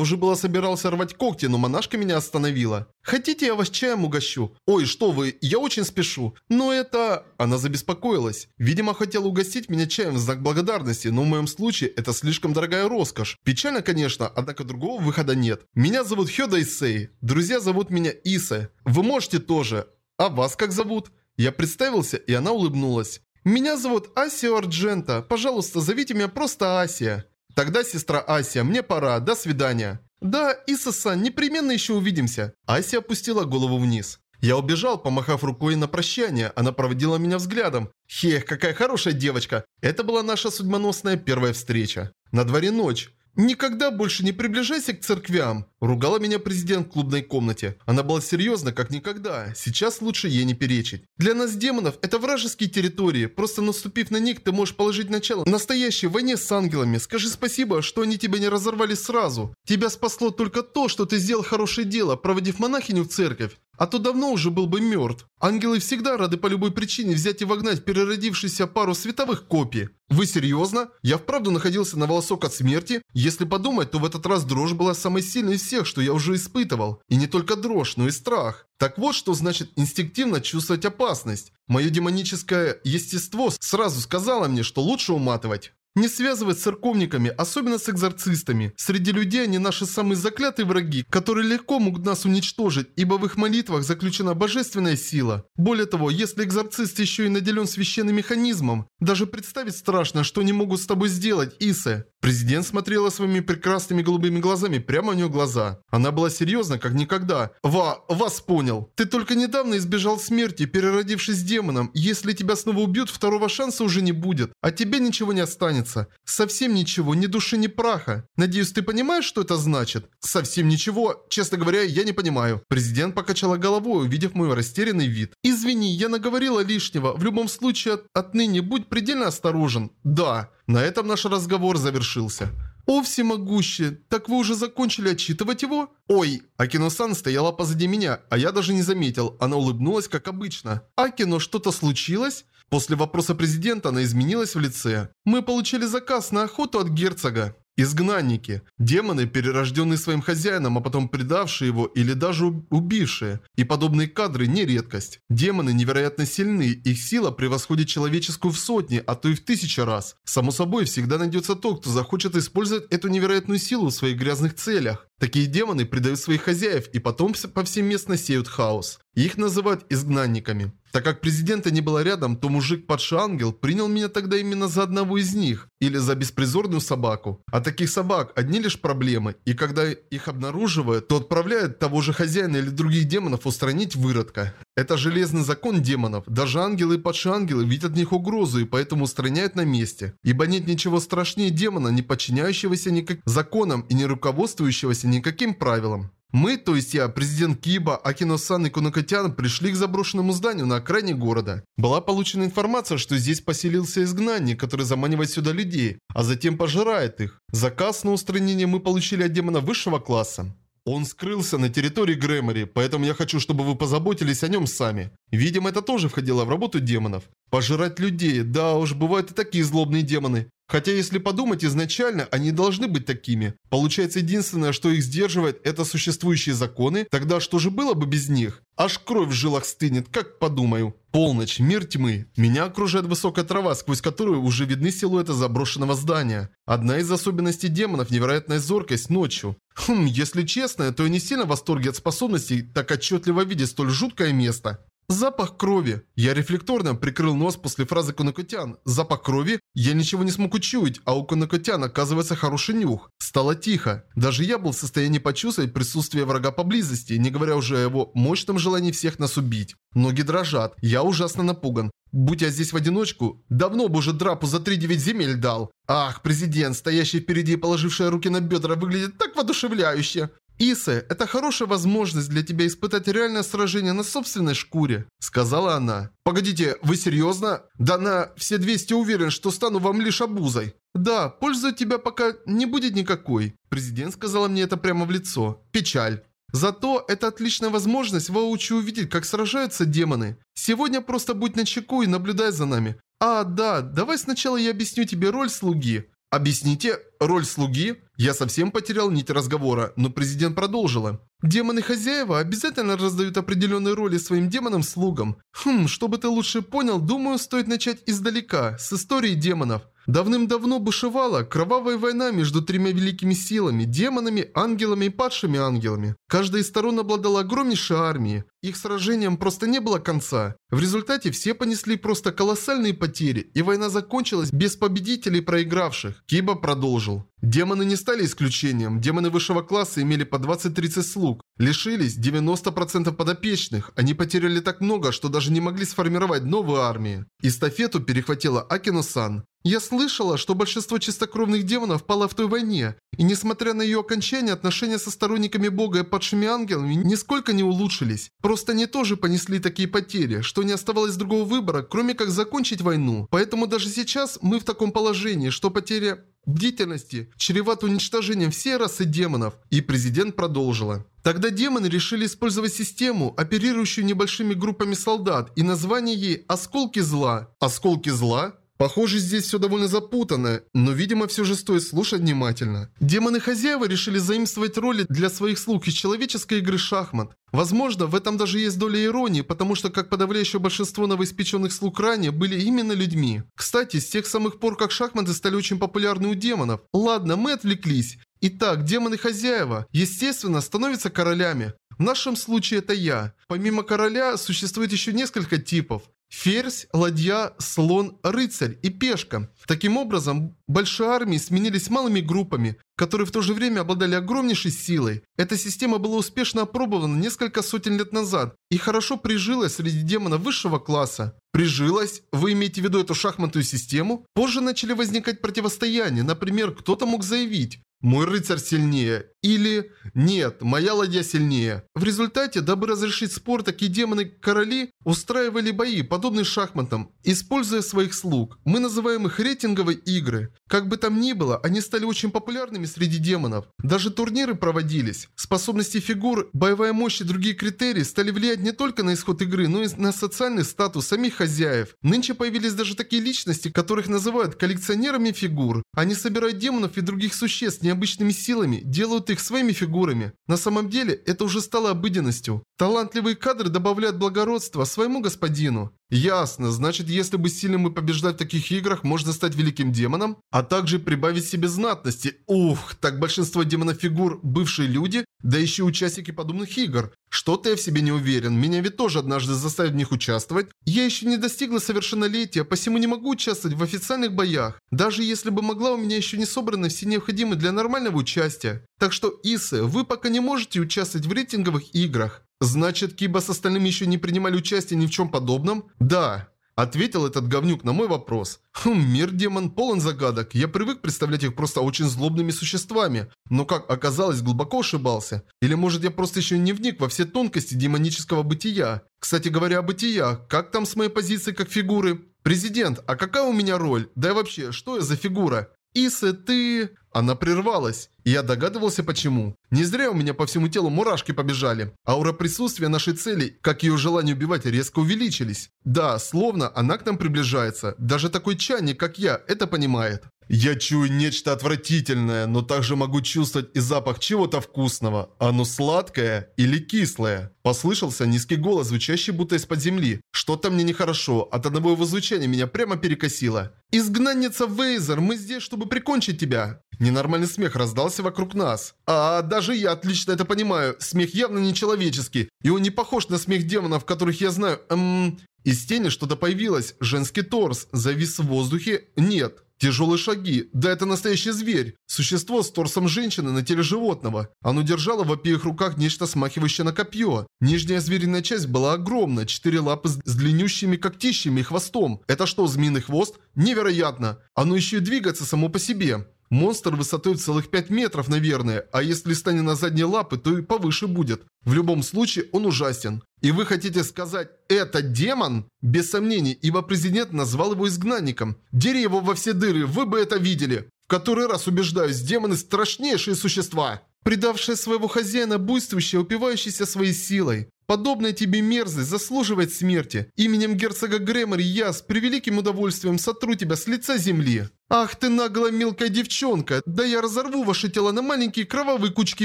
уже было собирался рвать когти, но монашка меня остановила. «Хотите, я вас чаем угощу?» «Ой, что вы, я очень спешу!» «Но это...» Она забеспокоилась. Видимо, хотела угостить меня чаем в знак благодарности, но в моем случае это слишком дорогая роскошь. Печально, конечно, однако другого выхода нет. Меня зовут Хёда Исей. Друзья зовут меня Исе. Вы можете тоже. А вас как зовут? Я представился, и она улыбнулась. «Меня зовут Асия Арджента. Пожалуйста, зовите меня просто Асия». Тогда, сестра Ася, мне пора, до свидания. Да, Иса-сан, непременно еще увидимся. Ася опустила голову вниз. Я убежал, помахав рукой на прощание. Она проводила меня взглядом. Хех, какая хорошая девочка. Это была наша судьбоносная первая встреча. На дворе ночь. «Никогда больше не приближайся к церквям!» Ругала меня президент в клубной комнате. Она была серьезна, как никогда. Сейчас лучше ей не перечить. Для нас, демонов, это вражеские территории. Просто наступив на них, ты можешь положить начало настоящей войне с ангелами. Скажи спасибо, что они тебя не разорвали сразу. Тебя спасло только то, что ты сделал хорошее дело, проводив монахиню в церковь. А то давно уже был бы мертв. Ангелы всегда рады по любой причине взять и вогнать переродившуюся пару световых копий. Вы серьезно? Я вправду находился на волосок от смерти? Если подумать, то в этот раз дрожь была самой сильной из всех, что я уже испытывал. И не только дрожь, но и страх. Так вот, что значит инстинктивно чувствовать опасность. Мое демоническое естество сразу сказало мне, что лучше уматывать. Не связывать с церковниками, особенно с экзорцистами. Среди людей они наши самые заклятые враги, которые легко могут нас уничтожить, ибо в их молитвах заключена божественная сила. Более того, если экзорцист еще и наделен священным механизмом, даже представить страшно, что они могут с тобой сделать, Исе. Президент смотрела своими прекрасными голубыми глазами прямо в нее глаза. Она была серьезна, как никогда. «Ва, вас понял. Ты только недавно избежал смерти, переродившись демоном. Если тебя снова убьют, второго шанса уже не будет. А тебе ничего не останется. Изменятся. Совсем ничего, ни души, ни праха. Надеюсь, ты понимаешь, что это значит? Совсем ничего. Честно говоря, я не понимаю. Президент покачала головой, увидев мой растерянный вид. Извини, я наговорила лишнего. В любом случае, от, отныне будь предельно осторожен. Да. На этом наш разговор завершился. «О, всемогущий, так вы уже закончили отчитывать его?» «Ой!» Акино-сан стояла позади меня, а я даже не заметил. Она улыбнулась, как обычно. «Акино, что-то случилось?» После вопроса президента она изменилась в лице. «Мы получили заказ на охоту от герцога. Изгнанники. Демоны, перерожденные своим хозяином, а потом предавшие его или даже убившие. И подобные кадры не редкость. Демоны невероятно сильны, их сила превосходит человеческую в сотни, а то и в тысячи раз. Само собой, всегда найдется тот, кто захочет использовать эту невероятную силу в своих грязных целях. Такие демоны предают своих хозяев и потом повсеместно сеют хаос. Их называют изгнанниками. Так как президента не было рядом, то мужик-падший ангел принял меня тогда именно за одного из них, или за беспризорную собаку. А таких собак одни лишь проблемы, и когда их обнаруживают, то отправляют того же хозяина или других демонов устранить выродка. Это железный закон демонов. Даже ангелы и падшие ангелы видят в них угрозу и поэтому устраняют на месте. Ибо нет ничего страшнее демона, не подчиняющегося никак законам и не руководствующегося никаким правилам. Мы, то есть я, президент Киба, Акино-сан и Кунакотян, пришли к заброшенному зданию на окраине города. Была получена информация, что здесь поселился изгнанник, который заманивает сюда людей, а затем пожирает их. Заказ на устранение мы получили от демона высшего класса. Он скрылся на территории Грэмори, поэтому я хочу, чтобы вы позаботились о нем сами. Видимо, это тоже входило в работу демонов. Пожирать людей, да уж, бывают и такие злобные демоны. Хотя, если подумать, изначально они должны быть такими. Получается, единственное, что их сдерживает, это существующие законы. Тогда что же было бы без них? Аж кровь в жилах стынет, как подумаю. Полночь, мир тьмы. Меня окружает высокая трава, сквозь которую уже видны силуэты заброшенного здания. Одна из особенностей демонов – невероятная зоркость ночью. Хм, если честно, то я не сильно в восторге от способностей так отчетливо видеть столь жуткое место. Запах крови. Я рефлекторно прикрыл нос после фразы Конокотян. Запах крови? Я ничего не смог учуять, а у Конокотян оказывается хороший нюх. Стало тихо. Даже я был в состоянии почувствовать присутствие врага поблизости, не говоря уже о его мощном желании всех нас убить. Ноги дрожат. Я ужасно напуган. Будь я здесь в одиночку, давно бы уже драпу за 3-9 земель дал. Ах, президент, стоящий впереди и положивший руки на бедра, выглядит так воодушевляюще. «Исе, это хорошая возможность для тебя испытать реальное сражение на собственной шкуре», — сказала она. «Погодите, вы серьезно? Да на все 200 уверен, что стану вам лишь обузой». «Да, пользы от тебя пока не будет никакой». Президент сказала мне это прямо в лицо. «Печаль». Зато это отличная возможность воочию увидеть, как сражаются демоны. Сегодня просто будь начеку и наблюдай за нами. А, да, давай сначала я объясню тебе роль слуги. Объясните, роль слуги? Я совсем потерял нить разговора, но президент продолжила. Демоны-хозяева обязательно раздают определенные роли своим демонам-слугам. Хм, чтобы ты лучше понял, думаю, стоит начать издалека, с истории демонов. Давным-давно бушевала кровавая война между тремя великими силами – демонами, ангелами и падшими ангелами. Каждая из сторон обладала огромнейшей армией. Их сражениям просто не было конца. В результате все понесли просто колоссальные потери, и война закончилась без победителей проигравших. Киба продолжил. Демоны не стали исключением. Демоны высшего класса имели по 20-30 слуг. Лишились 90% подопечных. Они потеряли так много, что даже не могли сформировать новую армию. Эстафету перехватила Акино-сан. Я слышала, что большинство чистокровных демонов пало в той войне, и несмотря на ее окончание, отношения со сторонниками бога и падшими ангелами нисколько не улучшились. Просто они тоже понесли такие потери, что не оставалось другого выбора, кроме как закончить войну. Поэтому даже сейчас мы в таком положении, что потеря бдительности чревата уничтожением всей расы демонов. И президент продолжила. Тогда демоны решили использовать систему, оперирующую небольшими группами солдат, и название ей «Осколки зла». «Осколки зла»? Похоже, здесь все довольно запутанно, но, видимо, все же стоит слушать внимательно. Демоны-хозяева решили заимствовать роли для своих слуг из человеческой игры шахмат. Возможно, в этом даже есть доля иронии, потому что как подавляющее большинство новоиспеченных слуг ранее были именно людьми. Кстати, с тех самых пор, как шахматы стали очень популярны у демонов. Ладно, мы отвлеклись. Итак, демоны-хозяева, естественно, становятся королями. В нашем случае это я. Помимо короля, существует еще несколько типов. Ферзь, ладья, слон, рыцарь и пешка. Таким образом, большие армии сменились малыми группами, которые в то же время обладали огромнейшей силой. Эта система была успешно опробована несколько сотен лет назад и хорошо прижилась среди демонов высшего класса. Прижилась? Вы имеете в виду эту шахматную систему? Позже начали возникать противостояния, например, кто-то мог заявить, мой рыцарь сильнее. Или «Нет, моя ладья сильнее». В результате, дабы разрешить спор, такие демоны-короли устраивали бои, подобные шахматам, используя своих слуг. Мы называем их рейтинговые игры. Как бы там ни было, они стали очень популярными среди демонов. Даже турниры проводились. Способности фигур, боевая мощь и другие критерии стали влиять не только на исход игры, но и на социальный статус самих хозяев. Нынче появились даже такие личности, которых называют коллекционерами фигур. Они собирают демонов и других существ необычными силами, делают их своими фигурами. На самом деле, это уже стало обыденностью. Талантливые кадры добавляют благородства своему господину. Ясно, значит, если быть сильным и побеждать в таких играх, можно стать великим демоном, а также прибавить себе знатности. Ух, так большинство демонов-фигур – бывшие люди, да еще участники подобных игр. Что-то я в себе не уверен, меня ведь тоже однажды заставят в них участвовать. Я еще не достигла совершеннолетия, посему не могу участвовать в официальных боях. Даже если бы могла, у меня еще не собраны все необходимые для нормального участия. Так что, Исы, вы пока не можете участвовать в рейтинговых играх. Значит, Киба с остальными еще не принимали участие ни в чем подобном? Да. Ответил этот говнюк на мой вопрос. Хм, мир демон полон загадок. Я привык представлять их просто очень злобными существами. Но как оказалось, глубоко ошибался. Или может я просто еще не вник во все тонкости демонического бытия. Кстати говоря о бытия, как там с моей позицией как фигуры? Президент, а какая у меня роль? Да и вообще, что я за фигура? Исы, ты... Она прервалась. Я догадывался почему. Не зря у меня по всему телу мурашки побежали. Аура присутствия нашей цели, как ее желание убивать, резко увеличились. Да, словно она к нам приближается. Даже такой чайник, как я, это понимает. Я чую нечто отвратительное, но также могу чувствовать и запах чего-то вкусного. Оно сладкое или кислое? Послышался низкий голос, звучащий будто из-под земли. Что-то мне нехорошо, от одного его звучания меня прямо перекосило. «Изгнанница Вейзер, мы здесь, чтобы прикончить тебя!» Ненормальный смех раздался вокруг нас. А даже я отлично это понимаю. Смех явно нечеловеческий. И он не похож на смех демонов, которых я знаю. Эм... Из тени что-то появилось. Женский торс. Завис в воздухе. Нет. Тяжелые шаги. Да это настоящий зверь. Существо с торсом женщины на теле животного. Оно держало в обеих руках нечто смахивающее на копье. Нижняя звериная часть была огромна. Четыре лапы с длиннющими когтищами и хвостом. Это что, змеиный хвост? Невероятно. Оно еще и двигается само по себе. Монстр высотой целых 5 метров, наверное, а если станет на задние лапы, то и повыше будет. В любом случае, он ужасен. И вы хотите сказать, это демон? Без сомнений, ибо президент назвал его изгнанником. Дери его во все дыры, вы бы это видели. В который раз убеждаюсь, демоны страшнейшие существа. Предавшие своего хозяина, буйствующие, упивающиеся своей силой. Подобная тебе мерзость заслуживает смерти. Именем герцога Грэмори я с превеликим удовольствием сотру тебя с лица земли. Ах ты наглая мелкая девчонка, да я разорву ваши тела на маленькие кровавые кучки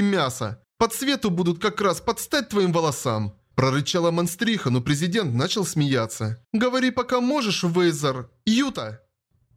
мяса. По цвету будут как раз подстать твоим волосам. Прорычала монстриха, но президент начал смеяться. «Говори, пока можешь, Вейзер. Юта!»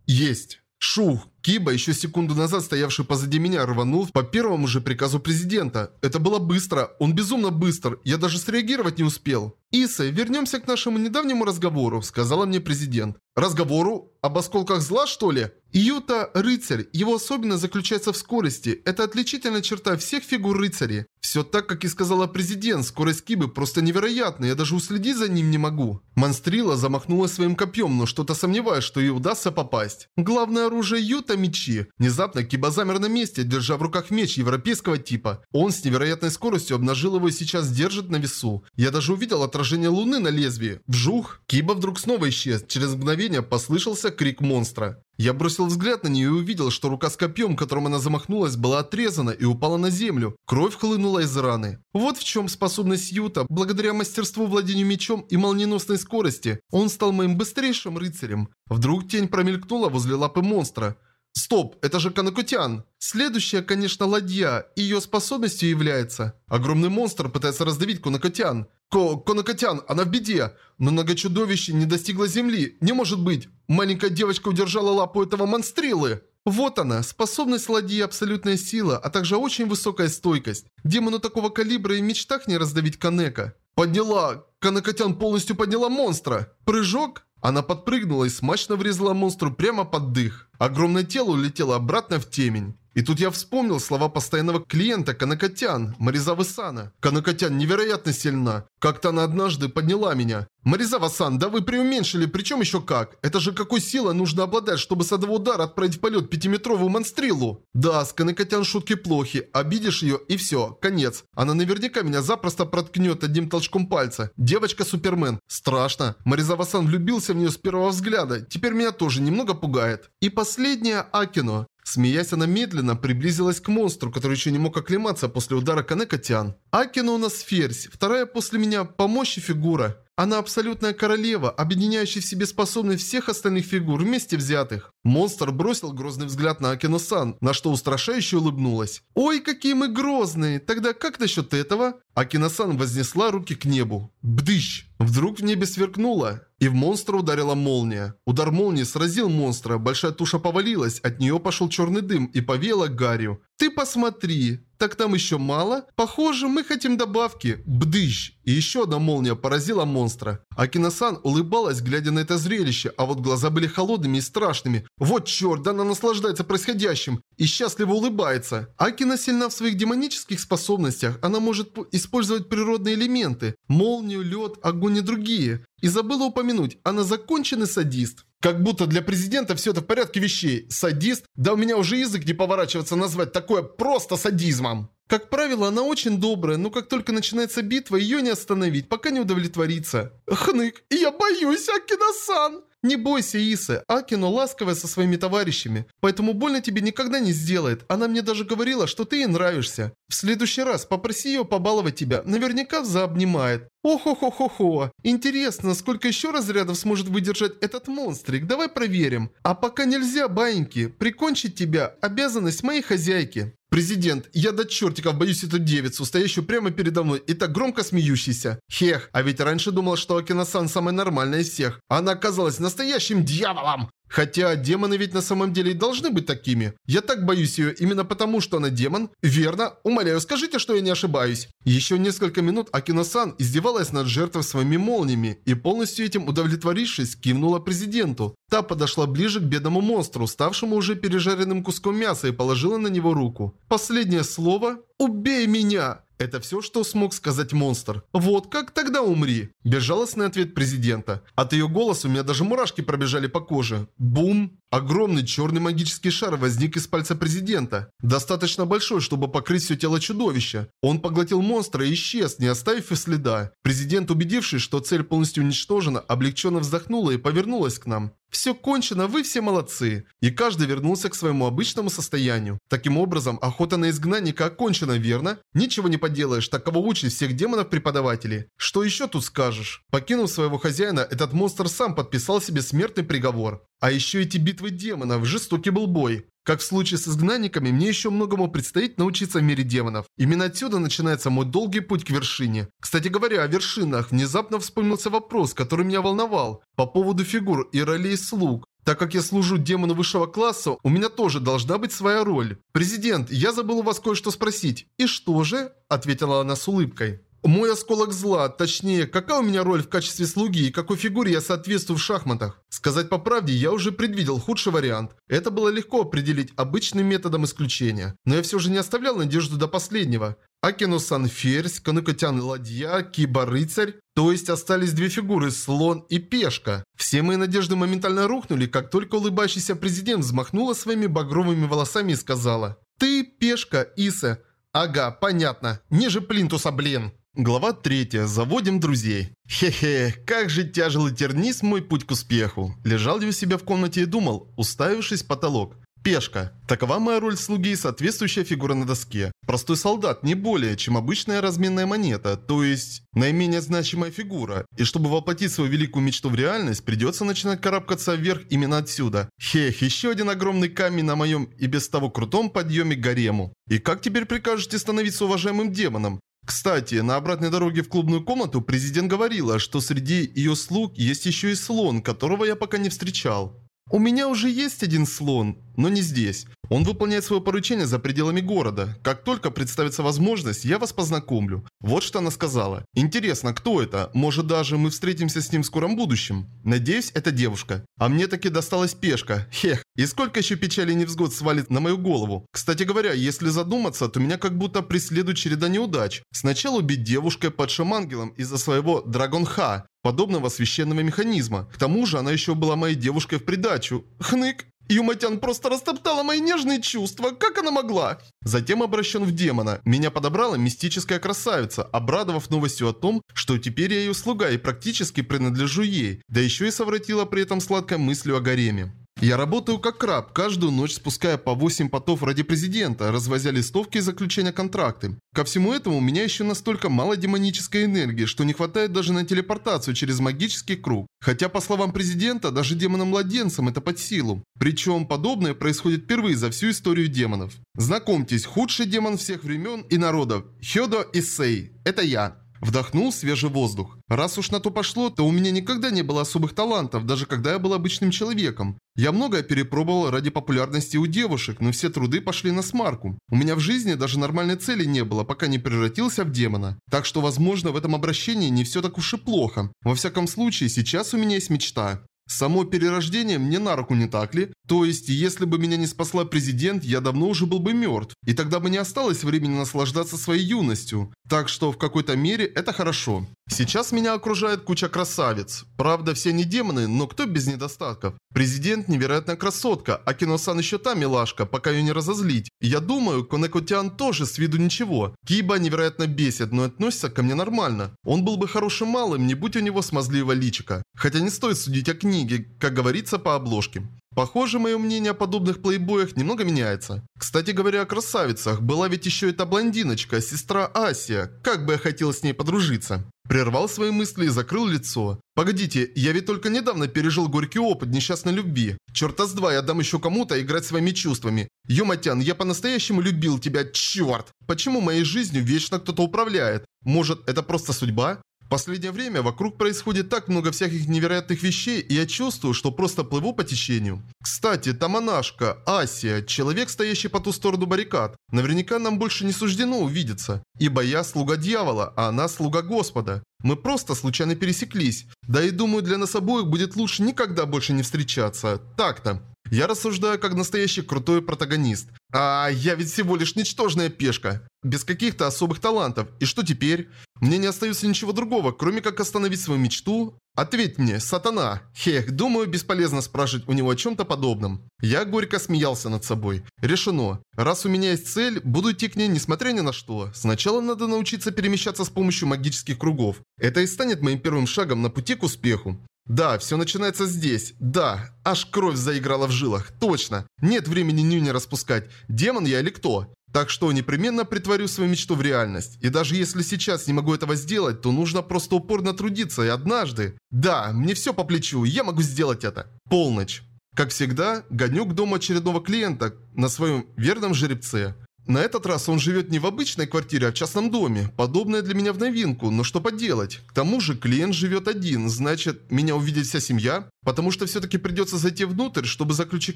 «Есть!» Шух! Киба, еще секунду назад стоявший позади меня, рванул по первому же приказу президента. Это было быстро, он безумно быстр, я даже среагировать не успел. «Иса, вернемся к нашему недавнему разговору», — сказала мне президент. «Разговору? Об осколках зла, что ли?» Юта – рыцарь. Его особенность заключается в скорости. Это отличительная черта всех фигур рыцарей. Все так, как и сказала президент, скорость Кибы просто невероятная, я даже уследить за ним не могу. Монстрила замахнулась своим копьем, но что-то сомневаюсь, что ей удастся попасть. Главное оружие Юта – мечи. Внезапно Киба замер на месте, держа в руках меч европейского типа. Он с невероятной скоростью обнажил его и сейчас держит на весу. Я даже увидел отражение луны на лезвии. Вжух! Киба вдруг снова исчез. Через мгновение послышался крик монстра. Я бросил взгляд на нее и увидел, что рука с копьем, которым она замахнулась, была отрезана и упала на землю. Кровь хлынула из раны. Вот в чем способность Юта. Благодаря мастерству владению мечом и молниеносной скорости, он стал моим быстрейшим рыцарем. Вдруг тень промелькнула возле лапы монстра. Стоп, это же Канакутян. Следующая, конечно, ладья. Ее способностью является. Огромный монстр пытается раздавить Конокотян. Ко Конокотян, она в беде. Но нога чудовища не достигла земли. Не может быть. Маленькая девочка удержала лапу этого монстрилы. Вот она, способность ладьи абсолютная сила, а также очень высокая стойкость. Демону такого калибра и в мечтах не раздавить Канека. Подняла Канакатян полностью подняла монстра. Прыжок? Она подпрыгнула и смачно врезала монстру прямо под дых. Огромное тело улетело обратно в темень. И тут я вспомнил слова постоянного клиента Канакатян, Маризавы Сана. Канакатян невероятно сильна. Как-то она однажды подняла меня. Маризава-сан, да вы преуменьшили, причем еще как? Это же какой силой нужно обладать, чтобы с одного удара отправить в полет пятиметровую монстрилу? Да, с Канакатян шутки плохи. Обидишь ее и все, конец. Она наверняка меня запросто проткнет одним толчком пальца. Девочка-супермен. Страшно. Маризава-сан влюбился в нее с первого взгляда. Теперь меня тоже немного пугает. И последняя Акино. Смеясь, она медленно приблизилась к монстру, который еще не мог оклематься после удара Канекатян. Акина у нас ферзь, вторая после меня по мощи фигура. Она абсолютная королева, объединяющая в себе способность всех остальных фигур вместе взятых. Монстр бросил грозный взгляд на Акино-сан, на что устрашающе улыбнулась. «Ой, какие мы грозные! Тогда как насчет этого?» Акино-сан вознесла руки к небу. Бдыщ! Вдруг в небе сверкнуло, и в монстра ударила молния. Удар молнии сразил монстра, большая туша повалилась, от нее пошел черный дым и повеяло гарью. «Ты посмотри! Так там еще мало? Похоже, мы хотим добавки. Бдыщ!» И еще одна молния поразила монстра. Акиносан улыбалась, глядя на это зрелище, а вот глаза были холодными и страшными. Вот черт, да она наслаждается происходящим и счастливо улыбается. Акина сильна в своих демонических способностях. Она может использовать природные элементы. Молнию, лед, огонь и другие. И забыла упомянуть, она законченный садист. Как будто для президента все это в порядке вещей. Садист? Да у меня уже язык не поворачивается назвать такое просто садизмом. Как правило, она очень добрая, но как только начинается битва, ее не остановить, пока не удовлетворится. Хнык, я боюсь, Акина-сан! Не бойся, Исы, Акино ласковая со своими товарищами, поэтому больно тебе никогда не сделает. Она мне даже говорила, что ты ей нравишься. В следующий раз попроси ее побаловать тебя, наверняка заобнимает. Охо-хо-хо-хо. Интересно, сколько еще разрядов сможет выдержать этот монстрик, давай проверим. А пока нельзя, баиньки, прикончить тебя – обязанность моей хозяйки. «Президент, я до чертиков боюсь эту девицу, стоящую прямо передо мной и так громко смеющейся. Хех, а ведь раньше думал, что Акина-сан самая нормальная из всех. Она оказалась настоящим дьяволом!» Хотя демоны ведь на самом деле и должны быть такими. Я так боюсь ее именно потому, что она демон. Верно? Умоляю, скажите, что я не ошибаюсь. Еще несколько минут Акино-сан издевалась над жертвой своими молниями и полностью этим удовлетворившись, кивнула президенту. Та подошла ближе к бедному монстру, ставшему уже пережаренным куском мяса и положила на него руку. Последнее слово «Убей меня!» Это все, что смог сказать монстр. Вот как тогда умри. Безжалостный ответ президента. От ее голоса у меня даже мурашки пробежали по коже. Бум. Огромный черный магический шар возник из пальца президента. Достаточно большой, чтобы покрыть все тело чудовища. Он поглотил монстра и исчез, не оставив и следа. Президент, убедившись, что цель полностью уничтожена, облегченно вздохнула и повернулась к нам. «Все кончено, вы все молодцы!» И каждый вернулся к своему обычному состоянию. Таким образом, охота на изгнанника окончена, верно? Ничего не поделаешь, такова участь всех демонов-преподавателей. Что еще тут скажешь? Покинув своего хозяина, этот монстр сам подписал себе смертный приговор. А еще эти битвы демонов, жестокий был бой. Как в случае с изгнанниками, мне еще многому предстоит научиться в мире демонов. Именно отсюда начинается мой долгий путь к вершине. Кстати говоря, о вершинах, внезапно вспомнился вопрос, который меня волновал. По поводу фигур и ролей слуг. Так как я служу демону высшего класса, у меня тоже должна быть своя роль. Президент, я забыл у вас кое-что спросить. И что же? Ответила она с улыбкой. Мой осколок зла, точнее, какая у меня роль в качестве слуги и какой фигуре я соответствую в шахматах? Сказать по правде, я уже предвидел худший вариант. Это было легко определить обычным методом исключения. Но я все же не оставлял надежду до последнего. Акино-сан ферзь, Канукатян ладья, Киба рыцарь. То есть остались две фигуры, слон и пешка. Все мои надежды моментально рухнули, как только улыбающийся президент взмахнула своими багровыми волосами и сказала «Ты пешка, Иса». «Ага, понятно. Ниже плинтуса, блин». Глава 3. Заводим друзей. Хе-хе, как же тяжел и тернист мой путь к успеху. Лежал я у себя в комнате и думал, уставившись в потолок. Пешка. Такова моя роль слуги и соответствующая фигура на доске. Простой солдат не более, чем обычная разменная монета, то есть наименее значимая фигура. И чтобы воплотить свою великую мечту в реальность, придется начинать карабкаться вверх именно отсюда. Хех, еще один огромный камень на моем и без того крутом подъеме к гарему. И как теперь прикажете становиться уважаемым демоном? Кстати, на обратной дороге в клубную комнату президент говорила, что среди ее слуг есть еще и слон, которого я пока не встречал. У меня уже есть один слон, но не здесь. Он выполняет свое поручение за пределами города. Как только представится возможность, я вас познакомлю. Вот что она сказала. Интересно, кто это? Может даже мы встретимся с ним в скором будущем? Надеюсь, это девушка. А мне таки досталась пешка. Хех. И сколько еще печали и невзгод свалит на мою голову? Кстати говоря, если задуматься, то меня как будто преследует череда неудач. Сначала убить девушкой под шамангелом из-за своего Драгонха, подобного священного механизма. К тому же она еще была моей девушкой в придачу. Хнык. Юматян просто растоптала мои нежные чувства. Как она могла? Затем обращен в демона. Меня подобрала мистическая красавица, обрадовав новостью о том, что теперь я ее слуга и практически принадлежу ей. Да еще и совратила при этом сладкой мыслью о гареме. Я работаю как краб, каждую ночь спуская по 8 потов ради президента, развозя листовки и заключения контракты. Ко всему этому у меня еще настолько мало демонической энергии, что не хватает даже на телепортацию через магический круг. Хотя, по словам президента, даже демонам-младенцам это под силу. Причем подобное происходит впервые за всю историю демонов. Знакомьтесь, худший демон всех времен и народов. Хёдо Исей. Это я. Вдохнул свежий воздух. Раз уж на то пошло, то у меня никогда не было особых талантов, даже когда я был обычным человеком. Я многое перепробовал ради популярности у девушек, но все труды пошли на смарку. У меня в жизни даже нормальной цели не было, пока не превратился в демона. Так что, возможно, в этом обращении не все так уж и плохо. Во всяком случае, сейчас у меня есть мечта. Само перерождение мне на руку, не так ли? То есть, если бы меня не спасла президент, я давно уже был бы мертв. И тогда бы не осталось времени наслаждаться своей юностью. Так что в какой-то мере это хорошо. Сейчас меня окружает куча красавиц. Правда, все не демоны, но кто без недостатков? Президент невероятная красотка, а Киносан еще та милашка, пока ее не разозлить. Я думаю, Конекотян тоже с виду ничего. Киба невероятно бесит, но относится ко мне нормально. Он был бы хорошим малым, не будь у него смазливого личика. Хотя не стоит судить о книге, как говорится по обложке. Похоже, мое мнение о подобных плейбоях немного меняется. Кстати говоря о красавицах, была ведь еще эта блондиночка, сестра Асия. Как бы я хотел с ней подружиться. Прервал свои мысли и закрыл лицо. Погодите, я ведь только недавно пережил горький опыт несчастной любви. Черта с два я дам еще кому-то играть своими чувствами. Юматян, я по-настоящему любил тебя, черт! Почему моей жизнью вечно кто-то управляет? Может, это просто судьба? В последнее время вокруг происходит так много всяких невероятных вещей, и я чувствую, что просто плыву по течению. Кстати, та монашка, Асия, человек, стоящий по ту сторону баррикад. Наверняка нам больше не суждено увидеться, ибо я слуга дьявола, а она слуга Господа. Мы просто случайно пересеклись. Да и думаю, для нас обоих будет лучше никогда больше не встречаться. Так-то. Я рассуждаю как настоящий крутой протагонист. А я ведь всего лишь ничтожная пешка. Без каких-то особых талантов. И что теперь? Мне не остается ничего другого, кроме как остановить свою мечту. Ответь мне, сатана. Хех, думаю, бесполезно спрашивать у него о чем-то подобном. Я горько смеялся над собой. Решено. Раз у меня есть цель, буду идти к ней несмотря ни на что. Сначала надо научиться перемещаться с помощью магических кругов. Это и станет моим первым шагом на пути к успеху. Да, все начинается здесь. Да, аж кровь заиграла в жилах. Точно. Нет времени нюни распускать. Демон я или кто? Так что непременно притворю свою мечту в реальность. И даже если сейчас не могу этого сделать, то нужно просто упорно трудиться, и однажды... Да, мне все по плечу, я могу сделать это. Полночь. Как всегда, гоню к дому очередного клиента на своем верном жеребце. На этот раз он живет не в обычной квартире, а в частном доме. Подобное для меня в новинку, но что поделать. К тому же клиент живет один, значит, меня увидит вся семья? Потому что все-таки придется зайти внутрь, чтобы заключить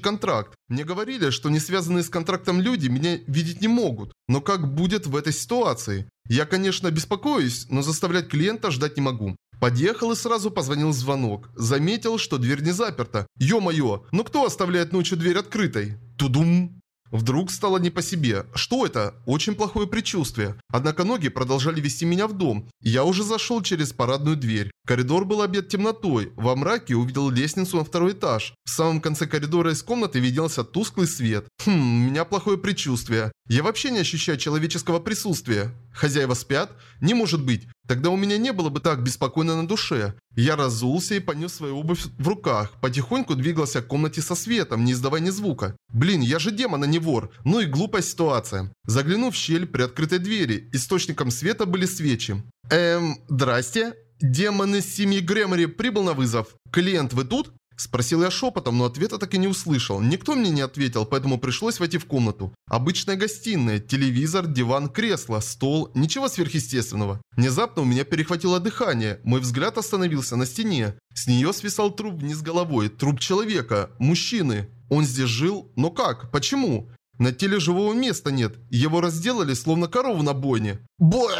контракт. Мне говорили, что не связанные с контрактом люди меня видеть не могут. Но как будет в этой ситуации? Я, конечно, беспокоюсь, но заставлять клиента ждать не могу. Подъехал и сразу позвонил звонок. Заметил, что дверь не заперта. Ё-моё, ну кто оставляет ночью дверь открытой? Тудум. Вдруг стало не по себе. Что это? Очень плохое предчувствие. Однако ноги продолжали вести меня в дом. Я уже зашел через парадную дверь. Коридор был обед темнотой. Во мраке увидел лестницу на второй этаж. В самом конце коридора из комнаты виделся тусклый свет. Хм, у меня плохое предчувствие. Я вообще не ощущаю человеческого присутствия. Хозяева спят? Не может быть. Тогда у меня не было бы так беспокойно на душе. Я разулся и понес свою обувь в руках. Потихоньку двигался к комнате со светом, не издавая ни звука. Блин, я же демон, а не вор. Ну и глупая ситуация. Заглянув в щель при открытой двери, источником света были свечи. Эм, здрасте. Демон из семьи Грэмори прибыл на вызов. Клиент, вы тут? Спросил я шепотом, но ответа так и не услышал. Никто мне не ответил, поэтому пришлось войти в комнату. Обычная гостиная, телевизор, диван, кресло, стол, ничего сверхъестественного. Внезапно у меня перехватило дыхание, мой взгляд остановился на стене. С нее свисал труп вниз головой, труп человека, мужчины. Он здесь жил? Но как? Почему? На теле живого места нет, его разделали словно корову на бойне. Бое!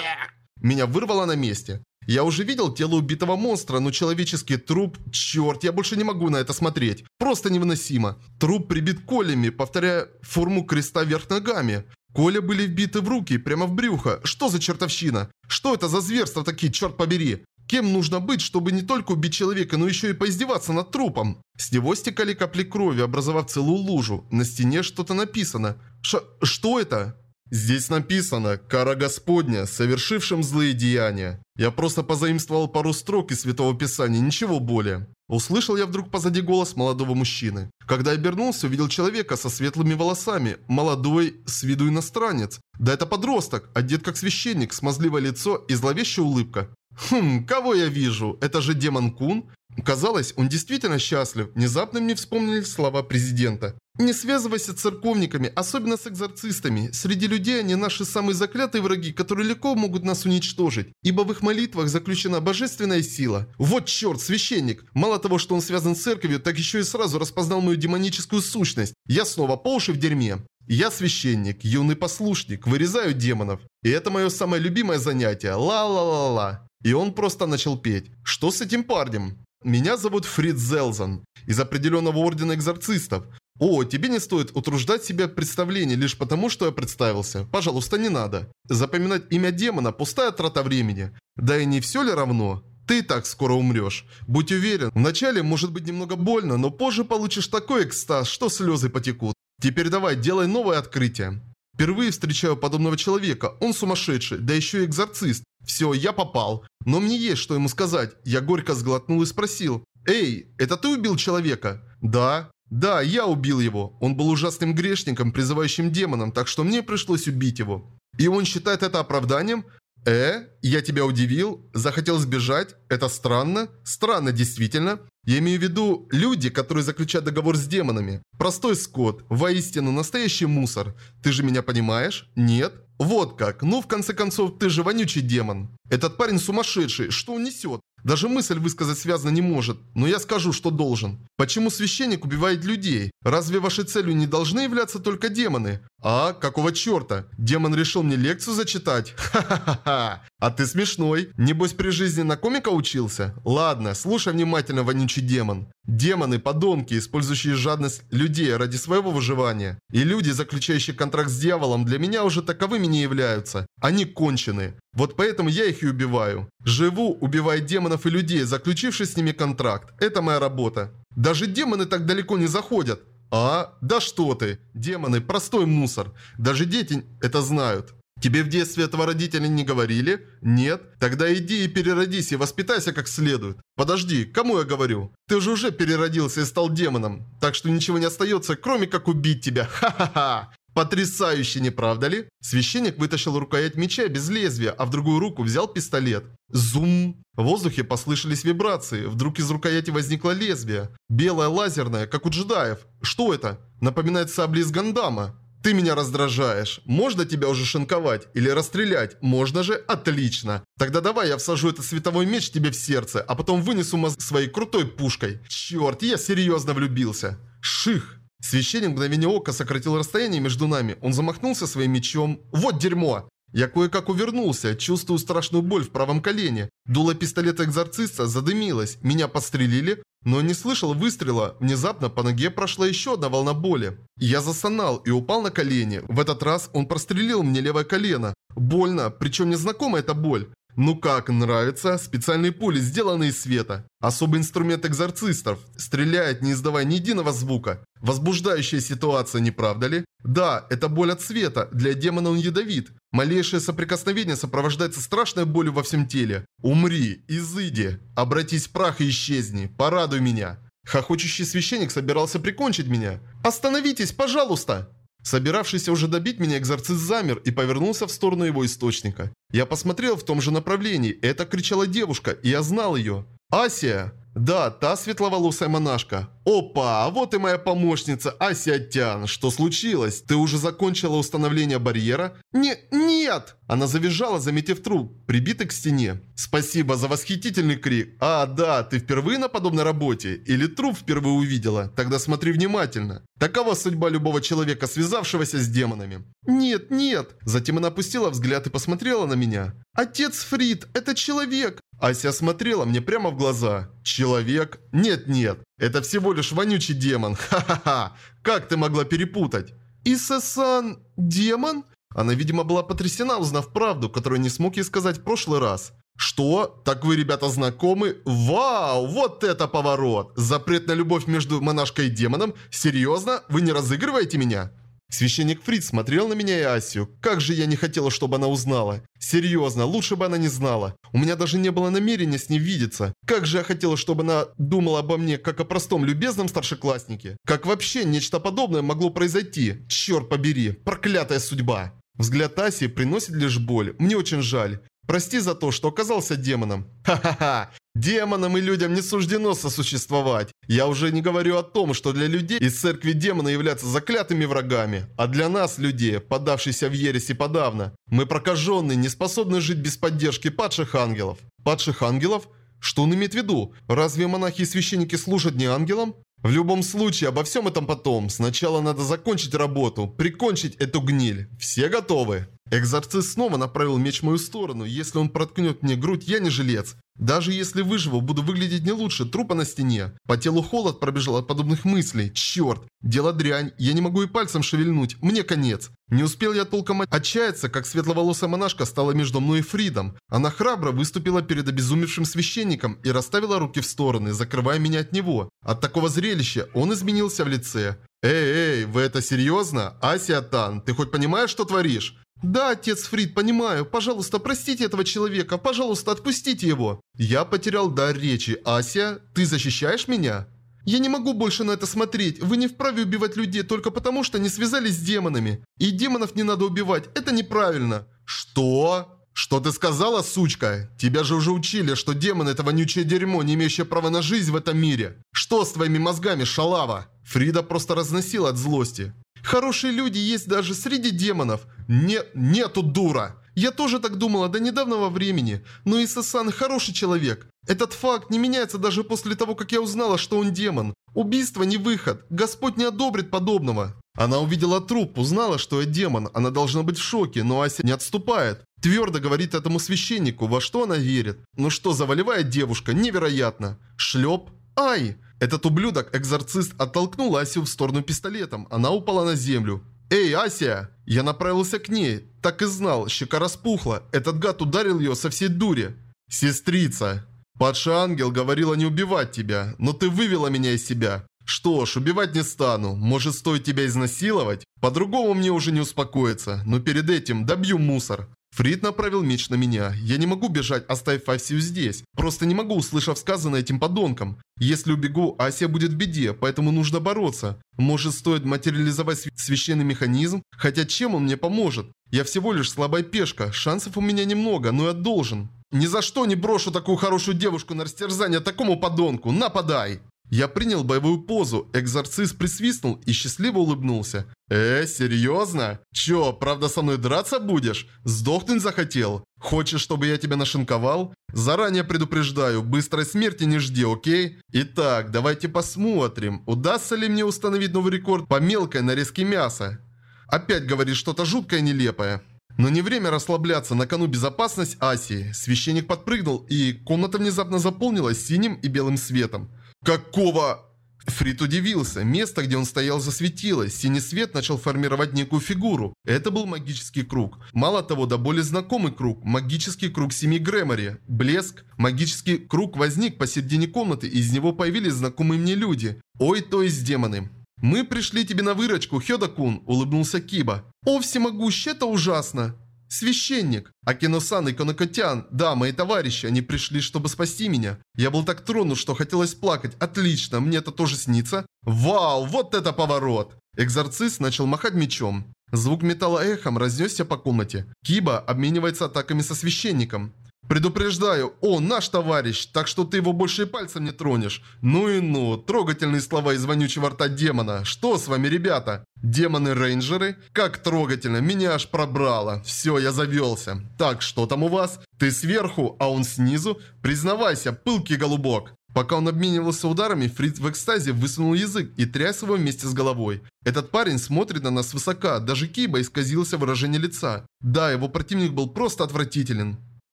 Меня вырвало на месте. Я уже видел тело убитого монстра, но человеческий труп... Черт, я больше не могу на это смотреть. Просто невыносимо. Труп прибит колями, повторяя форму креста вверх ногами. Коля были вбиты в руки, прямо в брюхо. Что за чертовщина? Что это за зверства такие, черт побери? Кем нужно быть, чтобы не только убить человека, но еще и поиздеваться над трупом? С него стекали капли крови, образовав целую лужу. На стене что-то написано. Ш что это? Здесь написано «Кара Господня, совершившим злые деяния». Я просто позаимствовал пару строк из Святого Писания, ничего более. Услышал я вдруг позади голос молодого мужчины. Когда обернулся, увидел человека со светлыми волосами, молодой, с виду иностранец. Да это подросток, одет как священник, смазливое лицо и зловещая улыбка. Хм, кого я вижу? Это же демон Кун? Казалось, он действительно счастлив. Внезапно мне вспомнили слова президента. «Не связывайся с церковниками, особенно с экзорцистами. Среди людей они наши самые заклятые враги, которые легко могут нас уничтожить, ибо в их молитвах заключена божественная сила. Вот черт, священник! Мало того, что он связан с церковью, так еще и сразу распознал мою демоническую сущность. Я снова по уши в дерьме. Я священник, юный послушник, вырезаю демонов. И это мое самое любимое занятие. Ла-ла-ла-ла. И он просто начал петь. Что с этим парнем? Меня зовут Фрид Зелзан, из определенного ордена экзорцистов. О, тебе не стоит утруждать себя представление лишь потому, что я представился. Пожалуйста, не надо. Запоминать имя демона – пустая трата времени. Да и не все ли равно? Ты так скоро умрешь. Будь уверен, вначале может быть немного больно, но позже получишь такой экстаз, что слезы потекут. Теперь давай, делай новое открытие. Впервые встречаю подобного человека. Он сумасшедший, да еще и экзорцист. Все, я попал. Но мне есть что ему сказать. Я горько сглотнул и спросил. «Эй, это ты убил человека?» «Да». «Да, я убил его. Он был ужасным грешником, призывающим демоном, так что мне пришлось убить его». «И он считает это оправданием?» «Э? Я тебя удивил? Захотел сбежать? Это странно? Странно, действительно. Я имею в виду люди, которые заключают договор с демонами. Простой скот, воистину настоящий мусор. Ты же меня понимаешь? Нет? Вот как. Ну, в конце концов, ты же вонючий демон. Этот парень сумасшедший. Что он несет? Даже мысль высказать связано не может, но я скажу, что должен. Почему священник убивает людей? Разве вашей целью не должны являться только демоны? А, какого черта? Демон решил мне лекцию зачитать? Ха-ха-ха. А ты смешной. Небось при жизни на комика учился? Ладно, слушай внимательно, вонючий демон. Демоны, подонки, использующие жадность людей ради своего выживания. И люди, заключающие контракт с дьяволом, для меня уже таковыми не являются. Они кончены. Вот поэтому я их и убиваю. Живу, убивая демонов и людей, заключивших с ними контракт. Это моя работа. Даже демоны так далеко не заходят. А? Да что ты. Демоны – простой мусор. Даже дети это знают. Тебе в детстве этого родители не говорили? Нет? Тогда иди и переродись и воспитайся как следует. Подожди, кому я говорю? Ты же уже переродился и стал демоном. Так что ничего не остается, кроме как убить тебя. Ха-ха-ха. Потрясающе, не правда ли? Священник вытащил рукоять меча без лезвия, а в другую руку взял пистолет. Зум! В воздухе послышались вибрации. Вдруг из рукояти возникло лезвие. Белое лазерное, как у джедаев. Что это? Напоминает сабли из Гандама. Ты меня раздражаешь. Можно тебя уже шинковать? Или расстрелять? Можно же? Отлично. Тогда давай я всажу этот световой меч тебе в сердце, а потом вынесу мозг своей крутой пушкой. Черт, я серьезно влюбился. Ших. Священник мгновение ока сократил расстояние между нами. Он замахнулся своим мечом. Вот дерьмо! Я кое-как увернулся, чувствую страшную боль в правом колене. Дуло пистолета экзорциста задымилось. Меня подстрелили, но не слышал выстрела. Внезапно по ноге прошла еще одна волна боли. Я застонал и упал на колени. В этот раз он прострелил мне левое колено. Больно, причем незнакомая эта боль. Ну как, нравится? Специальные пули, сделанные из света. Особый инструмент экзорцистов. Стреляет, не издавая ни единого звука. Возбуждающая ситуация, не правда ли? Да, это боль от света. Для демона он ядовит. Малейшее соприкосновение сопровождается страшной болью во всем теле. Умри, изыди. Обратись в прах и исчезни. Порадуй меня. Хохочущий священник собирался прикончить меня. «Остановитесь, пожалуйста!» Собиравшийся уже добить меня экзорцист замер и повернулся в сторону его источника. Я посмотрел в том же направлении, это кричала девушка, и я знал ее. «Асия!» Да, та светловолосая монашка. Опа, а вот и моя помощница Асиатян. Что случилось? Ты уже закончила установление барьера? Не, нет! Она завизжала, заметив труп, прибитый к стене. Спасибо за восхитительный крик. А, да, ты впервые на подобной работе? Или труп впервые увидела? Тогда смотри внимательно. Такова судьба любого человека, связавшегося с демонами. Нет, нет. Затем она опустила взгляд и посмотрела на меня. Отец Фрид, это человек. Ася смотрела мне прямо в глаза. Человек? Нет-нет, это всего лишь вонючий демон. Ха-ха-ха. Как ты могла перепутать? Иса-сан... демон? Она, видимо, была потрясена, узнав правду, которую не смог ей сказать в прошлый раз. Что? Так вы, ребята, знакомы? Вау, вот это поворот! Запрет на любовь между монашкой и демоном? Серьезно? Вы не разыгрываете меня? Священник Фрид смотрел на меня и Асю. Как же я не хотела, чтобы она узнала. Серьезно, лучше бы она не знала. У меня даже не было намерения с ней видеться. Как же я хотела, чтобы она думала обо мне, как о простом любезном старшекласснике. Как вообще нечто подобное могло произойти? Черт побери, проклятая судьба. Взгляд Аси приносит лишь боль. Мне очень жаль. Прости за то, что оказался демоном. Ха-ха-ха. Демонам и людям не суждено сосуществовать. Я уже не говорю о том, что для людей из церкви демона являются заклятыми врагами. А для нас, людей, подавшихся в ереси подавно, мы прокаженные, не способны жить без поддержки падших ангелов. Падших ангелов? Что он имеет в виду? Разве монахи и священники служат не ангелам? В любом случае, обо всем этом потом. Сначала надо закончить работу, прикончить эту гниль. Все готовы? Экзорцист снова направил меч в мою сторону. Если он проткнет мне грудь, я не жилец. Даже если выживу, буду выглядеть не лучше трупа на стене. По телу холод пробежал от подобных мыслей. Черт, дело дрянь, я не могу и пальцем шевельнуть, мне конец. Не успел я толком отчаяться, как светловолосая монашка стала между мной и Фридом. Она храбро выступила перед обезумевшим священником и расставила руки в стороны, закрывая меня от него. От такого зрелища он изменился в лице. «Эй, эй, вы это серьезно? Асиатан, ты хоть понимаешь, что творишь?» «Да, отец Фрид, понимаю. Пожалуйста, простите этого человека. Пожалуйста, отпустите его». Я потерял дар речи. Ася, ты защищаешь меня? Я не могу больше на это смотреть. Вы не вправе убивать людей только потому, что не связались с демонами. И демонов не надо убивать. Это неправильно. Что? Что ты сказала, сучка? Тебя же уже учили, что демон это вонючее дерьмо, не имеющее права на жизнь в этом мире. Что с твоими мозгами, шалава? Фрида просто разносила от злости. Хорошие люди есть даже среди демонов. Не, нету дура. Я тоже так думала до недавнего времени. Но Исасан хороший человек. Этот факт не меняется даже после того, как я узнала, что он демон. Убийство не выход. Господь не одобрит подобного. Она увидела труп, узнала, что я демон. Она должна быть в шоке, но Ася не отступает. Твердо говорит этому священнику, во что она верит. Ну что за волевая девушка, невероятно. Шлеп. Ай! Этот ублюдок-экзорцист оттолкнул Асю в сторону пистолетом. Она упала на землю. «Эй, Ася!» Я направился к ней. Так и знал, щека распухла. Этот гад ударил ее со всей дури. «Сестрица!» «Падший ангел говорила не убивать тебя, но ты вывела меня из себя. Что ж, убивать не стану. Может, стоит тебя изнасиловать? По-другому мне уже не успокоиться, но перед этим добью мусор. Фрид направил меч на меня. Я не могу бежать, оставив Асию здесь. Просто не могу, услышав сказанное этим подонком. Если убегу, Асия будет в беде, поэтому нужно бороться. Может, стоит материализовать священный механизм? Хотя чем он мне поможет? Я всего лишь слабая пешка, шансов у меня немного, но я должен. Ни за что не брошу такую хорошую девушку на растерзание такому подонку. Нападай! Я принял боевую позу, экзорцист присвистнул и счастливо улыбнулся. «Э, серьезно? Чё, правда со мной драться будешь? Сдохнуть захотел? Хочешь, чтобы я тебя нашинковал? Заранее предупреждаю, быстрой смерти не жди, окей? Итак, давайте посмотрим, удастся ли мне установить новый рекорд по мелкой нарезке мяса. Опять говорит что-то жуткое нелепое. Но не время расслабляться, на кону безопасность Асии. Священник подпрыгнул, и комната внезапно заполнилась синим и белым светом. «Какого...» Фрид удивился. Место, где он стоял, засветилось. Синий свет начал формировать некую фигуру. Это был магический круг. Мало того, да более знакомый круг. Магический круг Семи Грэмори. Блеск. Магический круг возник посередине комнаты, и из него появились знакомые мне люди. Ой, то есть демоны. «Мы пришли тебе на выручку, Хёда-кун», – улыбнулся Киба. «О, всемогущий, это ужасно!» «Священник! Акино-сан и Конокотян, да, мои товарищи, они пришли, чтобы спасти меня. Я был так тронут, что хотелось плакать. Отлично, мне это тоже снится. Вау, вот это поворот!» Экзорцист начал махать мечом. Звук металла эхом разнесся по комнате. Киба обменивается атаками со священником. Предупреждаю, он наш товарищ, так что ты его больше и пальцем не тронешь. Ну и ну, трогательные слова из вонючего рта демона. Что с вами, ребята? Демоны-рейнджеры? Как трогательно, меня аж пробрало. Все, я завелся. Так, что там у вас? Ты сверху, а он снизу? Признавайся, пылкий голубок. Пока он обменивался ударами, Фриц в экстазе высунул язык и тряс его вместе с головой. Этот парень смотрит на нас свысока, даже Киба исказился выражение лица. Да, его противник был просто отвратителен.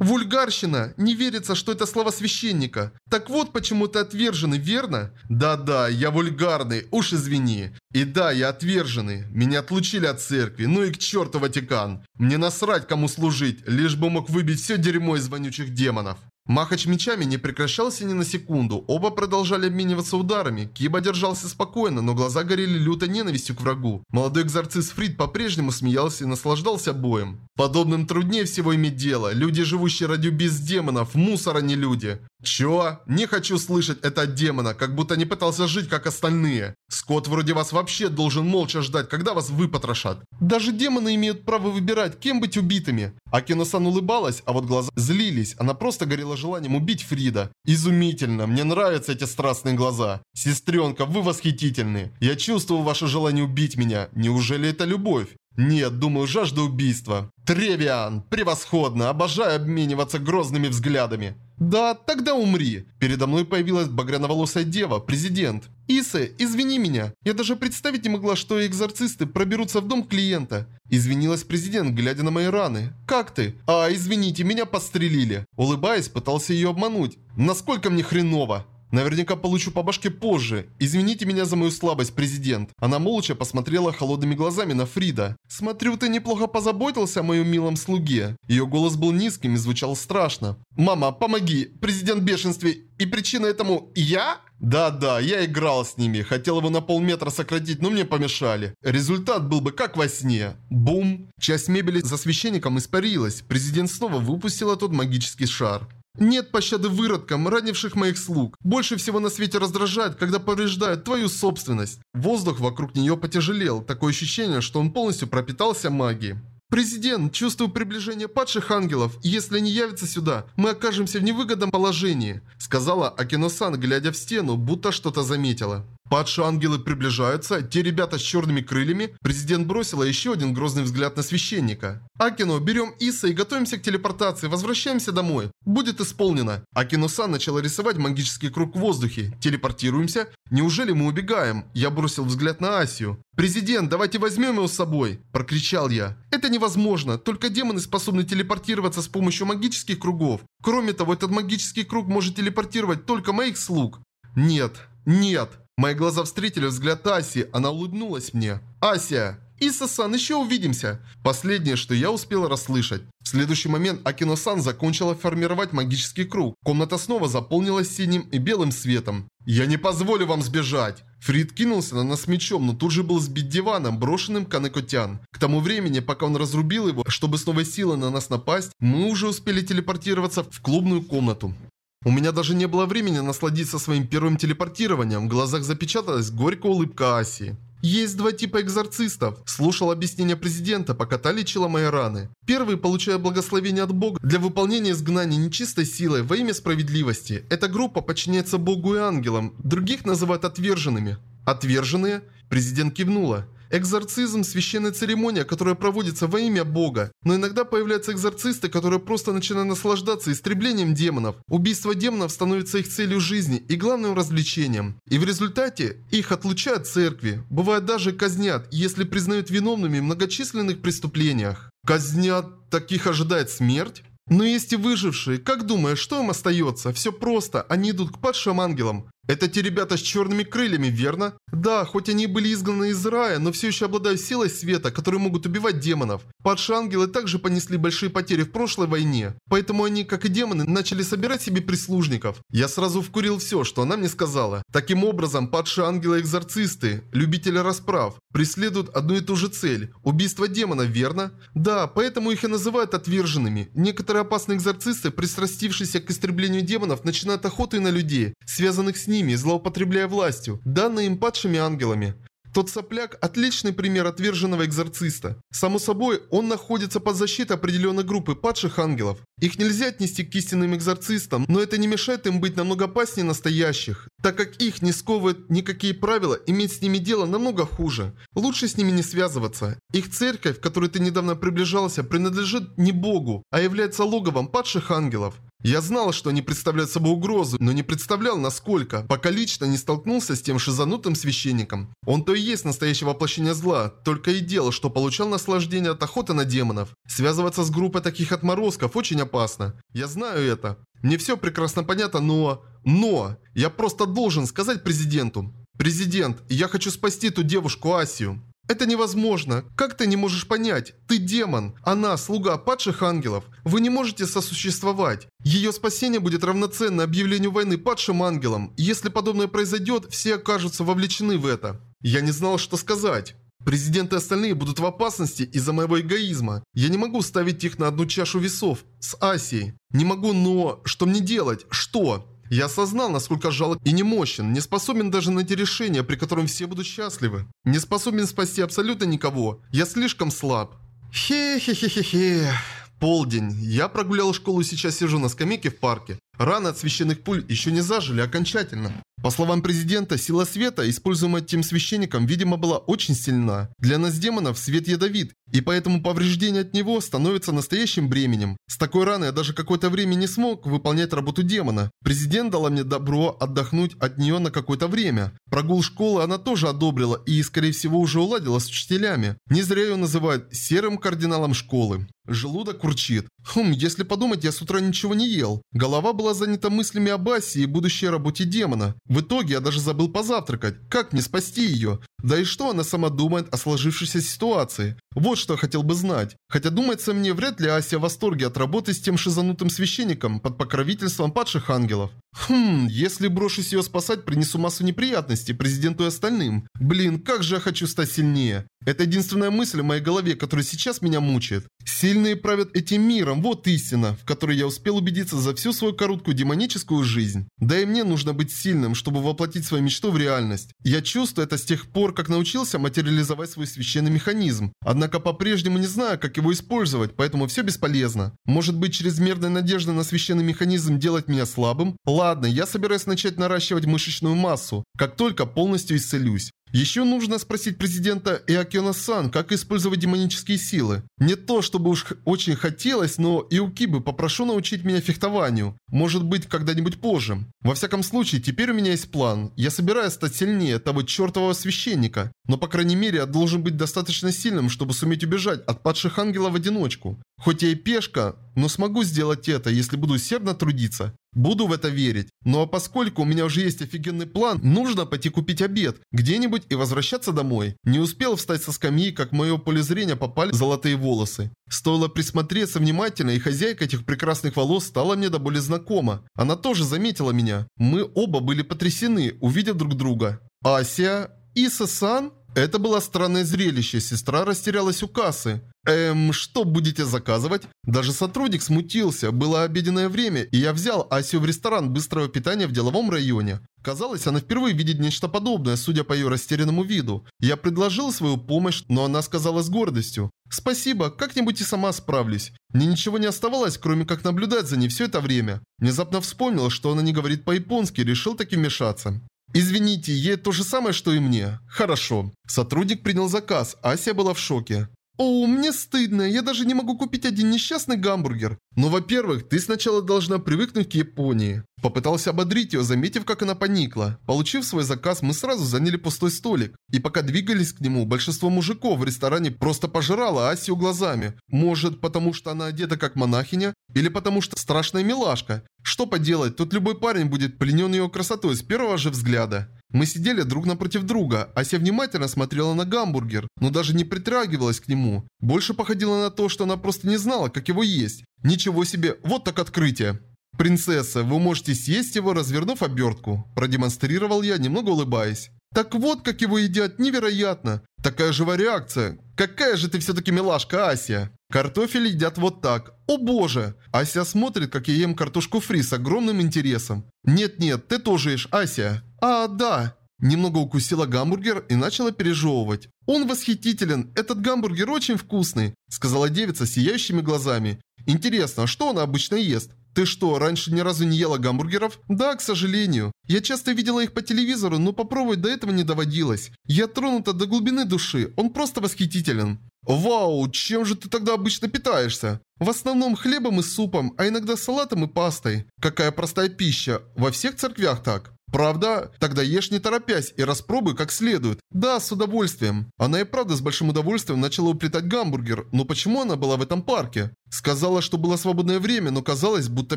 Вульгарщина! Не верится, что это слова священника. Так вот почему ты отверженный, верно? Да-да, я вульгарный, уж извини. И да, я отверженный. Меня отлучили от церкви, ну и к черту Ватикан. Мне насрать, кому служить, лишь бы мог выбить все дерьмо из вонючих демонов. Махач мечами не прекращался ни на секунду, оба продолжали обмениваться ударами. Киба держался спокойно, но глаза горели лютой ненавистью к врагу. Молодой экзорцист Фрид по-прежнему смеялся и наслаждался боем. Подобным труднее всего иметь дело. Люди, живущие ради без демонов, мусор, а не люди. Чё? Не хочу слышать это от демона, как будто не пытался жить, как остальные. Скот вроде вас вообще должен молча ждать, когда вас выпотрошат. Даже демоны имеют право выбирать, кем быть убитыми. Акино-сан улыбалась, а вот глаза злились. Она просто горела желанием убить Фрида. Изумительно, мне нравятся эти страстные глаза. Сестренка, вы восхитительны. Я чувствую ваше желание убить меня. Неужели это любовь? Нет, думаю, жажда убийства. Тревиан, превосходно, обожаю обмениваться грозными взглядами. Да, тогда умри. Передо мной появилась багряноволосая дева, президент. Исе, извини меня. Я даже представить не могла, что экзорцисты проберутся в дом клиента. Извинилась президент, глядя на мои раны. Как ты? А, извините, меня подстрелили. Улыбаясь, пытался ее обмануть. Насколько мне хреново. Наверняка получу по башке позже. Извините меня за мою слабость, президент. Она молча посмотрела холодными глазами на Фрида. Смотрю, ты неплохо позаботился о моем милом слуге. Ее голос был низким и звучал страшно. Мама, помоги. Президент в бешенстве. И причина этому я? Да-да, я играл с ними. Хотел его на полметра сократить, но мне помешали. Результат был бы как во сне. Бум. Часть мебели за священником испарилась. Президент снова выпустил тот магический шар. Нет пощады выродкам, ранивших моих слуг. Больше всего на свете раздражает, когда повреждают твою собственность. Воздух вокруг нее потяжелел. Такое ощущение, что он полностью пропитался магией. «Президент, чувствую приближение падших ангелов, если они явятся сюда, мы окажемся в невыгодном положении», сказала Акино-сан, глядя в стену, будто что-то заметила. Падшие ангелы приближаются, те ребята с черными крыльями. Президент бросила еще один грозный взгляд на священника. Акино, берем Иса и готовимся к телепортации, возвращаемся домой. Будет исполнено. Акино-сан начала рисовать магический круг в воздухе. Телепортируемся? Неужели мы убегаем? Я бросил взгляд на Асию. «Президент, давайте возьмем его с собой!» – прокричал я. «Это невозможно, только демоны способны телепортироваться с помощью магических кругов. Кроме того, этот магический круг может телепортировать только моих слуг». «Нет, нет!» Мои глаза встретили взгляд Аси, она улыбнулась мне. «Ася! Иса-сан, еще увидимся!» Последнее, что я успел расслышать. В следующий момент Акино-сан закончила формировать магический круг. Комната снова заполнилась синим и белым светом. «Я не позволю вам сбежать!» Фрид кинулся на нас мечом, но тут же был сбит диваном, брошенным Канекотян. К тому времени, пока он разрубил его, чтобы с новой на нас напасть, мы уже успели телепортироваться в клубную комнату. У меня даже не было времени насладиться своим первым телепортированием. В глазах запечаталась горькая улыбка Аси. Есть два типа экзорцистов. Слушал объяснение президента, пока та лечила мои раны. Первый получает благословение от Бога для выполнения изгнания нечистой силой во имя справедливости. Эта группа подчиняется Богу и ангелам. Других называют отверженными. Отверженные? Президент кивнула. Экзорцизм – священная церемония, которая проводится во имя Бога. Но иногда появляются экзорцисты, которые просто начинают наслаждаться истреблением демонов. Убийство демонов становится их целью жизни и главным развлечением. И в результате их отлучают от церкви. Бывает даже казнят, если признают виновными в многочисленных преступлениях. Казнят, таких ожидает смерть? Но есть и выжившие. Как думаешь, что им остается? Все просто. Они идут к падшим ангелам. Это те ребята с черными крыльями, верно? Да, хоть они и были изгнаны из рая, но все еще обладают силой света, которые могут убивать демонов. Падшие ангелы также понесли большие потери в прошлой войне. Поэтому они, как и демоны, начали собирать себе прислужников. Я сразу вкурил все, что она мне сказала. Таким образом, падшие ангелы-экзорцисты, любители расправ, преследуют одну и ту же цель – убийство демона, верно? Да, поэтому их и называют отверженными. Некоторые опасные экзорцисты, пристрастившиеся к истреблению демонов, начинают охоту на людей, связанных с ними, злоупотребляя властью, данной им падшими ангелами. Тот сопляк – отличный пример отверженного экзорциста. Само собой, он находится под защитой определенной группы падших ангелов. Их нельзя отнести к истинным экзорцистам, но это не мешает им быть намного опаснее настоящих, так как их не сковывают никакие правила, иметь с ними дело намного хуже. Лучше с ними не связываться. Их церковь, в которой ты недавно приближался, принадлежит не Богу, а является логовом падших ангелов. Я знал, что они представляют собой угрозу, но не представлял, насколько, пока лично не столкнулся с тем шизанутым священником. Он то и есть настоящее воплощение зла, только и делал, что получал наслаждение от охоты на демонов. Связываться с группой таких отморозков очень опасно. Я знаю это. Мне все прекрасно понятно, но... Но! Я просто должен сказать президенту. Президент, я хочу спасти ту девушку Асию. Это невозможно. Как ты не можешь понять? Ты демон. Она слуга падших ангелов. Вы не можете сосуществовать. Ее спасение будет равноценно объявлению войны падшим ангелам. Если подобное произойдет, все окажутся вовлечены в это. Я не знал, что сказать. Президент и остальные будут в опасности из-за моего эгоизма. Я не могу ставить их на одну чашу весов с Асией. Не могу, но... Что мне делать? Что? Я осознал, насколько жалок и немощен, не способен даже найти решение, при котором все будут счастливы. Не способен спасти абсолютно никого. Я слишком слаб. Хе-хе-хе-хе-хе. Полдень. Я прогулял школу и сейчас сижу на скамейке в парке. Раны от священных пуль еще не зажили окончательно. По словам президента, сила света, используемая тем священником, видимо, была очень сильна. Для нас демонов свет ядовит, и поэтому повреждение от него становится настоящим бременем. С такой раной я даже какое-то время не смог выполнять работу демона. Президент дала мне добро отдохнуть от нее на какое-то время. Прогул школы она тоже одобрила и, скорее всего, уже уладила с учителями. Не зря ее называют серым кардиналом школы. Желудок курчит. Хм, если подумать, я с утра ничего не ел. Голова была занята мыслями об Асе и будущей работе демона. В итоге я даже забыл позавтракать. Как мне спасти ее? Да и что она сама думает о сложившейся ситуации? Вот что я хотел бы знать. Хотя думается мне, вряд ли Ася в восторге от работы с тем шизанутым священником под покровительством падших ангелов. Хм, если брошусь ее спасать, принесу массу неприятностей президенту и остальным. Блин, как же я хочу стать сильнее. Это единственная мысль в моей голове, которая сейчас меня мучает. Сильные правят этим миром, вот истина, в которой я успел убедиться за всю свою короткую демоническую жизнь. Да и мне нужно быть сильным, чтобы воплотить свою мечту в реальность. Я чувствую это с тех пор, как научился материализовать свой священный механизм. Однако по-прежнему не знаю, как его использовать, поэтому все бесполезно. Может быть, чрезмерная надежда на священный механизм делать меня слабым? Ладно, я собираюсь начать наращивать мышечную массу, как только полностью исцелюсь. Еще нужно спросить президента Иокиона-сан, как использовать демонические силы. Не то, чтобы уж очень хотелось, но Иукибы попрошу научить меня фехтованию. Может быть, когда-нибудь позже. Во всяком случае, теперь у меня есть план. Я собираюсь стать сильнее того чертового священника. Но, по крайней мере, я должен быть достаточно сильным, чтобы суметь убежать от падших ангелов в одиночку. Хоть я и пешка, но смогу сделать это, если буду усердно трудиться. Буду в это верить. Ну а поскольку у меня уже есть офигенный план, нужно пойти купить обед где-нибудь и возвращаться домой. Не успел встать со скамьи, как в мое поле зрения попали золотые волосы. Стоило присмотреться внимательно, и хозяйка этих прекрасных волос стала мне до боли знакома. Она тоже заметила меня. Мы оба были потрясены, увидев друг друга. Ася... Иса-сан? Это было странное зрелище, сестра растерялась у кассы. Эм, что будете заказывать? Даже сотрудник смутился, было обеденное время, и я взял Асю в ресторан быстрого питания в деловом районе. Казалось, она впервые видит нечто подобное, судя по ее растерянному виду. Я предложил свою помощь, но она сказала с гордостью. «Спасибо, как-нибудь и сама справлюсь». Мне ничего не оставалось, кроме как наблюдать за ней все это время. Внезапно вспомнил, что она не говорит по-японски, решил таки вмешаться. «Извините, ей то же самое, что и мне». «Хорошо». Сотрудник принял заказ, Ася была в шоке. «О, мне стыдно, я даже не могу купить один несчастный гамбургер». «Ну, во-первых, ты сначала должна привыкнуть к Японии». Попытался ободрить ее, заметив, как она поникла. Получив свой заказ, мы сразу заняли пустой столик. И пока двигались к нему, большинство мужиков в ресторане просто пожирало Асию глазами. Может, потому что она одета как монахиня? Или потому что страшная милашка? Что поделать, тут любой парень будет пленен ее красотой с первого же взгляда. Мы сидели друг напротив друга, Ася внимательно смотрела на гамбургер, но даже не притрагивалась к нему. Больше походило на то, что она просто не знала, как его есть. Ничего себе, вот так открытие. «Принцесса, вы можете съесть его, развернув обертку», – продемонстрировал я, немного улыбаясь. «Так вот, как его едят, невероятно! Такая живая реакция! Какая же ты все-таки милашка, Ася!» Картофель едят вот так. О боже! Ася смотрит, как я ем картошку фри с огромным интересом. Нет-нет, ты тоже ешь, Ася. А, да. Немного укусила гамбургер и начала пережевывать. «Он восхитителен, этот гамбургер очень вкусный», сказала девица сияющими глазами. «Интересно, а что она обычно ест?» «Ты что, раньше ни разу не ела гамбургеров?» «Да, к сожалению. Я часто видела их по телевизору, но попробовать до этого не доводилось. Я тронута до глубины души, он просто восхитителен». «Вау, чем же ты тогда обычно питаешься?» «В основном хлебом и супом, а иногда салатом и пастой. Какая простая пища. Во всех церквях так». Правда? Тогда ешь не торопясь и распробуй как следует. Да, с удовольствием. Она и правда с большим удовольствием начала уплетать гамбургер, но почему она была в этом парке? Сказала, что было свободное время, но казалось, будто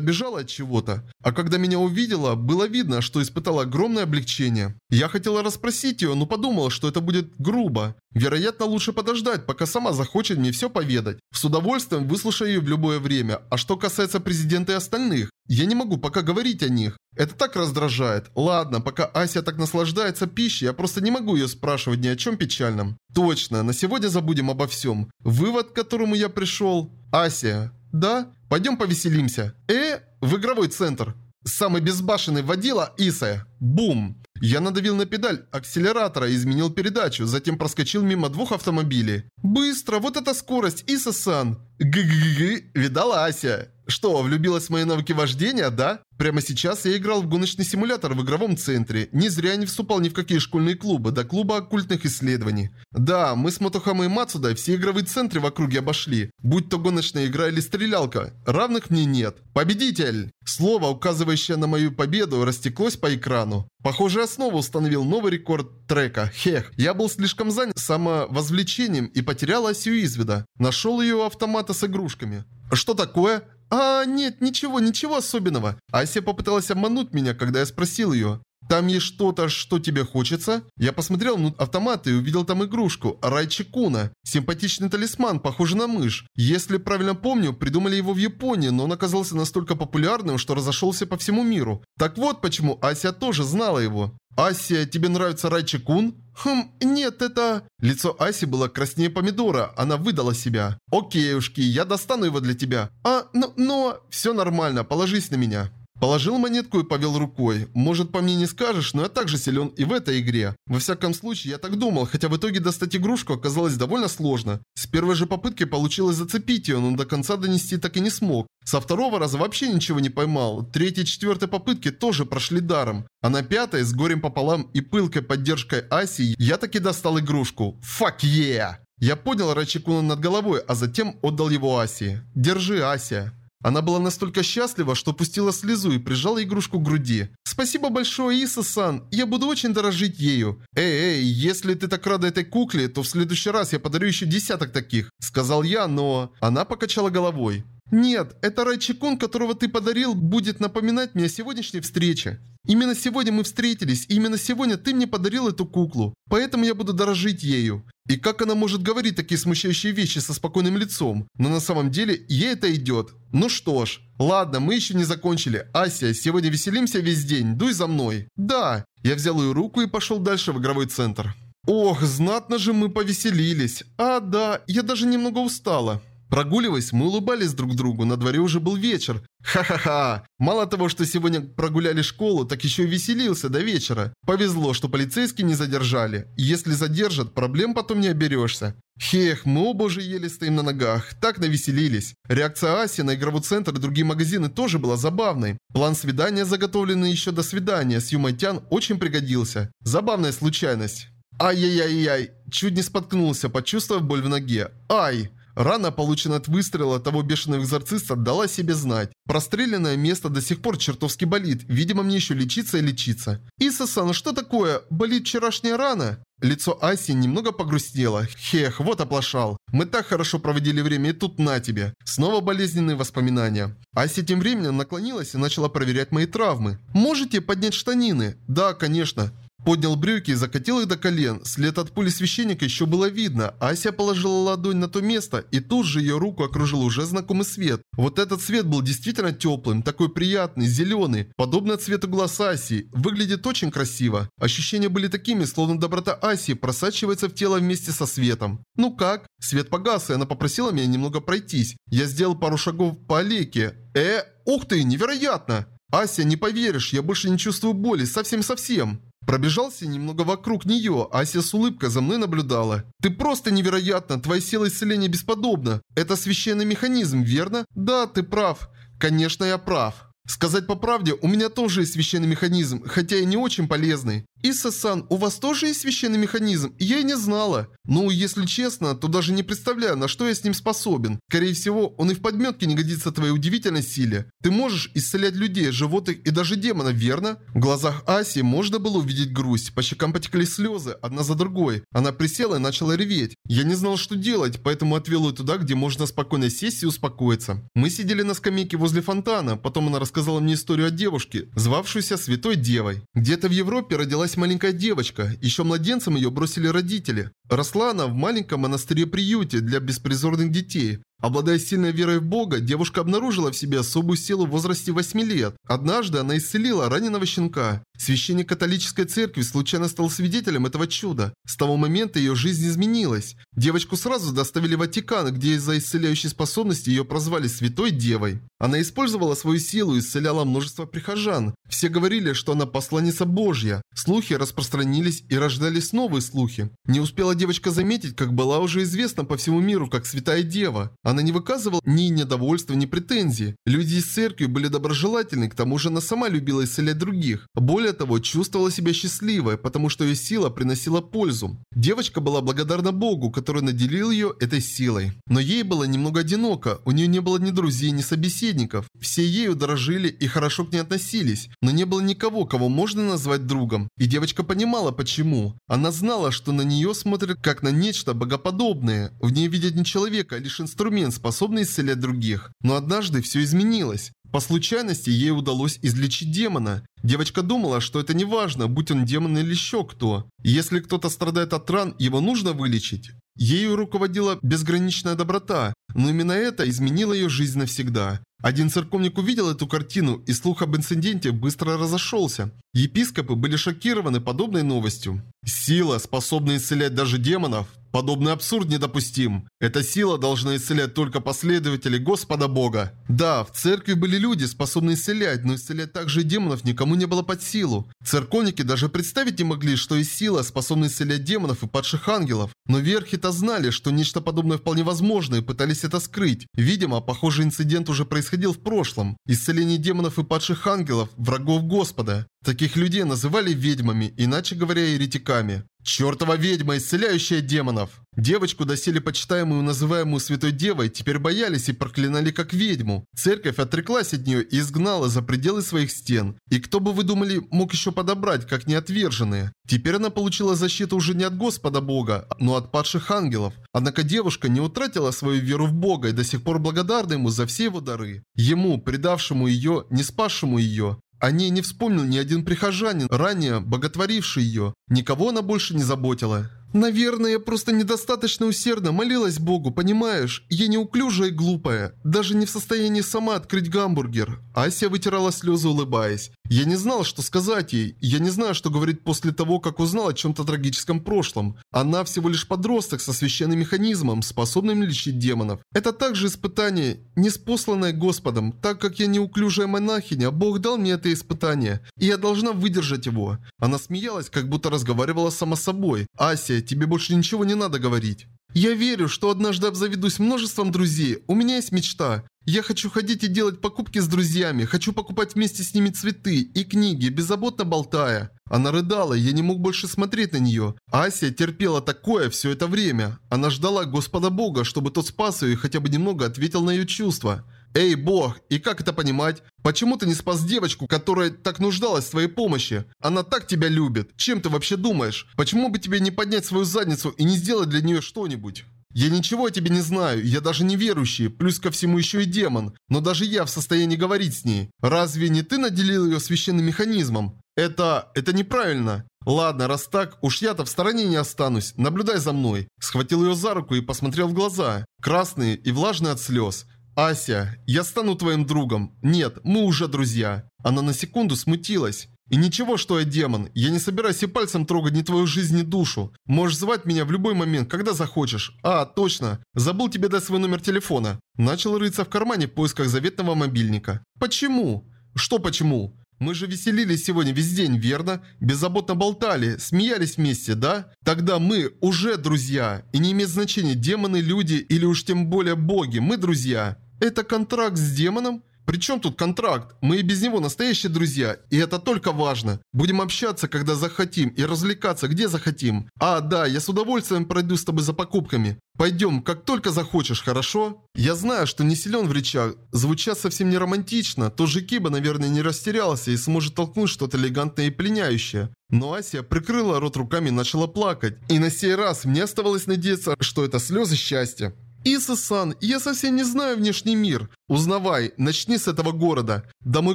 бежала от чего-то. А когда меня увидела, было видно, что испытала огромное облегчение. Я хотела расспросить ее, но подумала, что это будет грубо. Вероятно, лучше подождать, пока сама захочет мне все поведать. С удовольствием выслушаю ее в любое время. А что касается президента и остальных, я не могу пока говорить о них. Это так раздражает. Ладно, пока Ася так наслаждается пищей, я просто не могу ее спрашивать ни о чем печальном. Точно, на сегодня забудем обо всем. Вывод, к которому я пришел... Ася, да? Пойдем повеселимся. Э, в игровой центр. Самый безбашенный водила Иса. Бум. Я надавил на педаль акселератора изменил передачу, затем проскочил мимо двух автомобилей. Быстро, вот эта скорость, Иса-сан. Г-г-г, видала Ася. Что, влюбилась в мои навыки вождения, да? Прямо сейчас я играл в гоночный симулятор в игровом центре. Не зря не вступал ни в какие школьные клубы, до клуба оккультных исследований. Да, мы с Мотохамой и Мацудой все игровые центры в округе обошли. Будь то гоночная игра или стрелялка. Равных мне нет. Победитель! Слово, указывающее на мою победу, растеклось по экрану. Похоже, я снова установил новый рекорд трека. Хех, я был слишком занят самовозвлечением и потерял Асю из вида. Нашел ее у автомата с игрушками. Что такое? «А, нет, ничего, ничего особенного». Ася попыталась обмануть меня, когда я спросил ее. «Там есть что-то, что тебе хочется?» Я посмотрел на автомат и увидел там игрушку. Райчикуна. Симпатичный талисман, похожий на мышь. Если правильно помню, придумали его в Японии, но он оказался настолько популярным, что разошелся по всему миру. Так вот почему Ася тоже знала его. «Ася, тебе нравится Райчикун?» «Хм, нет, это...» Лицо Аси было краснее помидора, она выдала себя. «Окейушки, я достану его для тебя». «А, но... но...» «Все нормально, положись на меня». Положил монетку и повел рукой. Может, по мне не скажешь, но я также силен и в этой игре. Во всяком случае, я так думал, хотя в итоге достать игрушку оказалось довольно сложно. С первой же попытки получилось зацепить ее, но до конца донести так и не смог. Со второго раза вообще ничего не поймал. Третьей и четвертой попытки тоже прошли даром. А на пятой, с горем пополам и пылкой поддержкой Аси, я таки достал игрушку. Fuck yeah! Я поднял Рачикуна над головой, а затем отдал его Аси. Держи, Ася. Она была настолько счастлива, что пустила слезу и прижала игрушку к груди. «Спасибо большое, Иса-сан. Я буду очень дорожить ею. Эй, эй, если ты так рада этой кукле, то в следующий раз я подарю еще десяток таких», — сказал я, но... Она покачала головой. «Нет, это Райчикун, которого ты подарил, будет напоминать мне о сегодняшней встрече. Именно сегодня мы встретились, и именно сегодня ты мне подарил эту куклу. Поэтому я буду дорожить ею. И как она может говорить такие смущающие вещи со спокойным лицом? Но на самом деле ей это идет. Ну что ж, ладно, мы еще не закончили. Ася, сегодня веселимся весь день, дуй за мной. Да. Я взял ее руку и пошел дальше в игровой центр. Ох, знатно же мы повеселились. А, да, я даже немного устала. Прогуливаясь, мы улыбались друг другу, на дворе уже был вечер. Ха-ха-ха! Мало того, что сегодня прогуляли школу, так еще и веселился до вечера. Повезло, что полицейские не задержали. Если задержат, проблем потом не оберешься. Хех, мы оба уже еле стоим на ногах. Так навеселились. Реакция Аси на игровой центр и другие магазины тоже была забавной. План свидания, заготовленный еще до свидания с Юмайтян, очень пригодился. Забавная случайность. Ай-яй-яй-яй. Чуть не споткнулся, почувствовав боль в ноге. Ай! Рана, полученная от выстрела того бешеного экзорциста, дала себе знать. Простреленное место до сих пор чертовски болит. Видимо, мне еще лечиться и лечиться. Иса-сан, что такое? Болит вчерашняя рана? Лицо Аси немного погрустнело. Хех, вот оплошал. Мы так хорошо проводили время, и тут на тебе. Снова болезненные воспоминания. Аси тем временем наклонилась и начала проверять мои травмы. Можете поднять штанины? Да, конечно. Поднял брюки и закатил их до колен. След от пули священника еще было видно. Ася положила ладонь на то место, и тут же ее руку окружил уже знакомый свет. Вот этот свет был действительно теплым, такой приятный, зеленый, подобный цвету глаз Аси. Выглядит очень красиво. Ощущения были такими, словно доброта Аси просачивается в тело вместе со светом. Ну как? Свет погас, и она попросила меня немного пройтись. Я сделал пару шагов по аллейке. Э, ух ты, невероятно! Ася, не поверишь, я больше не чувствую боли, совсем-совсем. Пробежался немного вокруг нее, а Ася с улыбкой за мной наблюдала. «Ты просто невероятно! Твоя сила исцеления бесподобна! Это священный механизм, верно?» «Да, ты прав. Конечно, я прав». Сказать по правде, у меня тоже есть священный механизм, хотя и не очень полезный. Исса-сан, у вас тоже есть священный механизм? Я и не знала. Ну, если честно, то даже не представляю, на что я с ним способен. Скорее всего, он и в подметке не годится твоей удивительной силе. Ты можешь исцелять людей, животных и даже демонов, верно? В глазах Аси можно было увидеть грусть. По щекам потекли слезы, одна за другой. Она присела и начала реветь. Я не знал, что делать, поэтому отвел ее туда, где можно спокойно сесть и успокоиться. Мы сидели на скамейке возле фонтана. Потом она рассказала мне историю о девушке, звавшуюся Святой Девой. Где-то в Европе родилась родилась маленькая девочка. Еще младенцем ее бросили родители. Росла она в маленьком монастыре-приюте для беспризорных детей. Обладая сильной верой в Бога, девушка обнаружила в себе особую силу в возрасте 8 лет. Однажды она исцелила раненого щенка. Священник католической церкви случайно стал свидетелем этого чуда. С того момента ее жизнь изменилась. Девочку сразу доставили в Ватикан, где из-за исцеляющей способности ее прозвали Святой Девой. Она использовала свою силу и исцеляла множество прихожан. Все говорили, что она посланница Божья. Слухи распространились и рождались новые слухи. Не успела девочка заметить, как была уже известна по всему миру как Святая Дева. Она не выказывала ни недовольства, ни претензий. Люди из церкви были доброжелательны, к тому же она сама любила исцелять других. Более того, чувствовала себя счастливой, потому что ее сила приносила пользу. Девочка была благодарна Богу, который наделил ее этой силой. Но ей было немного одиноко, у нее не было ни друзей, ни собеседников. Все ею дорожили и хорошо к ней относились, но не было никого, кого можно назвать другом. И девочка понимала, почему. Она знала, что на нее смотрят как на нечто богоподобное. В ней видят не человека, а лишь инструмент, способный исцелять других. Но однажды все изменилось. По случайности ей удалось излечить демона. Девочка думала, что это не важно, будь он демон или еще кто. Если кто-то страдает от ран, его нужно вылечить. Ею руководила безграничная доброта, но именно это изменило ее жизнь навсегда. Один церковник увидел эту картину, и слух об инциденте быстро разошелся. Епископы были шокированы подобной новостью. Сила, способная исцелять даже демонов, Подобный абсурд недопустим. Эта сила должна исцелять только последователей Господа Бога. Да, в церкви были люди, способные исцелять, но исцелять также демонов никому не было под силу. Церковники даже представить не могли, что есть сила, способная исцелять демонов и падших ангелов. Но верхи-то знали, что нечто подобное вполне возможно и пытались это скрыть. Видимо, похожий инцидент уже происходил в прошлом. Исцеление демонов и падших ангелов – врагов Господа. Таких людей называли ведьмами, иначе говоря, еретиками. Чертова ведьма, исцеляющая демонов! Девочку, доселе почитаемую называемую Святой Девой, теперь боялись и проклинали как ведьму. Церковь отреклась от нее и изгнала за пределы своих стен. И кто бы вы думали, мог еще подобрать, как неотверженные? Теперь она получила защиту уже не от Господа Бога, но от падших ангелов. Однако девушка не утратила свою веру в Бога и до сих пор благодарна ему за все его дары. Ему, предавшему ее, не спасшему ее. О ней не вспомнил ни один прихожанин, ранее боготворивший ее. Никого она больше не заботила. Наверное, я просто недостаточно усердно молилась Богу, понимаешь? Я неуклюжая и глупая. Даже не в состоянии сама открыть гамбургер. Ася вытирала слезы, улыбаясь. Я не знал, что сказать ей. Я не знаю, что говорить после того, как узнал о чем-то трагическом прошлом. Она всего лишь подросток со священным механизмом, способным лечить демонов. Это также испытание, неспосланное Господом. Так как я неуклюжая монахиня, Бог дал мне это испытание. И я должна выдержать его. Она смеялась, как будто разговаривала сама собой. Ася, тебе больше ничего не надо говорить. Я верю, что однажды обзаведусь множеством друзей. У меня есть мечта. Я хочу ходить и делать покупки с друзьями. Хочу покупать вместе с ними цветы и книги, беззаботно болтая. Она рыдала, я не мог больше смотреть на нее. Ася терпела такое все это время. Она ждала Господа Бога, чтобы тот спас ее и хотя бы немного ответил на ее чувства. «Эй, Бог, и как это понимать? Почему ты не спас девочку, которая так нуждалась в твоей помощи? Она так тебя любит. Чем ты вообще думаешь? Почему бы тебе не поднять свою задницу и не сделать для нее что-нибудь?» «Я ничего о тебе не знаю, я даже не верующий, плюс ко всему еще и демон, но даже я в состоянии говорить с ней. Разве не ты наделил ее священным механизмом? Это... это неправильно. Ладно, раз так, уж я-то в стороне не останусь, наблюдай за мной». Схватил ее за руку и посмотрел в глаза, красные и влажные от слез. «Ася, я стану твоим другом. Нет, мы уже друзья». Она на секунду смутилась. «И ничего, что я демон. Я не собираюсь и пальцем трогать ни твою жизнь, ни душу. Можешь звать меня в любой момент, когда захочешь. А, точно. Забыл тебе дать свой номер телефона». Начал рыться в кармане в поисках заветного мобильника. «Почему?» «Что почему?» Мы же веселились сегодня весь день, верно? Беззаботно болтали, смеялись вместе, да? Тогда мы уже друзья. И не имеет значения, демоны, люди или уж тем более боги. Мы друзья. Это контракт с демоном? Причем тут контракт? Мы и без него настоящие друзья, и это только важно. Будем общаться, когда захотим, и развлекаться, где захотим. А, да, я с удовольствием пройду с тобой за покупками. Пойдем, как только захочешь, хорошо? Я знаю, что не силен в речах, звучат совсем не романтично, то же Киба, наверное, не растерялся и сможет толкнуть что-то элегантное и пленяющее. Но Ася прикрыла рот руками и начала плакать. И на сей раз мне оставалось надеяться, что это слезы счастья. «Иса-сан, я совсем не знаю внешний мир. Узнавай, начни с этого города. Да мой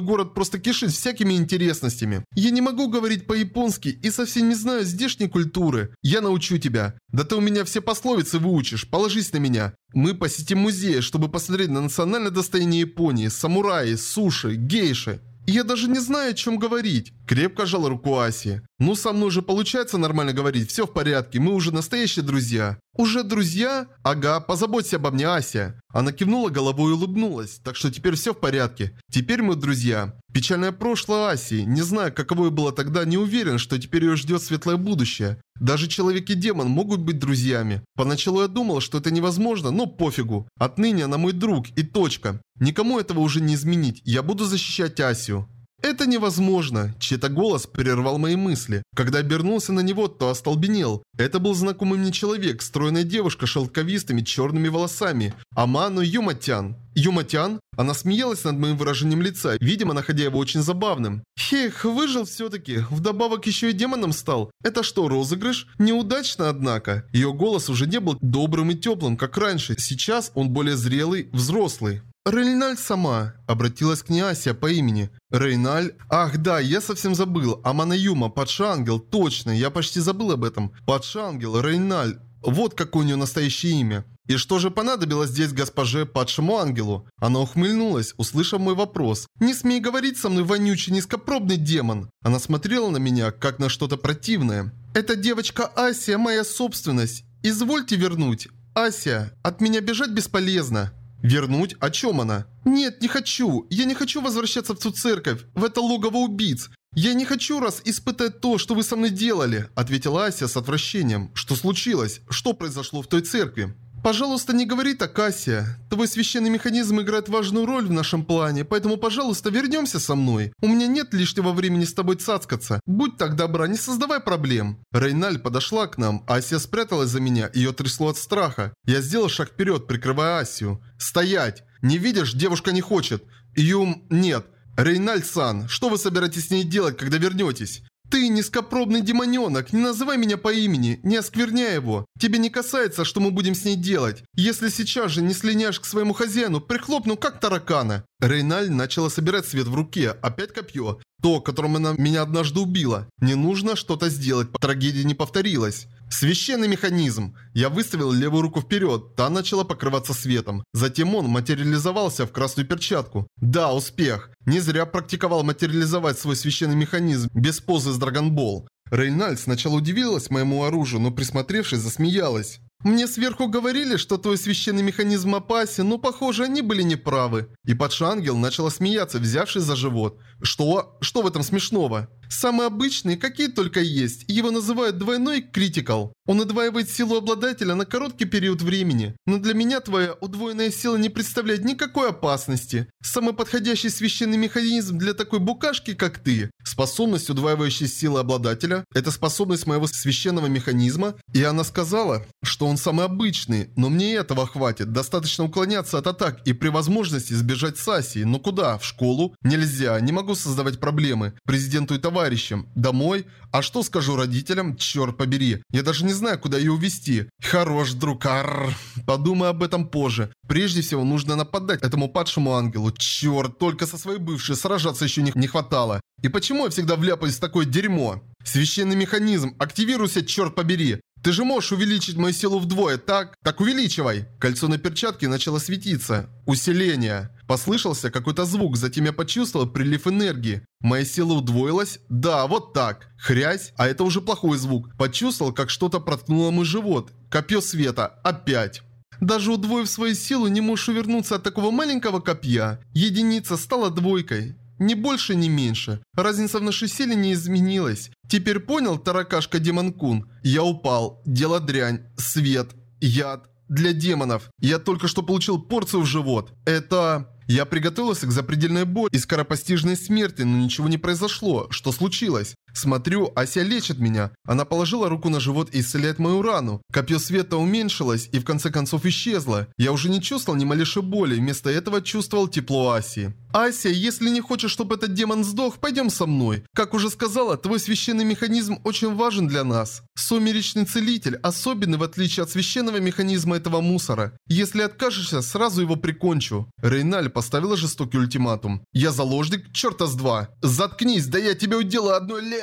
город просто кишит всякими интересностями. Я не могу говорить по-японски и совсем не знаю здешней культуры. Я научу тебя. Да ты у меня все пословицы выучишь, положись на меня. Мы посетим музей, чтобы посмотреть на национальное достояние Японии, самураи, суши, гейши. «Я даже не знаю, о чем говорить», – крепко жал руку Аси. «Ну, со мной уже получается нормально говорить, все в порядке, мы уже настоящие друзья». «Уже друзья? Ага, позаботься обо мне, Ася». Она кивнула головой и улыбнулась, так что теперь все в порядке. Теперь мы друзья. Печальное прошлое Аси, не знаю, каково было тогда, не уверен, что теперь ее ждет светлое будущее. Даже человек и демон могут быть друзьями. Поначалу я думал, что это невозможно, но пофигу. Отныне она мой друг и точка. Никому этого уже не изменить, я буду защищать Асю. «Это невозможно!» Чей-то голос прервал мои мысли. Когда обернулся на него, то остолбенел. Это был знакомый мне человек, стройная девушка с шелковистыми черными волосами. Аману Юматян. Юматян? Она смеялась над моим выражением лица, видимо, находя его очень забавным. Хех, выжил все-таки. Вдобавок еще и демоном стал. Это что, розыгрыш? Неудачно, однако. Ее голос уже не был добрым и теплым, как раньше. Сейчас он более зрелый, взрослый. «Рейналь сама», — обратилась к ней Ася по имени. «Рейналь? Ах, да, я совсем забыл. Аманаюма, падший ангел, точно, я почти забыл об этом. Падший ангел, Рейналь. Вот какое у нее настоящее имя. И что же понадобилось здесь госпоже падшему ангелу? Она ухмыльнулась, услышав мой вопрос. «Не смей говорить со мной, вонючий, низкопробный демон!» Она смотрела на меня, как на что-то противное. «Эта девочка Ася моя собственность. Извольте вернуть. Ася, от меня бежать бесполезно». Вернуть? О чем она? Нет, не хочу. Я не хочу возвращаться в ту церковь, в это логово убийц. «Я не хочу раз испытать то, что вы со мной делали», – ответила Ася с отвращением. «Что случилось? Что произошло в той церкви?» «Пожалуйста, не говори так, Ася. Твой священный механизм играет важную роль в нашем плане, поэтому, пожалуйста, вернемся со мной. У меня нет лишнего времени с тобой цацкаться. Будь так добра, не создавай проблем». Рейналь подошла к нам, а Ася спряталась за меня, ее трясло от страха. Я сделал шаг вперед, прикрывая Асю. «Стоять! Не видишь, девушка не хочет. Юм... нет». «Рейналь-сан, что вы собираетесь с ней делать, когда вернетесь?» «Ты низкопробный демоненок, не называй меня по имени, не оскверняй его. Тебе не касается, что мы будем с ней делать. Если сейчас же не слиняешь к своему хозяину, прихлопну как таракана». Рейналь начала собирать свет в руке, опять копье. То, которым она меня однажды убила. Не нужно что-то сделать, трагедия не повторилась. Священный механизм. Я выставил левую руку вперед, та начала покрываться светом. Затем он материализовался в красную перчатку. Да, успех. Не зря практиковал материализовать свой священный механизм без позы с Драгонбол. Рейнальд сначала удивилась моему оружию, но присмотревшись, засмеялась. «Мне сверху говорили, что твой священный механизм опасен, но, похоже, они были неправы». И подшангел начала смеяться, взявшись за живот. «Что? Что в этом смешного?» Самый обычный, какие только есть. Его называют двойной критикал. Он удваивает силу обладателя на короткий период времени. Но для меня твоя удвоенная сила не представляет никакой опасности. Самый подходящий священный механизм для такой букашки, как ты. Способность, удваивающая силы обладателя, это способность моего священного механизма. И она сказала, что он самый обычный, но мне этого хватит. Достаточно уклоняться от атак и при возможности сбежать с Асии. Но куда? В школу? Нельзя, не могу создавать проблемы. Президенту и товарищам. Домой? А что скажу родителям? Черт побери. Я даже не знаю, куда ее увезти. Хорош, друг. Арр. Подумай об этом позже. Прежде всего, нужно нападать этому падшему ангелу. Черт, только со своей бывшей сражаться еще не, не хватало. И почему я всегда вляпаюсь в такое дерьмо? Священный механизм, активируйся, черт побери. Ты же можешь увеличить мою силу вдвое, так? Так увеличивай. Кольцо на перчатке начало светиться. Усиление. Послышался какой-то звук, затем я почувствовал прилив энергии. Моя сила удвоилась? Да, вот так. Хрясь, а это уже плохой звук. Почувствовал, как что-то проткнуло мой живот. Копье света. Опять. Даже удвоив свою силу, не можешь увернуться от такого маленького копья. Единица стала двойкой. Ни больше, ни меньше. Разница в нашей силе не изменилась. Теперь понял, таракашка Демон-кун? Я упал. Дело дрянь. Свет. Яд. Для демонов. Я только что получил порцию в живот. Это... Я приготовился к запредельной боли и скоропостижной смерти, но ничего не произошло. Что случилось? Смотрю, Ася лечит меня. Она положила руку на живот и исцеляет мою рану. Копье света уменьшилось и в конце концов исчезло. Я уже не чувствовал ни малейшей боли, вместо этого чувствовал тепло Аси. Ася, если не хочешь, чтобы этот демон сдох, пойдем со мной. Как уже сказала, твой священный механизм очень важен для нас. Сумеречный целитель особенный в отличие от священного механизма этого мусора. Если откажешься, сразу его прикончу. Рейналь поставила жестокий ультиматум. Я заложник, черта с два. Заткнись, да я тебе уделаю одной ле...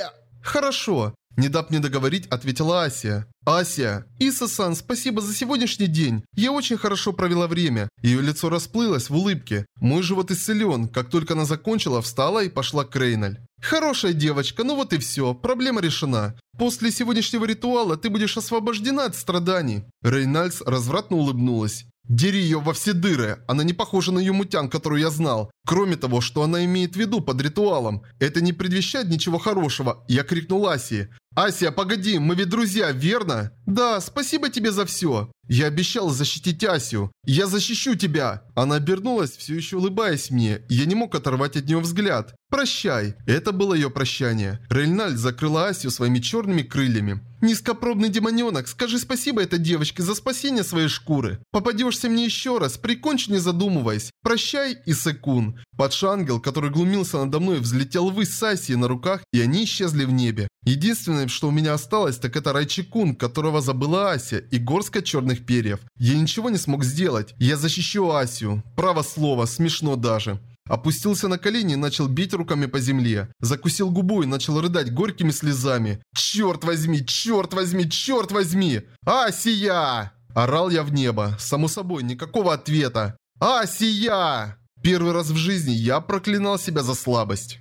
«Хорошо». Не дав мне договорить, ответила Асия. «Ася! Иса-сан, спасибо за сегодняшний день. Я очень хорошо провела время». Ее лицо расплылось в улыбке. Мой живот исцелен. Как только она закончила, встала и пошла к Рейналь. «Хорошая девочка, ну вот и все. Проблема решена. После сегодняшнего ритуала ты будешь освобождена от страданий». Рейнальдс развратно улыбнулась. Дери ее во все дыры. Она не похожа на Юмутян, которую я знал. Кроме того, что она имеет в виду под ритуалом. Это не предвещает ничего хорошего. Я крикнул Асии. «Ася, погоди, мы ведь друзья, верно?» «Да, спасибо тебе за все». «Я обещал защитить Асю. Я защищу тебя!» Она обернулась, все еще улыбаясь мне, я не мог оторвать от нее взгляд. «Прощай!» Это было ее прощание. Рейнальд закрыла Асю своими черными крыльями. «Низкопробный демоненок, скажи спасибо этой девочке за спасение своей шкуры. Попадешься мне еще раз, прикончи не задумываясь. Прощай, Исекун». Падшангел, который глумился надо мной, взлетел ввысь с Асией на руках, и они исчезли в небе. Единственное, что у меня осталось, так это Райчикун, которого забыла Ася, и горстка черных перьев. Я ничего не смог сделать. Я защищу Асю. Право слово, смешно даже. Опустился на колени и начал бить руками по земле. Закусил губу и начал рыдать горькими слезами. «Черт возьми! Черт возьми! Черт возьми! Асия!» Орал я в небо. Само собой, никакого ответа. «Асия!» Первый раз в жизни я проклинал себя за слабость.